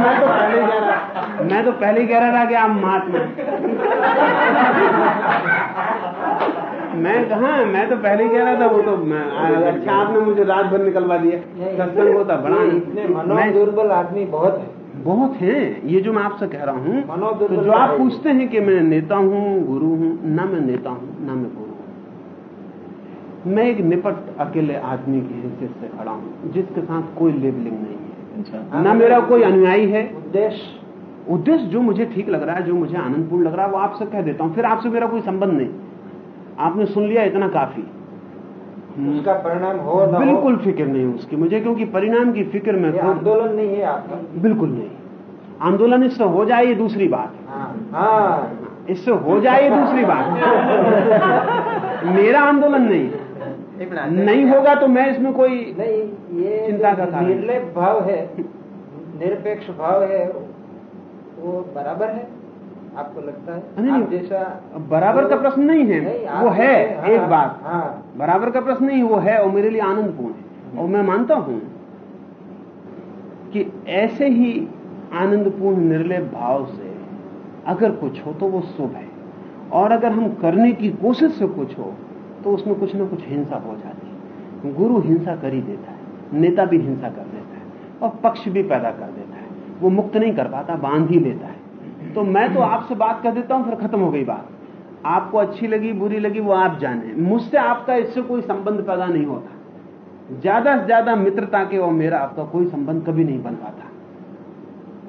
मैं तो पहले कह रहा मैं तो पहले कह रहा था कि आप महात्मा मैं कहा मैं तो पहले ही कह रहा था वो तो मैं अच्छा आपने मुझे रात भर निकलवा दिया। सत्संग होता बड़ा ये इतने मनोदुर्बल आदमी बहुत है। बहुत हैं ये जो मैं आपसे कह रहा हूँ तो जो आप पूछते हैं कि मैं नेता हूँ गुरु हूँ ना मैं नेता हूँ ना मैं गुरु हूँ। मैं एक निपट अकेले आदमी की हैसियत से खड़ा हूँ जिसके साथ कोई लेबलिंग नहीं है। अच्छा। ना मेरा कोई अनुयायी है। उद्देश्य। उद्देश्य जो मुझे ठीक लग रहा है जो मुझे आनंदपूर्ण लग रहा है वो आपसे कह देता हूँ। फिर आपसे मेरा कोई संबंध नहीं। आपने सुन लिया इतना काफ़ी। उसका परिणाम हो ना हो, बिल्कुल फ़िक्र नहीं उसकी मुझे क्योंकि परिणाम की फ़िक्र में आंदोलन नहीं है आपका। बिल्कुल नहीं। आंदोलन इससे हो जाए ये दूसरी बात। है हाँ। इससे हो जाए ये दूसरी बात। मेरा आंदोलन नहीं। नहीं होगा तो मैं इसमें कोई नहीं ये चिंता का कारण। निर्लेप भाव है निरपेक्ष भाव है वो बराबर है। आपको लगता है? नहीं, आप जैसा बराबर का प्रश्न नहीं है। नहीं, वो है हाँ, एक बात। हाँ। बराबर का प्रश्न नहीं वो है और मेरे लिए आनंदपूर्ण है। और मैं मानता हूँ कि ऐसे ही आनंदपूर्ण निर्लय भाव से अगर कुछ हो तो वो शुभ है। और अगर हम करने की कोशिश से कुछ हो तो उसमें कुछ ना कुछ हिंसा हो जाती है। गुरु हिंसा कर ही देता है नेता भी हिंसा कर देता है और पक्ष भी पैदा कर देता है। वो मुक्त नहीं कर पाता बाँध ही लेता है। तो मैं तो आपसे बात कर देता हूँ, फिर खत्म हो गई बात। आपको अच्छी लगी, बुरी लगी, वो आप जाने। मुझसे आपका इससे कोई संबंध पैदा नहीं होता। ज़्यादा से ज़्यादा मित्रता के और मेरा आपका कोई संबंध कभी नहीं बन पाता।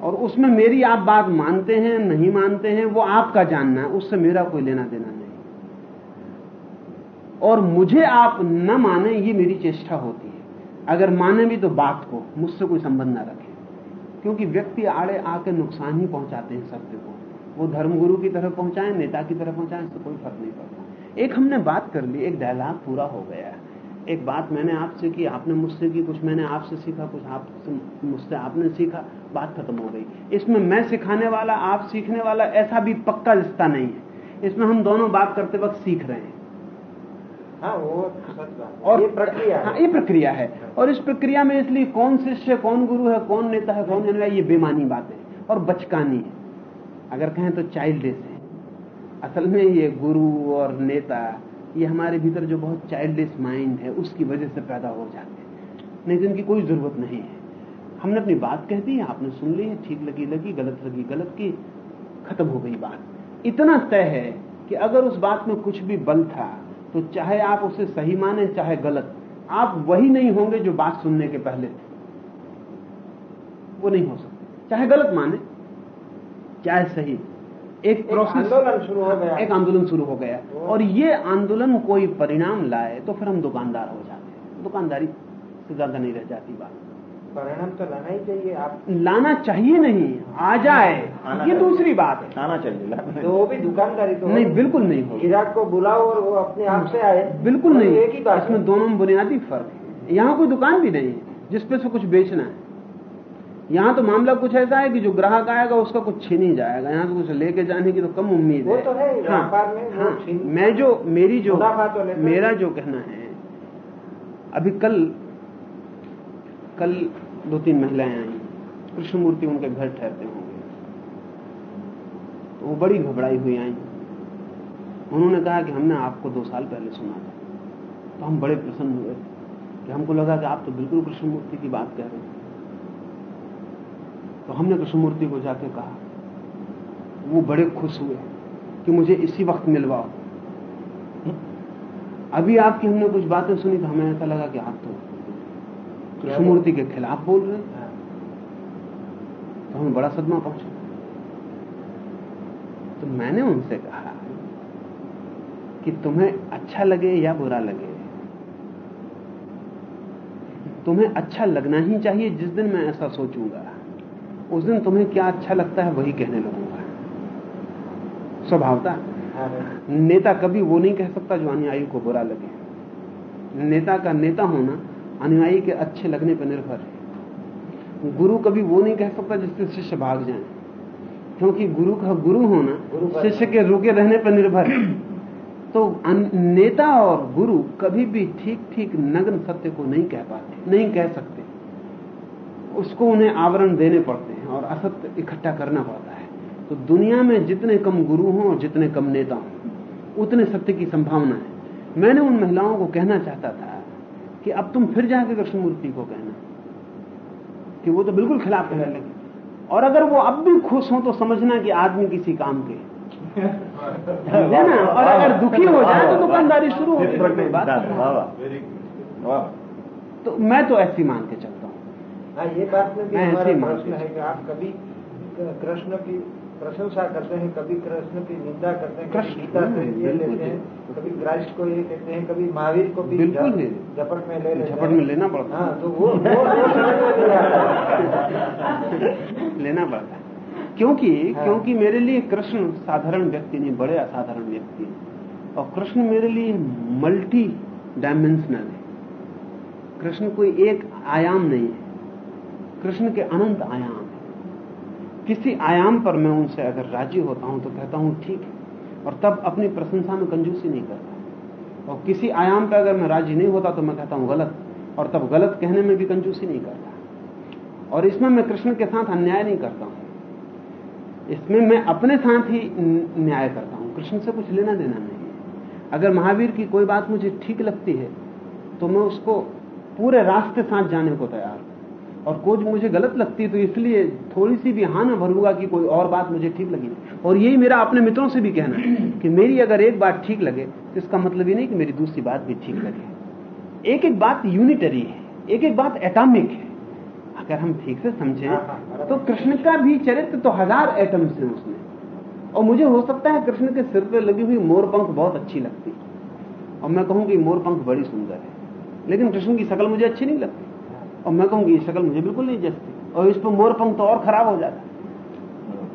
और उसमें मेरी आप बात मानते हैं, नहीं मानते हैं, वो आपका जानना है, उससे मेरा कोई लेना देना नहीं। और मुझे आप न माने, ये मेरी चेष्टा होती है। अगर माने भी तो बात को, मुझसे कोई संबंध ना रखे। क्योंकि व्यक्ति आड़े आके नुकसान ही पहुंचाते हैं सत्य को। वो धर्मगुरु की तरफ़ पहुंचाएँ, नेता की तरफ़ पहुंचाएँ, इससे कोई फ़र्क नहीं पड़ता। एक हमने बात कर ली, एक डायलॉग पूरा हो गया एक बात मैंने आपसे की, आपने मुझसे की, कुछ मैंने आपसे सीखा, कुछ आपसे मुझसे आपने सीखा, बात खत्म हो गई। इसमें मैं सिखाने वाला, आप सीखने वाला, ऐसा भी पक्का रिश्ता नहीं है। इसमें हम दोनों बात करते वक्त सीख रहे हैं। हाँ वो। और ये प्रक्रिया हाँ ये प्रक्रिया है। और इस प्रक्रिया में इसलिए कौन शिष्य कौन गुरु है कौन नेता है कौन अनुयायी ये बेमानी बात है और बचकानी है। अगर कहें तो चाइल्डिश है। असल में ये गुरु और नेता ये हमारे भीतर जो बहुत चाइल्डिश माइंड है उसकी वजह से पैदा हो जाते हैं। नहीं तो इनकी कोई ज़रूरत नहीं है। हमने अपनी बात कह दी आपने सुन ली है ठीक लगी लगी गलत लगी गलत की खत्म हो गई बात। इतना तय है कि अगर उस बात में कुछ भी बल था तो चाहे आप उसे सही माने चाहे गलत आप वही नहीं होंगे जो बात सुनने के पहले थे। वो नहीं हो सकते। चाहे गलत माने चाहे सही। एक प्रोसेस आंदोलन शुरू हो गया। एक आंदोलन शुरू हो गया। और ये आंदोलन कोई परिणाम लाए तो फिर हम दुकानदार हो जाते हैं। दुकानदारी से ज़्यादा नहीं रह जाती बात। परिणाम तो लाना ही चाहिए आप लाना चाहिए नहीं आ जाए ये दूसरी बात है। आना चाहिए तो वो भी दुकानदारी तो नहीं बिल्कुल नहीं। होगी ग्राहक को बुलाओ और वो अपने आप से आए। बिल्कुल तो नहीं। एक ही बात इसमें दोनों में बुनियादी फ़र्क है। यहाँ कोई दुकान भी नहीं है जिसपे से कुछ बेचना है। यहाँ तो मामला कुछ ऐसा है कि जो ग्राहक आएगा उसका कुछ छीन ही जाएगा। यहाँ से कुछ लेके जाने की तो कम उम्मीद वो है। तो है, हाँ, में हाँ, मैं जो मेरी जो तो मेरा जो कहना है अभी कल कल दो तीन महिलाएँ आई। कृष्णमूर्ति उनके घर ठहरते होंगे। तो वो बड़ी घबराई हुई आई। उन्होंने कहा कि हमने आपको दो साल पहले सुना था। तो हम बड़े प्रसन्न हुए कि हमको लगा कि आप तो बिल्कुल कृष्णमूर्ति की बात कह रहे हैं। तो हमने कृष्णमूर्ति को जाके कहा, वो बड़े खुश हुए कि मुझे इसी वक्त मिलवाओ। अभी आपकी हमने कुछ बातें सुनी तो हमें ऐसा लगा कि आप तो कृष्णमूर्ति के खिलाफ बोल रहे हैं। तो हमें बड़ा सदमा पहुँचा। तो मैंने उनसे कहा कि तुम्हें अच्छा लगे या बुरा लगे? तुम्हें अच्छा लगना ही चाहिए जिस दिन मैं ऐसा सोचूँगा। उस दिन तुम्हें क्या अच्छा लगता है वही कहने लगूँगा। स्वभावता। हाँ। नेता कभी वो नहीं कह सकता जो अनुयायी को बुरा लगे। नेता का नेता होना अनुयायी के अच्छे लगने पर निर्भर है। गुरु कभी वो नहीं कह सकता जिससे शिष्य भाग जाए। क्योंकि गुरु का गुरु होना शिष्य के रुके रहने पर निर्भर है। तो नेता और गुरु कभी भी ठीक ठीक नग्न सत्य को नहीं कह पाते नहीं कह सकते। उसको उन्हें आवरण देने पड़ते हैं और असत्य इकट्ठा करना पड़ता है। तो दुनिया में जितने कम गुरु हों और जितने कम नेता हों उतने सत्य की संभावना है। मैंने उन महिलाओं को कहना चाहता था कि अब तुम फिर जाके कृष्णमूर्ति को कहना। कि वो तो बिल्कुल खिलाफ कहने लगे। और अगर वो अब भी खुश हो तो समझना कि आदमी किसी काम के समझे (laughs) ना? और अगर दुखी हो जाए तो दुकानदारी शुरू हो गई। वाह तो मैं तो ऐसी मान के चलता हूँ। हाँ ये बात में भी मैं ऐसे हमारा मानता प्रश्न है कि आप कभी कृष्ण की प्रशंसा करते हैं कभी कृष्ण की निंदा करते हैं कृष्ण, गीता से ये लेते हैं। कभी क्राइस्ट को ये कहते हैं कभी महावीर को भी बिल्कुल झपट में ले लेते झपट में लेना पड़ता हाँ। तो वो लेना पड़ता है। क्योंकि हाँ। क्योंकि मेरे लिए कृष्ण साधारण व्यक्ति नहीं बड़े असाधारण व्यक्ति हैं। और कृष्ण मेरे लिए मल्टी डायमेंशनल है। कृष्ण कोई एक आयाम नहीं है। कृष्ण के अनंत आयाम। है किसी आयाम पर मैं उनसे अगर राज़ी होता हूँ तो कहता हूँ, ठीक है। और तब अपनी प्रशंसा में कंजूसी नहीं करता। और किसी आयाम पर अगर मैं राज़ी नहीं होता तो मैं कहता हूँ, गलत। और तब गलत कहने में भी कंजूसी नहीं करता। और इसमें मैं कृष्ण के साथ अन्याय नहीं करता हूँ। इसमें मैं अपने साथ ही न्याय करता हूँ। कृष्ण से कुछ लेना देना नहीं अगर महावीर की कोई बात मुझे ठीक लगती है तो मैं उसको पूरे रास्ते साथ जाने को तैयार हूँ। और कुछ मुझे गलत लगती है तो इसलिए थोड़ी सी भी हाँ ना भरूँगा कि कोई और बात मुझे ठीक लगी और यही मेरा अपने मित्रों से भी कहना है कि मेरी अगर एक बात ठीक लगे तो इसका मतलब ये नहीं कि मेरी दूसरी बात भी ठीक लगे एक एक बात यूनिटरी है एक एक बात एटॉमिक है। अगर हम ठीक से हाँ, समझें हाँ, तो कृष्ण का भी चरित्र तो हज़ार एटम्स है उसमें। और मुझे हो सकता है कृष्ण के सिर पर लगी हुई मोरपंख बहुत अच्छी लगती। और मैं कहूँ कि मोरपंख बड़ी सुंदर है लेकिन कृष्ण की शकल मुझे अच्छी नहीं लगती। और मैं कहूँगी, ये शक्ल मुझे बिल्कुल नहीं जचती। और इस पर मोरपंख तो और खराब हो जाता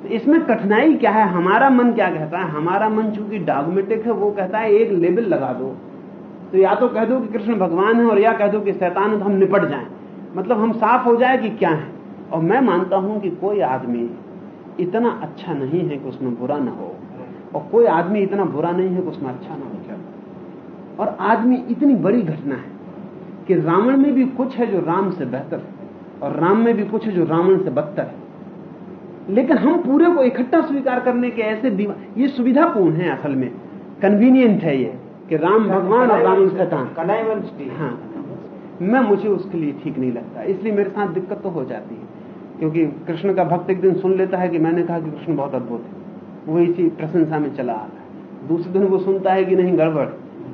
तो इसमें कठिनाई क्या है? हमारा मन क्या कहता है? हमारा मन चूँकि डागमेटिक है, वो कहता है, एक लेबल लगा दो। तो या तो कह दो कि कृष्ण भगवान है, और या कह दो कि शैतान है तो हम निपट जाएँ। मतलब हम साफ़ हो जाए कि क्या है। और मैं मानता हूँ कि कोई आदमी इतना अच्छा नहीं है कि उसमें बुरा ना हो। और कोई आदमी इतना बुरा नहीं है कि उसमें अच्छा ना हो। और आदमी इतनी बड़ी घटना है। कि रावण में भी कुछ है जो राम से बेहतर है और राम में भी कुछ है जो रावण से बदतर है। लेकिन हम पूरे को इकट्ठा स्वीकार करने के ऐसे ये सुविधापूर्ण है असल में? कन्वीनियंट है ये कि राम भगवान और रावण शैतान हाँ। मैं मुझे उसके लिए ठीक नहीं लगता। इसलिए मेरे साथ दिक्कत तो हो जाती है क्योंकि कृष्ण का भक्त एक दिन सुन लेता है कि मैंने कहा कि कृष्ण बहुत अद्भुत है। वो इसी प्रशंसा में चला आता है। दूसरे दिन वो सुनता है कि नहीं गड़बड़।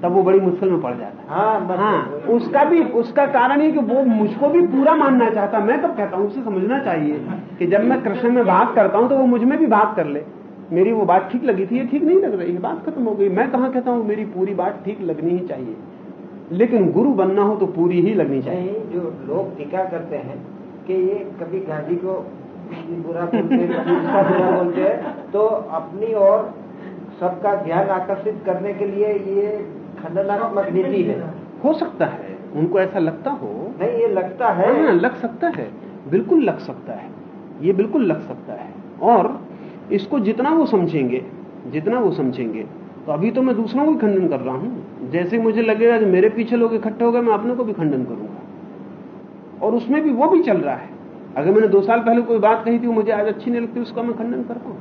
तब वो बड़ी मुश्किल में पड़ जाता है। हाँ हाँ उसका भी उसका कारण ये कि वो मुझको भी पूरा मानना चाहता मैं कब कहता हूँ उसे समझना चाहिए कि जब मैं कृष्ण में भाग करता हूँ तो वो मुझमें भी भाग कर ले। मेरी वो बात ठीक लगी थी ये ठीक नहीं लग रही? है बात खत्म हो गई। मैं कहा कहता हूँ मेरी पूरी बात ठीक लगनी ही चाहिए। लेकिन गुरु बनना हो तो पूरी ही लगनी चाहिए। जो लोग टीका करते हैं कि ये कभी गांधी को बुरा बोलते हैं बुरा बोलते हैं तो अपनी और सबका ध्यान आकर्षित करने के लिए ये खंडनात्मक नीति है। हो सकता है उनको ऐसा लगता हो। नहीं ये लगता है। हाँ लग सकता है बिल्कुल लग सकता है ये बिल्कुल लग सकता है। और इसको जितना वो समझेंगे जितना वो समझेंगे तो अभी तो मैं दूसरों को भी खंडन कर रहा हूँ। जैसे मुझे लगेगा कि मेरे पीछे लोग इकट्ठे हो गए मैं अपने को भी खंडन करूँगा। और उसमें भी वो भी चल रहा है। अगर मैंने दो साल पहले कोई बात कही थी वो मुझे आज अच्छी नहीं लगती उसका मैं खंडन करता हूँ।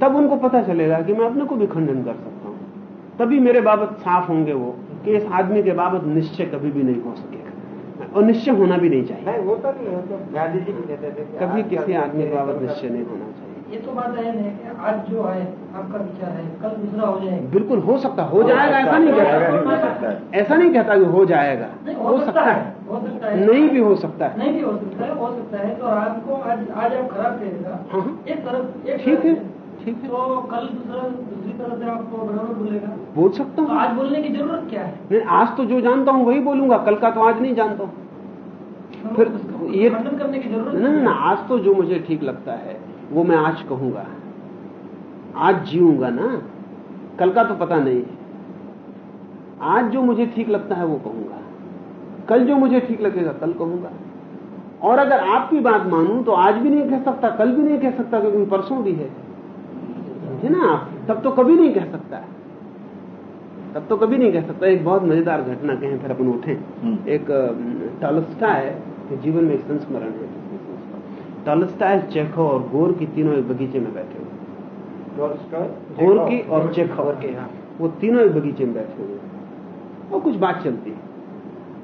तब उनको पता चलेगा कि मैं अपने को भी खंडन कर सकता हूँ तभी मेरे बाबत साफ़ होंगे वो कि इस आदमी के बाबत निश्चय कभी भी नहीं हो सकेगा। और निश्चय होना भी नहीं चाहिए। नहीं वो तो नहीं हो तो गांधी जी भी कहते थे कि कभी किसी आदमी के बाबत निश्चय नहीं होना चाहिए। ये तो बात है नहीं कि आज जो है आपका विचार है कल दूसरा हो जाएगा। बिल्कुल हो सकता हो जाएगा ऐसा नहीं हो कहता ऐसा नहीं कहता कि हो जाएगा। हो सकता है हो। सकता है। नहीं भी हो सकता है। नहीं भी हो सकता है हो सकता है। तो आपको आज आज आप खराब कहेगा। हाँ। एक तरफ़ ठीक है। ठीक है। तो कल दूसरी तरफ़ से आपको बराबर बोलेगा। बोल सकता हूँ। तो हूँ आज बोलने की ज़रूरत क्या है? नहीं आज तो जो जानता हूँ वही बोलूँगा कल का तो आज नहीं जानता हूँ। हम फिर ये करने की ज़रूरत नहीं नहीं, आज तो जो मुझे ठीक लगता है वो मैं आज कहूँगा। आज जीऊँगा ना कल का तो पता नहीं। है आज जो मुझे ठीक लगता है वो कहूँगा। कल जो मुझे ठीक लगेगा कल कहूँगा। और अगर आपकी बात मानूं तो आज भी नहीं कह सकता कल भी नहीं कह सकता क्योंकि परसों भी है। समझे ना आप तब तो कभी नहीं कह सकता। तब तो कभी नहीं कह सकता। एक बहुत मज़ेदार घटना कहें फिर अपन उठे। हम्म। एक टॉलस्टाय के जीवन में एक संस्मरण है। टॉलस्टाय चेखो और गोर की तीनों एक बगीचे में बैठे हुए। गोर की और गोर- चेखो गोर की, हाँ। वो तीनों एक बगीचे में बैठे हुए। और कुछ बात चलती है।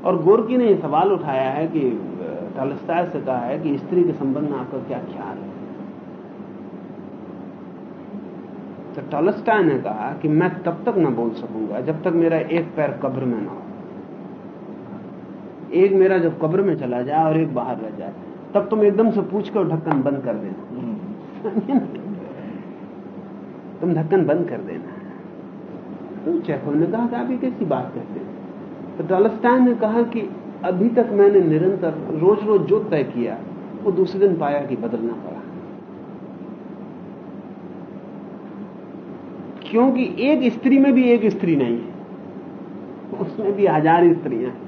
और गोरकी ने सवाल उठाया है कि टॉलस्टाय से कहा है कि स्त्री के संबंध में आपका क्या ख्याल है? तो टॉलस्टाय ने कहा कि मैं तब तक न बोल सकूँगा जब तक मेरा एक पैर कब्र में ना हो। एक मेरा जब कब्र में चला जाए और एक बाहर रह जाए, तब तुम एकदम से पूछ कर ढक्कन बंद कर देना। (laughs) तुम ढक्कन बंद कर देना। तो चेखव ने कहा कि आप ये कैसी बात कहते हैं? तो डॉलस्टाइन ने कहा कि अभी तक मैंने निरंतर रोज रोज जो तय किया, वो दूसरे दिन पाया कि बदलना पड़ा। क्योंकि एक स्त्री में भी एक स्त्री नहीं है। उसमें भी हज़ार स्त्रियाँ हैं।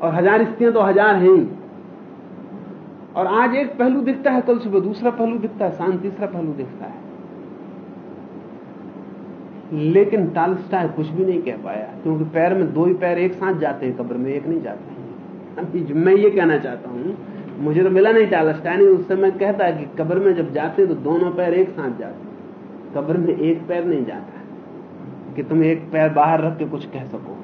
और हज़ार स्त्रियाँ तो हज़ार हैं ही। और आज एक पहलू दिखता है, कल सुबह दूसरा पहलू दिखता है शांत तीसरा पहलू दिखता है। लेकिन टालस्टाय कुछ भी नहीं कह पाया, क्योंकि पैर में दो ही पैर एक साथ जाते हैं, कब्र में एक नहीं जाते हैं। मैं ये कहना चाहता हूँ, मुझे तो मिला नहीं टालस्टाय नहीं उस समय कहता है कि कब्र में जब जाते हैं तो दोनों पैर एक साथ जाते कब्र में एक पैर नहीं जाता कि तुम एक पैर बाहर रख के कुछ कह सको।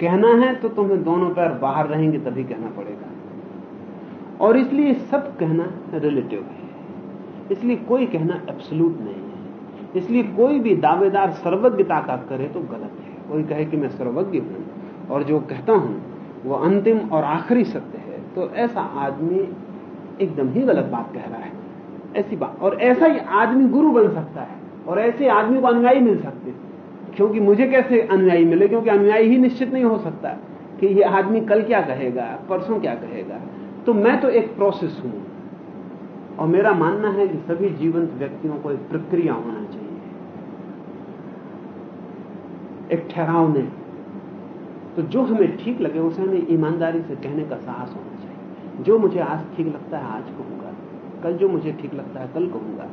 कहना है तो तुम्हें दोनों पैर बाहर रहेंगे, तभी कहना पड़ेगा। और इसलिए सब कहना रिलेटिव है। इसलिए कोई कहना एब्सोल्यूट नहीं है। इसलिए कोई भी दावेदार सर्वज्ञता का करे तो गलत है। कोई कहे कि मैं सर्वज्ञ हूँ और जो कहता हूँ, वो अंतिम और आखिरी सत्य है। तो ऐसा आदमी एकदम ही गलत बात कह रहा है। ऐसी बात। और ऐसा ही आदमी गुरु बन सकता है। और ऐसे आदमी को अनुयायी मिल सकते हैं। क्योंकि मुझे कैसे अनुयायी मिले? क्योंकि अनुयायी ही निश्चित नहीं हो सकता कि ये आदमी कल क्या कहेगा, परसों क्या कहेगा। तो मैं तो एक प्रोसेस हूँ। और मेरा मानना है कि सभी जीवंत व्यक्तियों को एक प्रक्रिया होना चाहिए। एक ठहराव नहीं तो जो हमें ठीक लगे, उसे हमें ईमानदारी से कहने का साहस होना चाहिए। जो मुझे आज ठीक लगता है, आज कहूँगा कल जो मुझे ठीक लगता है, कल कहूँगा।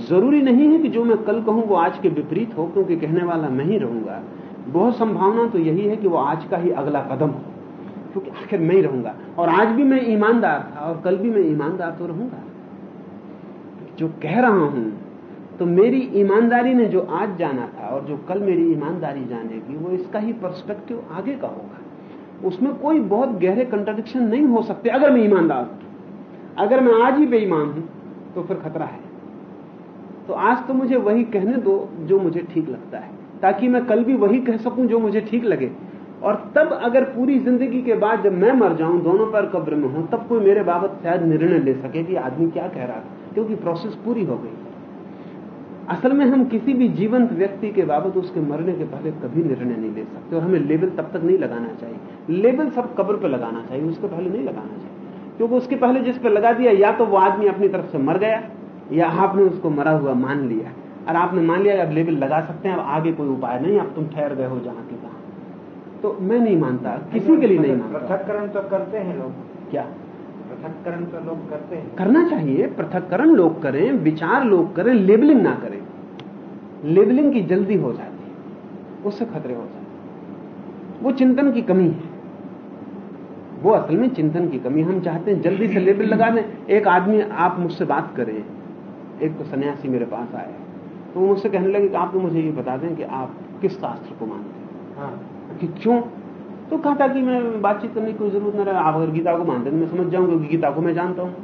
ज़रूरी नहीं है कि जो मैं कल कहूँ, वो आज के विपरीत हो, क्योंकि कहने वाला मैं ही रहूँगा। बहुत संभावना तो यही है कि वो आज का ही अगला कदम हो, क्योंकि आखिर मैं ही रहूँगा। और आज भी मैं ईमानदार था, और कल भी मैं ईमानदार तो रहूँगा। जो कह रहा हूँ तो मेरी ईमानदारी ने जो आज जाना था, और जो कल मेरी ईमानदारी जानेगी, वो इसका ही पर्सपेक्टिव आगे का होगा। उसमें कोई बहुत गहरे कंट्रडिक्शन नहीं हो सकते, अगर मैं ईमानदार हूँ। अगर मैं आज ही बेईमान हूँ तो फिर खतरा है। तो आज तो मुझे वही कहने दो जो मुझे ठीक लगता है, ताकि मैं कल भी वही कह सकूँ जो मुझे ठीक लगे। और तब अगर पूरी ज़िंदगी के बाद जब मैं मर जाऊँ, दोनों पर कब्र में हूँ, तब कोई मेरे बाबत शायद निर्णय ले सके कि आदमी क्या कह रहा था क्योंकि प्रोसेस पूरी हो गई। असल में हम किसी भी जीवंत व्यक्ति के बाबत उसके मरने के पहले कभी निर्णय नहीं ले सकते, और हमें लेबल तब तक नहीं लगाना चाहिए। लेबल सब कब्र पर लगाना चाहिए, उसके पहले नहीं लगाना चाहिए। क्योंकि उसके पहले जिस पर लगा दिया या तो वो आदमी अपनी तरफ़ से मर गया या आपने उसको मरा हुआ मान लिया। और आपने मान लिया अब लेबल लगा सकते हैं अब आगे कोई उपाय नहीं अब तुम ठहर गए हो जहाँ के तहां तो मैं नहीं मानता किसी के लिए नहीं मानता। पृथककरण तो करते हैं लोग। क्या? पृथककरण तो लोग करते हैं। करना चाहिए पृथककरण लोग करें विचार लोग करें लेबलिंग ना करें। लेबलिंग की जल्दी हो जाती है उससे खतरे हो जाते वो चिंतन की कमी है। वो असल में चिंतन की कमी हम चाहते हैं जल्दी से लेबल लगा दें। एक आदमी आप मुझसे बात करें। एक तो सन्यासी मेरे पास आए। तो वो मुझसे कहने लगे कि आप तो मुझे ये बता दें कि आप किस शास्त्र को मानते हैं? हाँ। कि क्यों? तो कहा था कि मैं बातचीत करने की कोई ज़रूरत न रहे। आप अगर गीता को मानते तो मैं समझ जाऊँगा क्योंकि गीता को मैं जानता हूँ।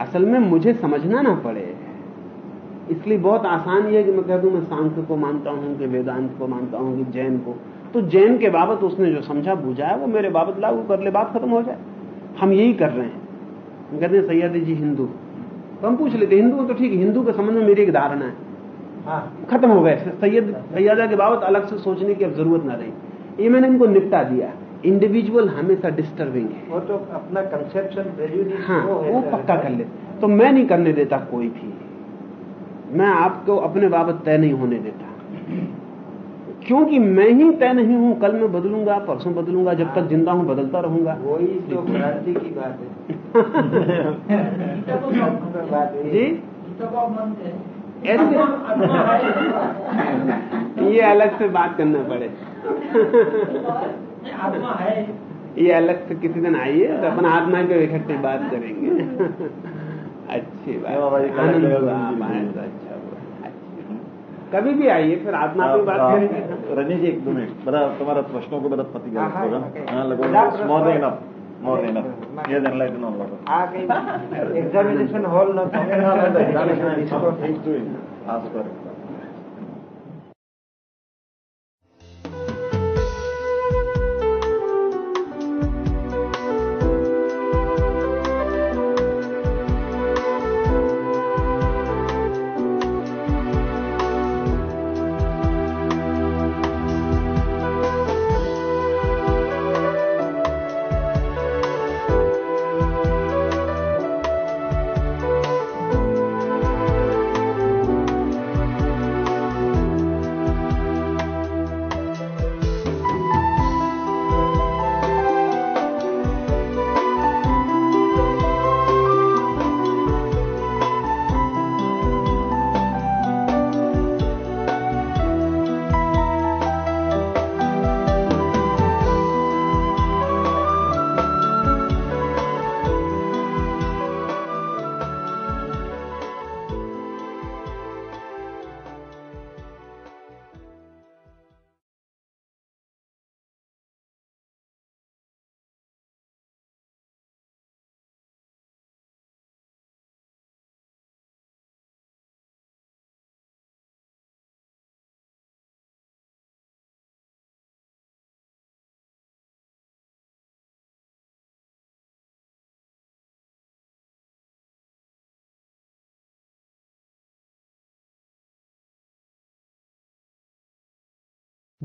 असल में मुझे समझना ना पड़े। इसलिए बहुत आसान यह है कि मैं कह दूँ मैं सांख्य को मानता हूँ कि वेदांत को मानता हूँ कि जैन को। तो जैन के बाबत उसने जो समझा बूझा है वो मेरे बाबत लागू कर ले बात खत्म हो जाए। हम यही कर रहे हैं। हम कहते हैं सैयद जी हिंदू। तो हम पूछ लेते हिंदू तो ठीक हिंदू के संबंध में मेरी एक धारणा है। हाँ। खत्म हो गए। सैयद सैयदा के बाबत अलग से सोचने की अब ज़रूरत ना रही। ये मैंने इनको निपटा दिया। इंडिविजुअल हमेशा डिस्टर्बिंग है। वो तो अपना कंसेप्शन हाँ वो पक्का कर ले। तो मैं नहीं करने देता कोई भी। मैं आपको अपने बाबत तय नहीं होने देता। क्योंकि मैं ही तय नहीं हूँ कल मैं बदलूँगा परसों बदलूँगा जब तक ज़िंदा हूँ बदलता रहूँगा। वही तो क्रांति की बात है। है। जी? हैं? ऐसे है। ये अलग से बात करना पड़े। आत्मा है। ये अलग से किसी दिन आइए तो अपन आत्मा के इकट्ठे बात करेंगे। (laughs) अच्छी बात। आनंद कभी भी आइए फिर आत्मा की बात करेंगे। रजनी जी एक दो मिनट। बड़ा तुम्हारा प्रश्नों को बड़ा पति more than up more than up ये देन आ गई। एग्जामिनेशन हॉल न तो एग्जामिनेशन हॉल ठीक आज आस्कर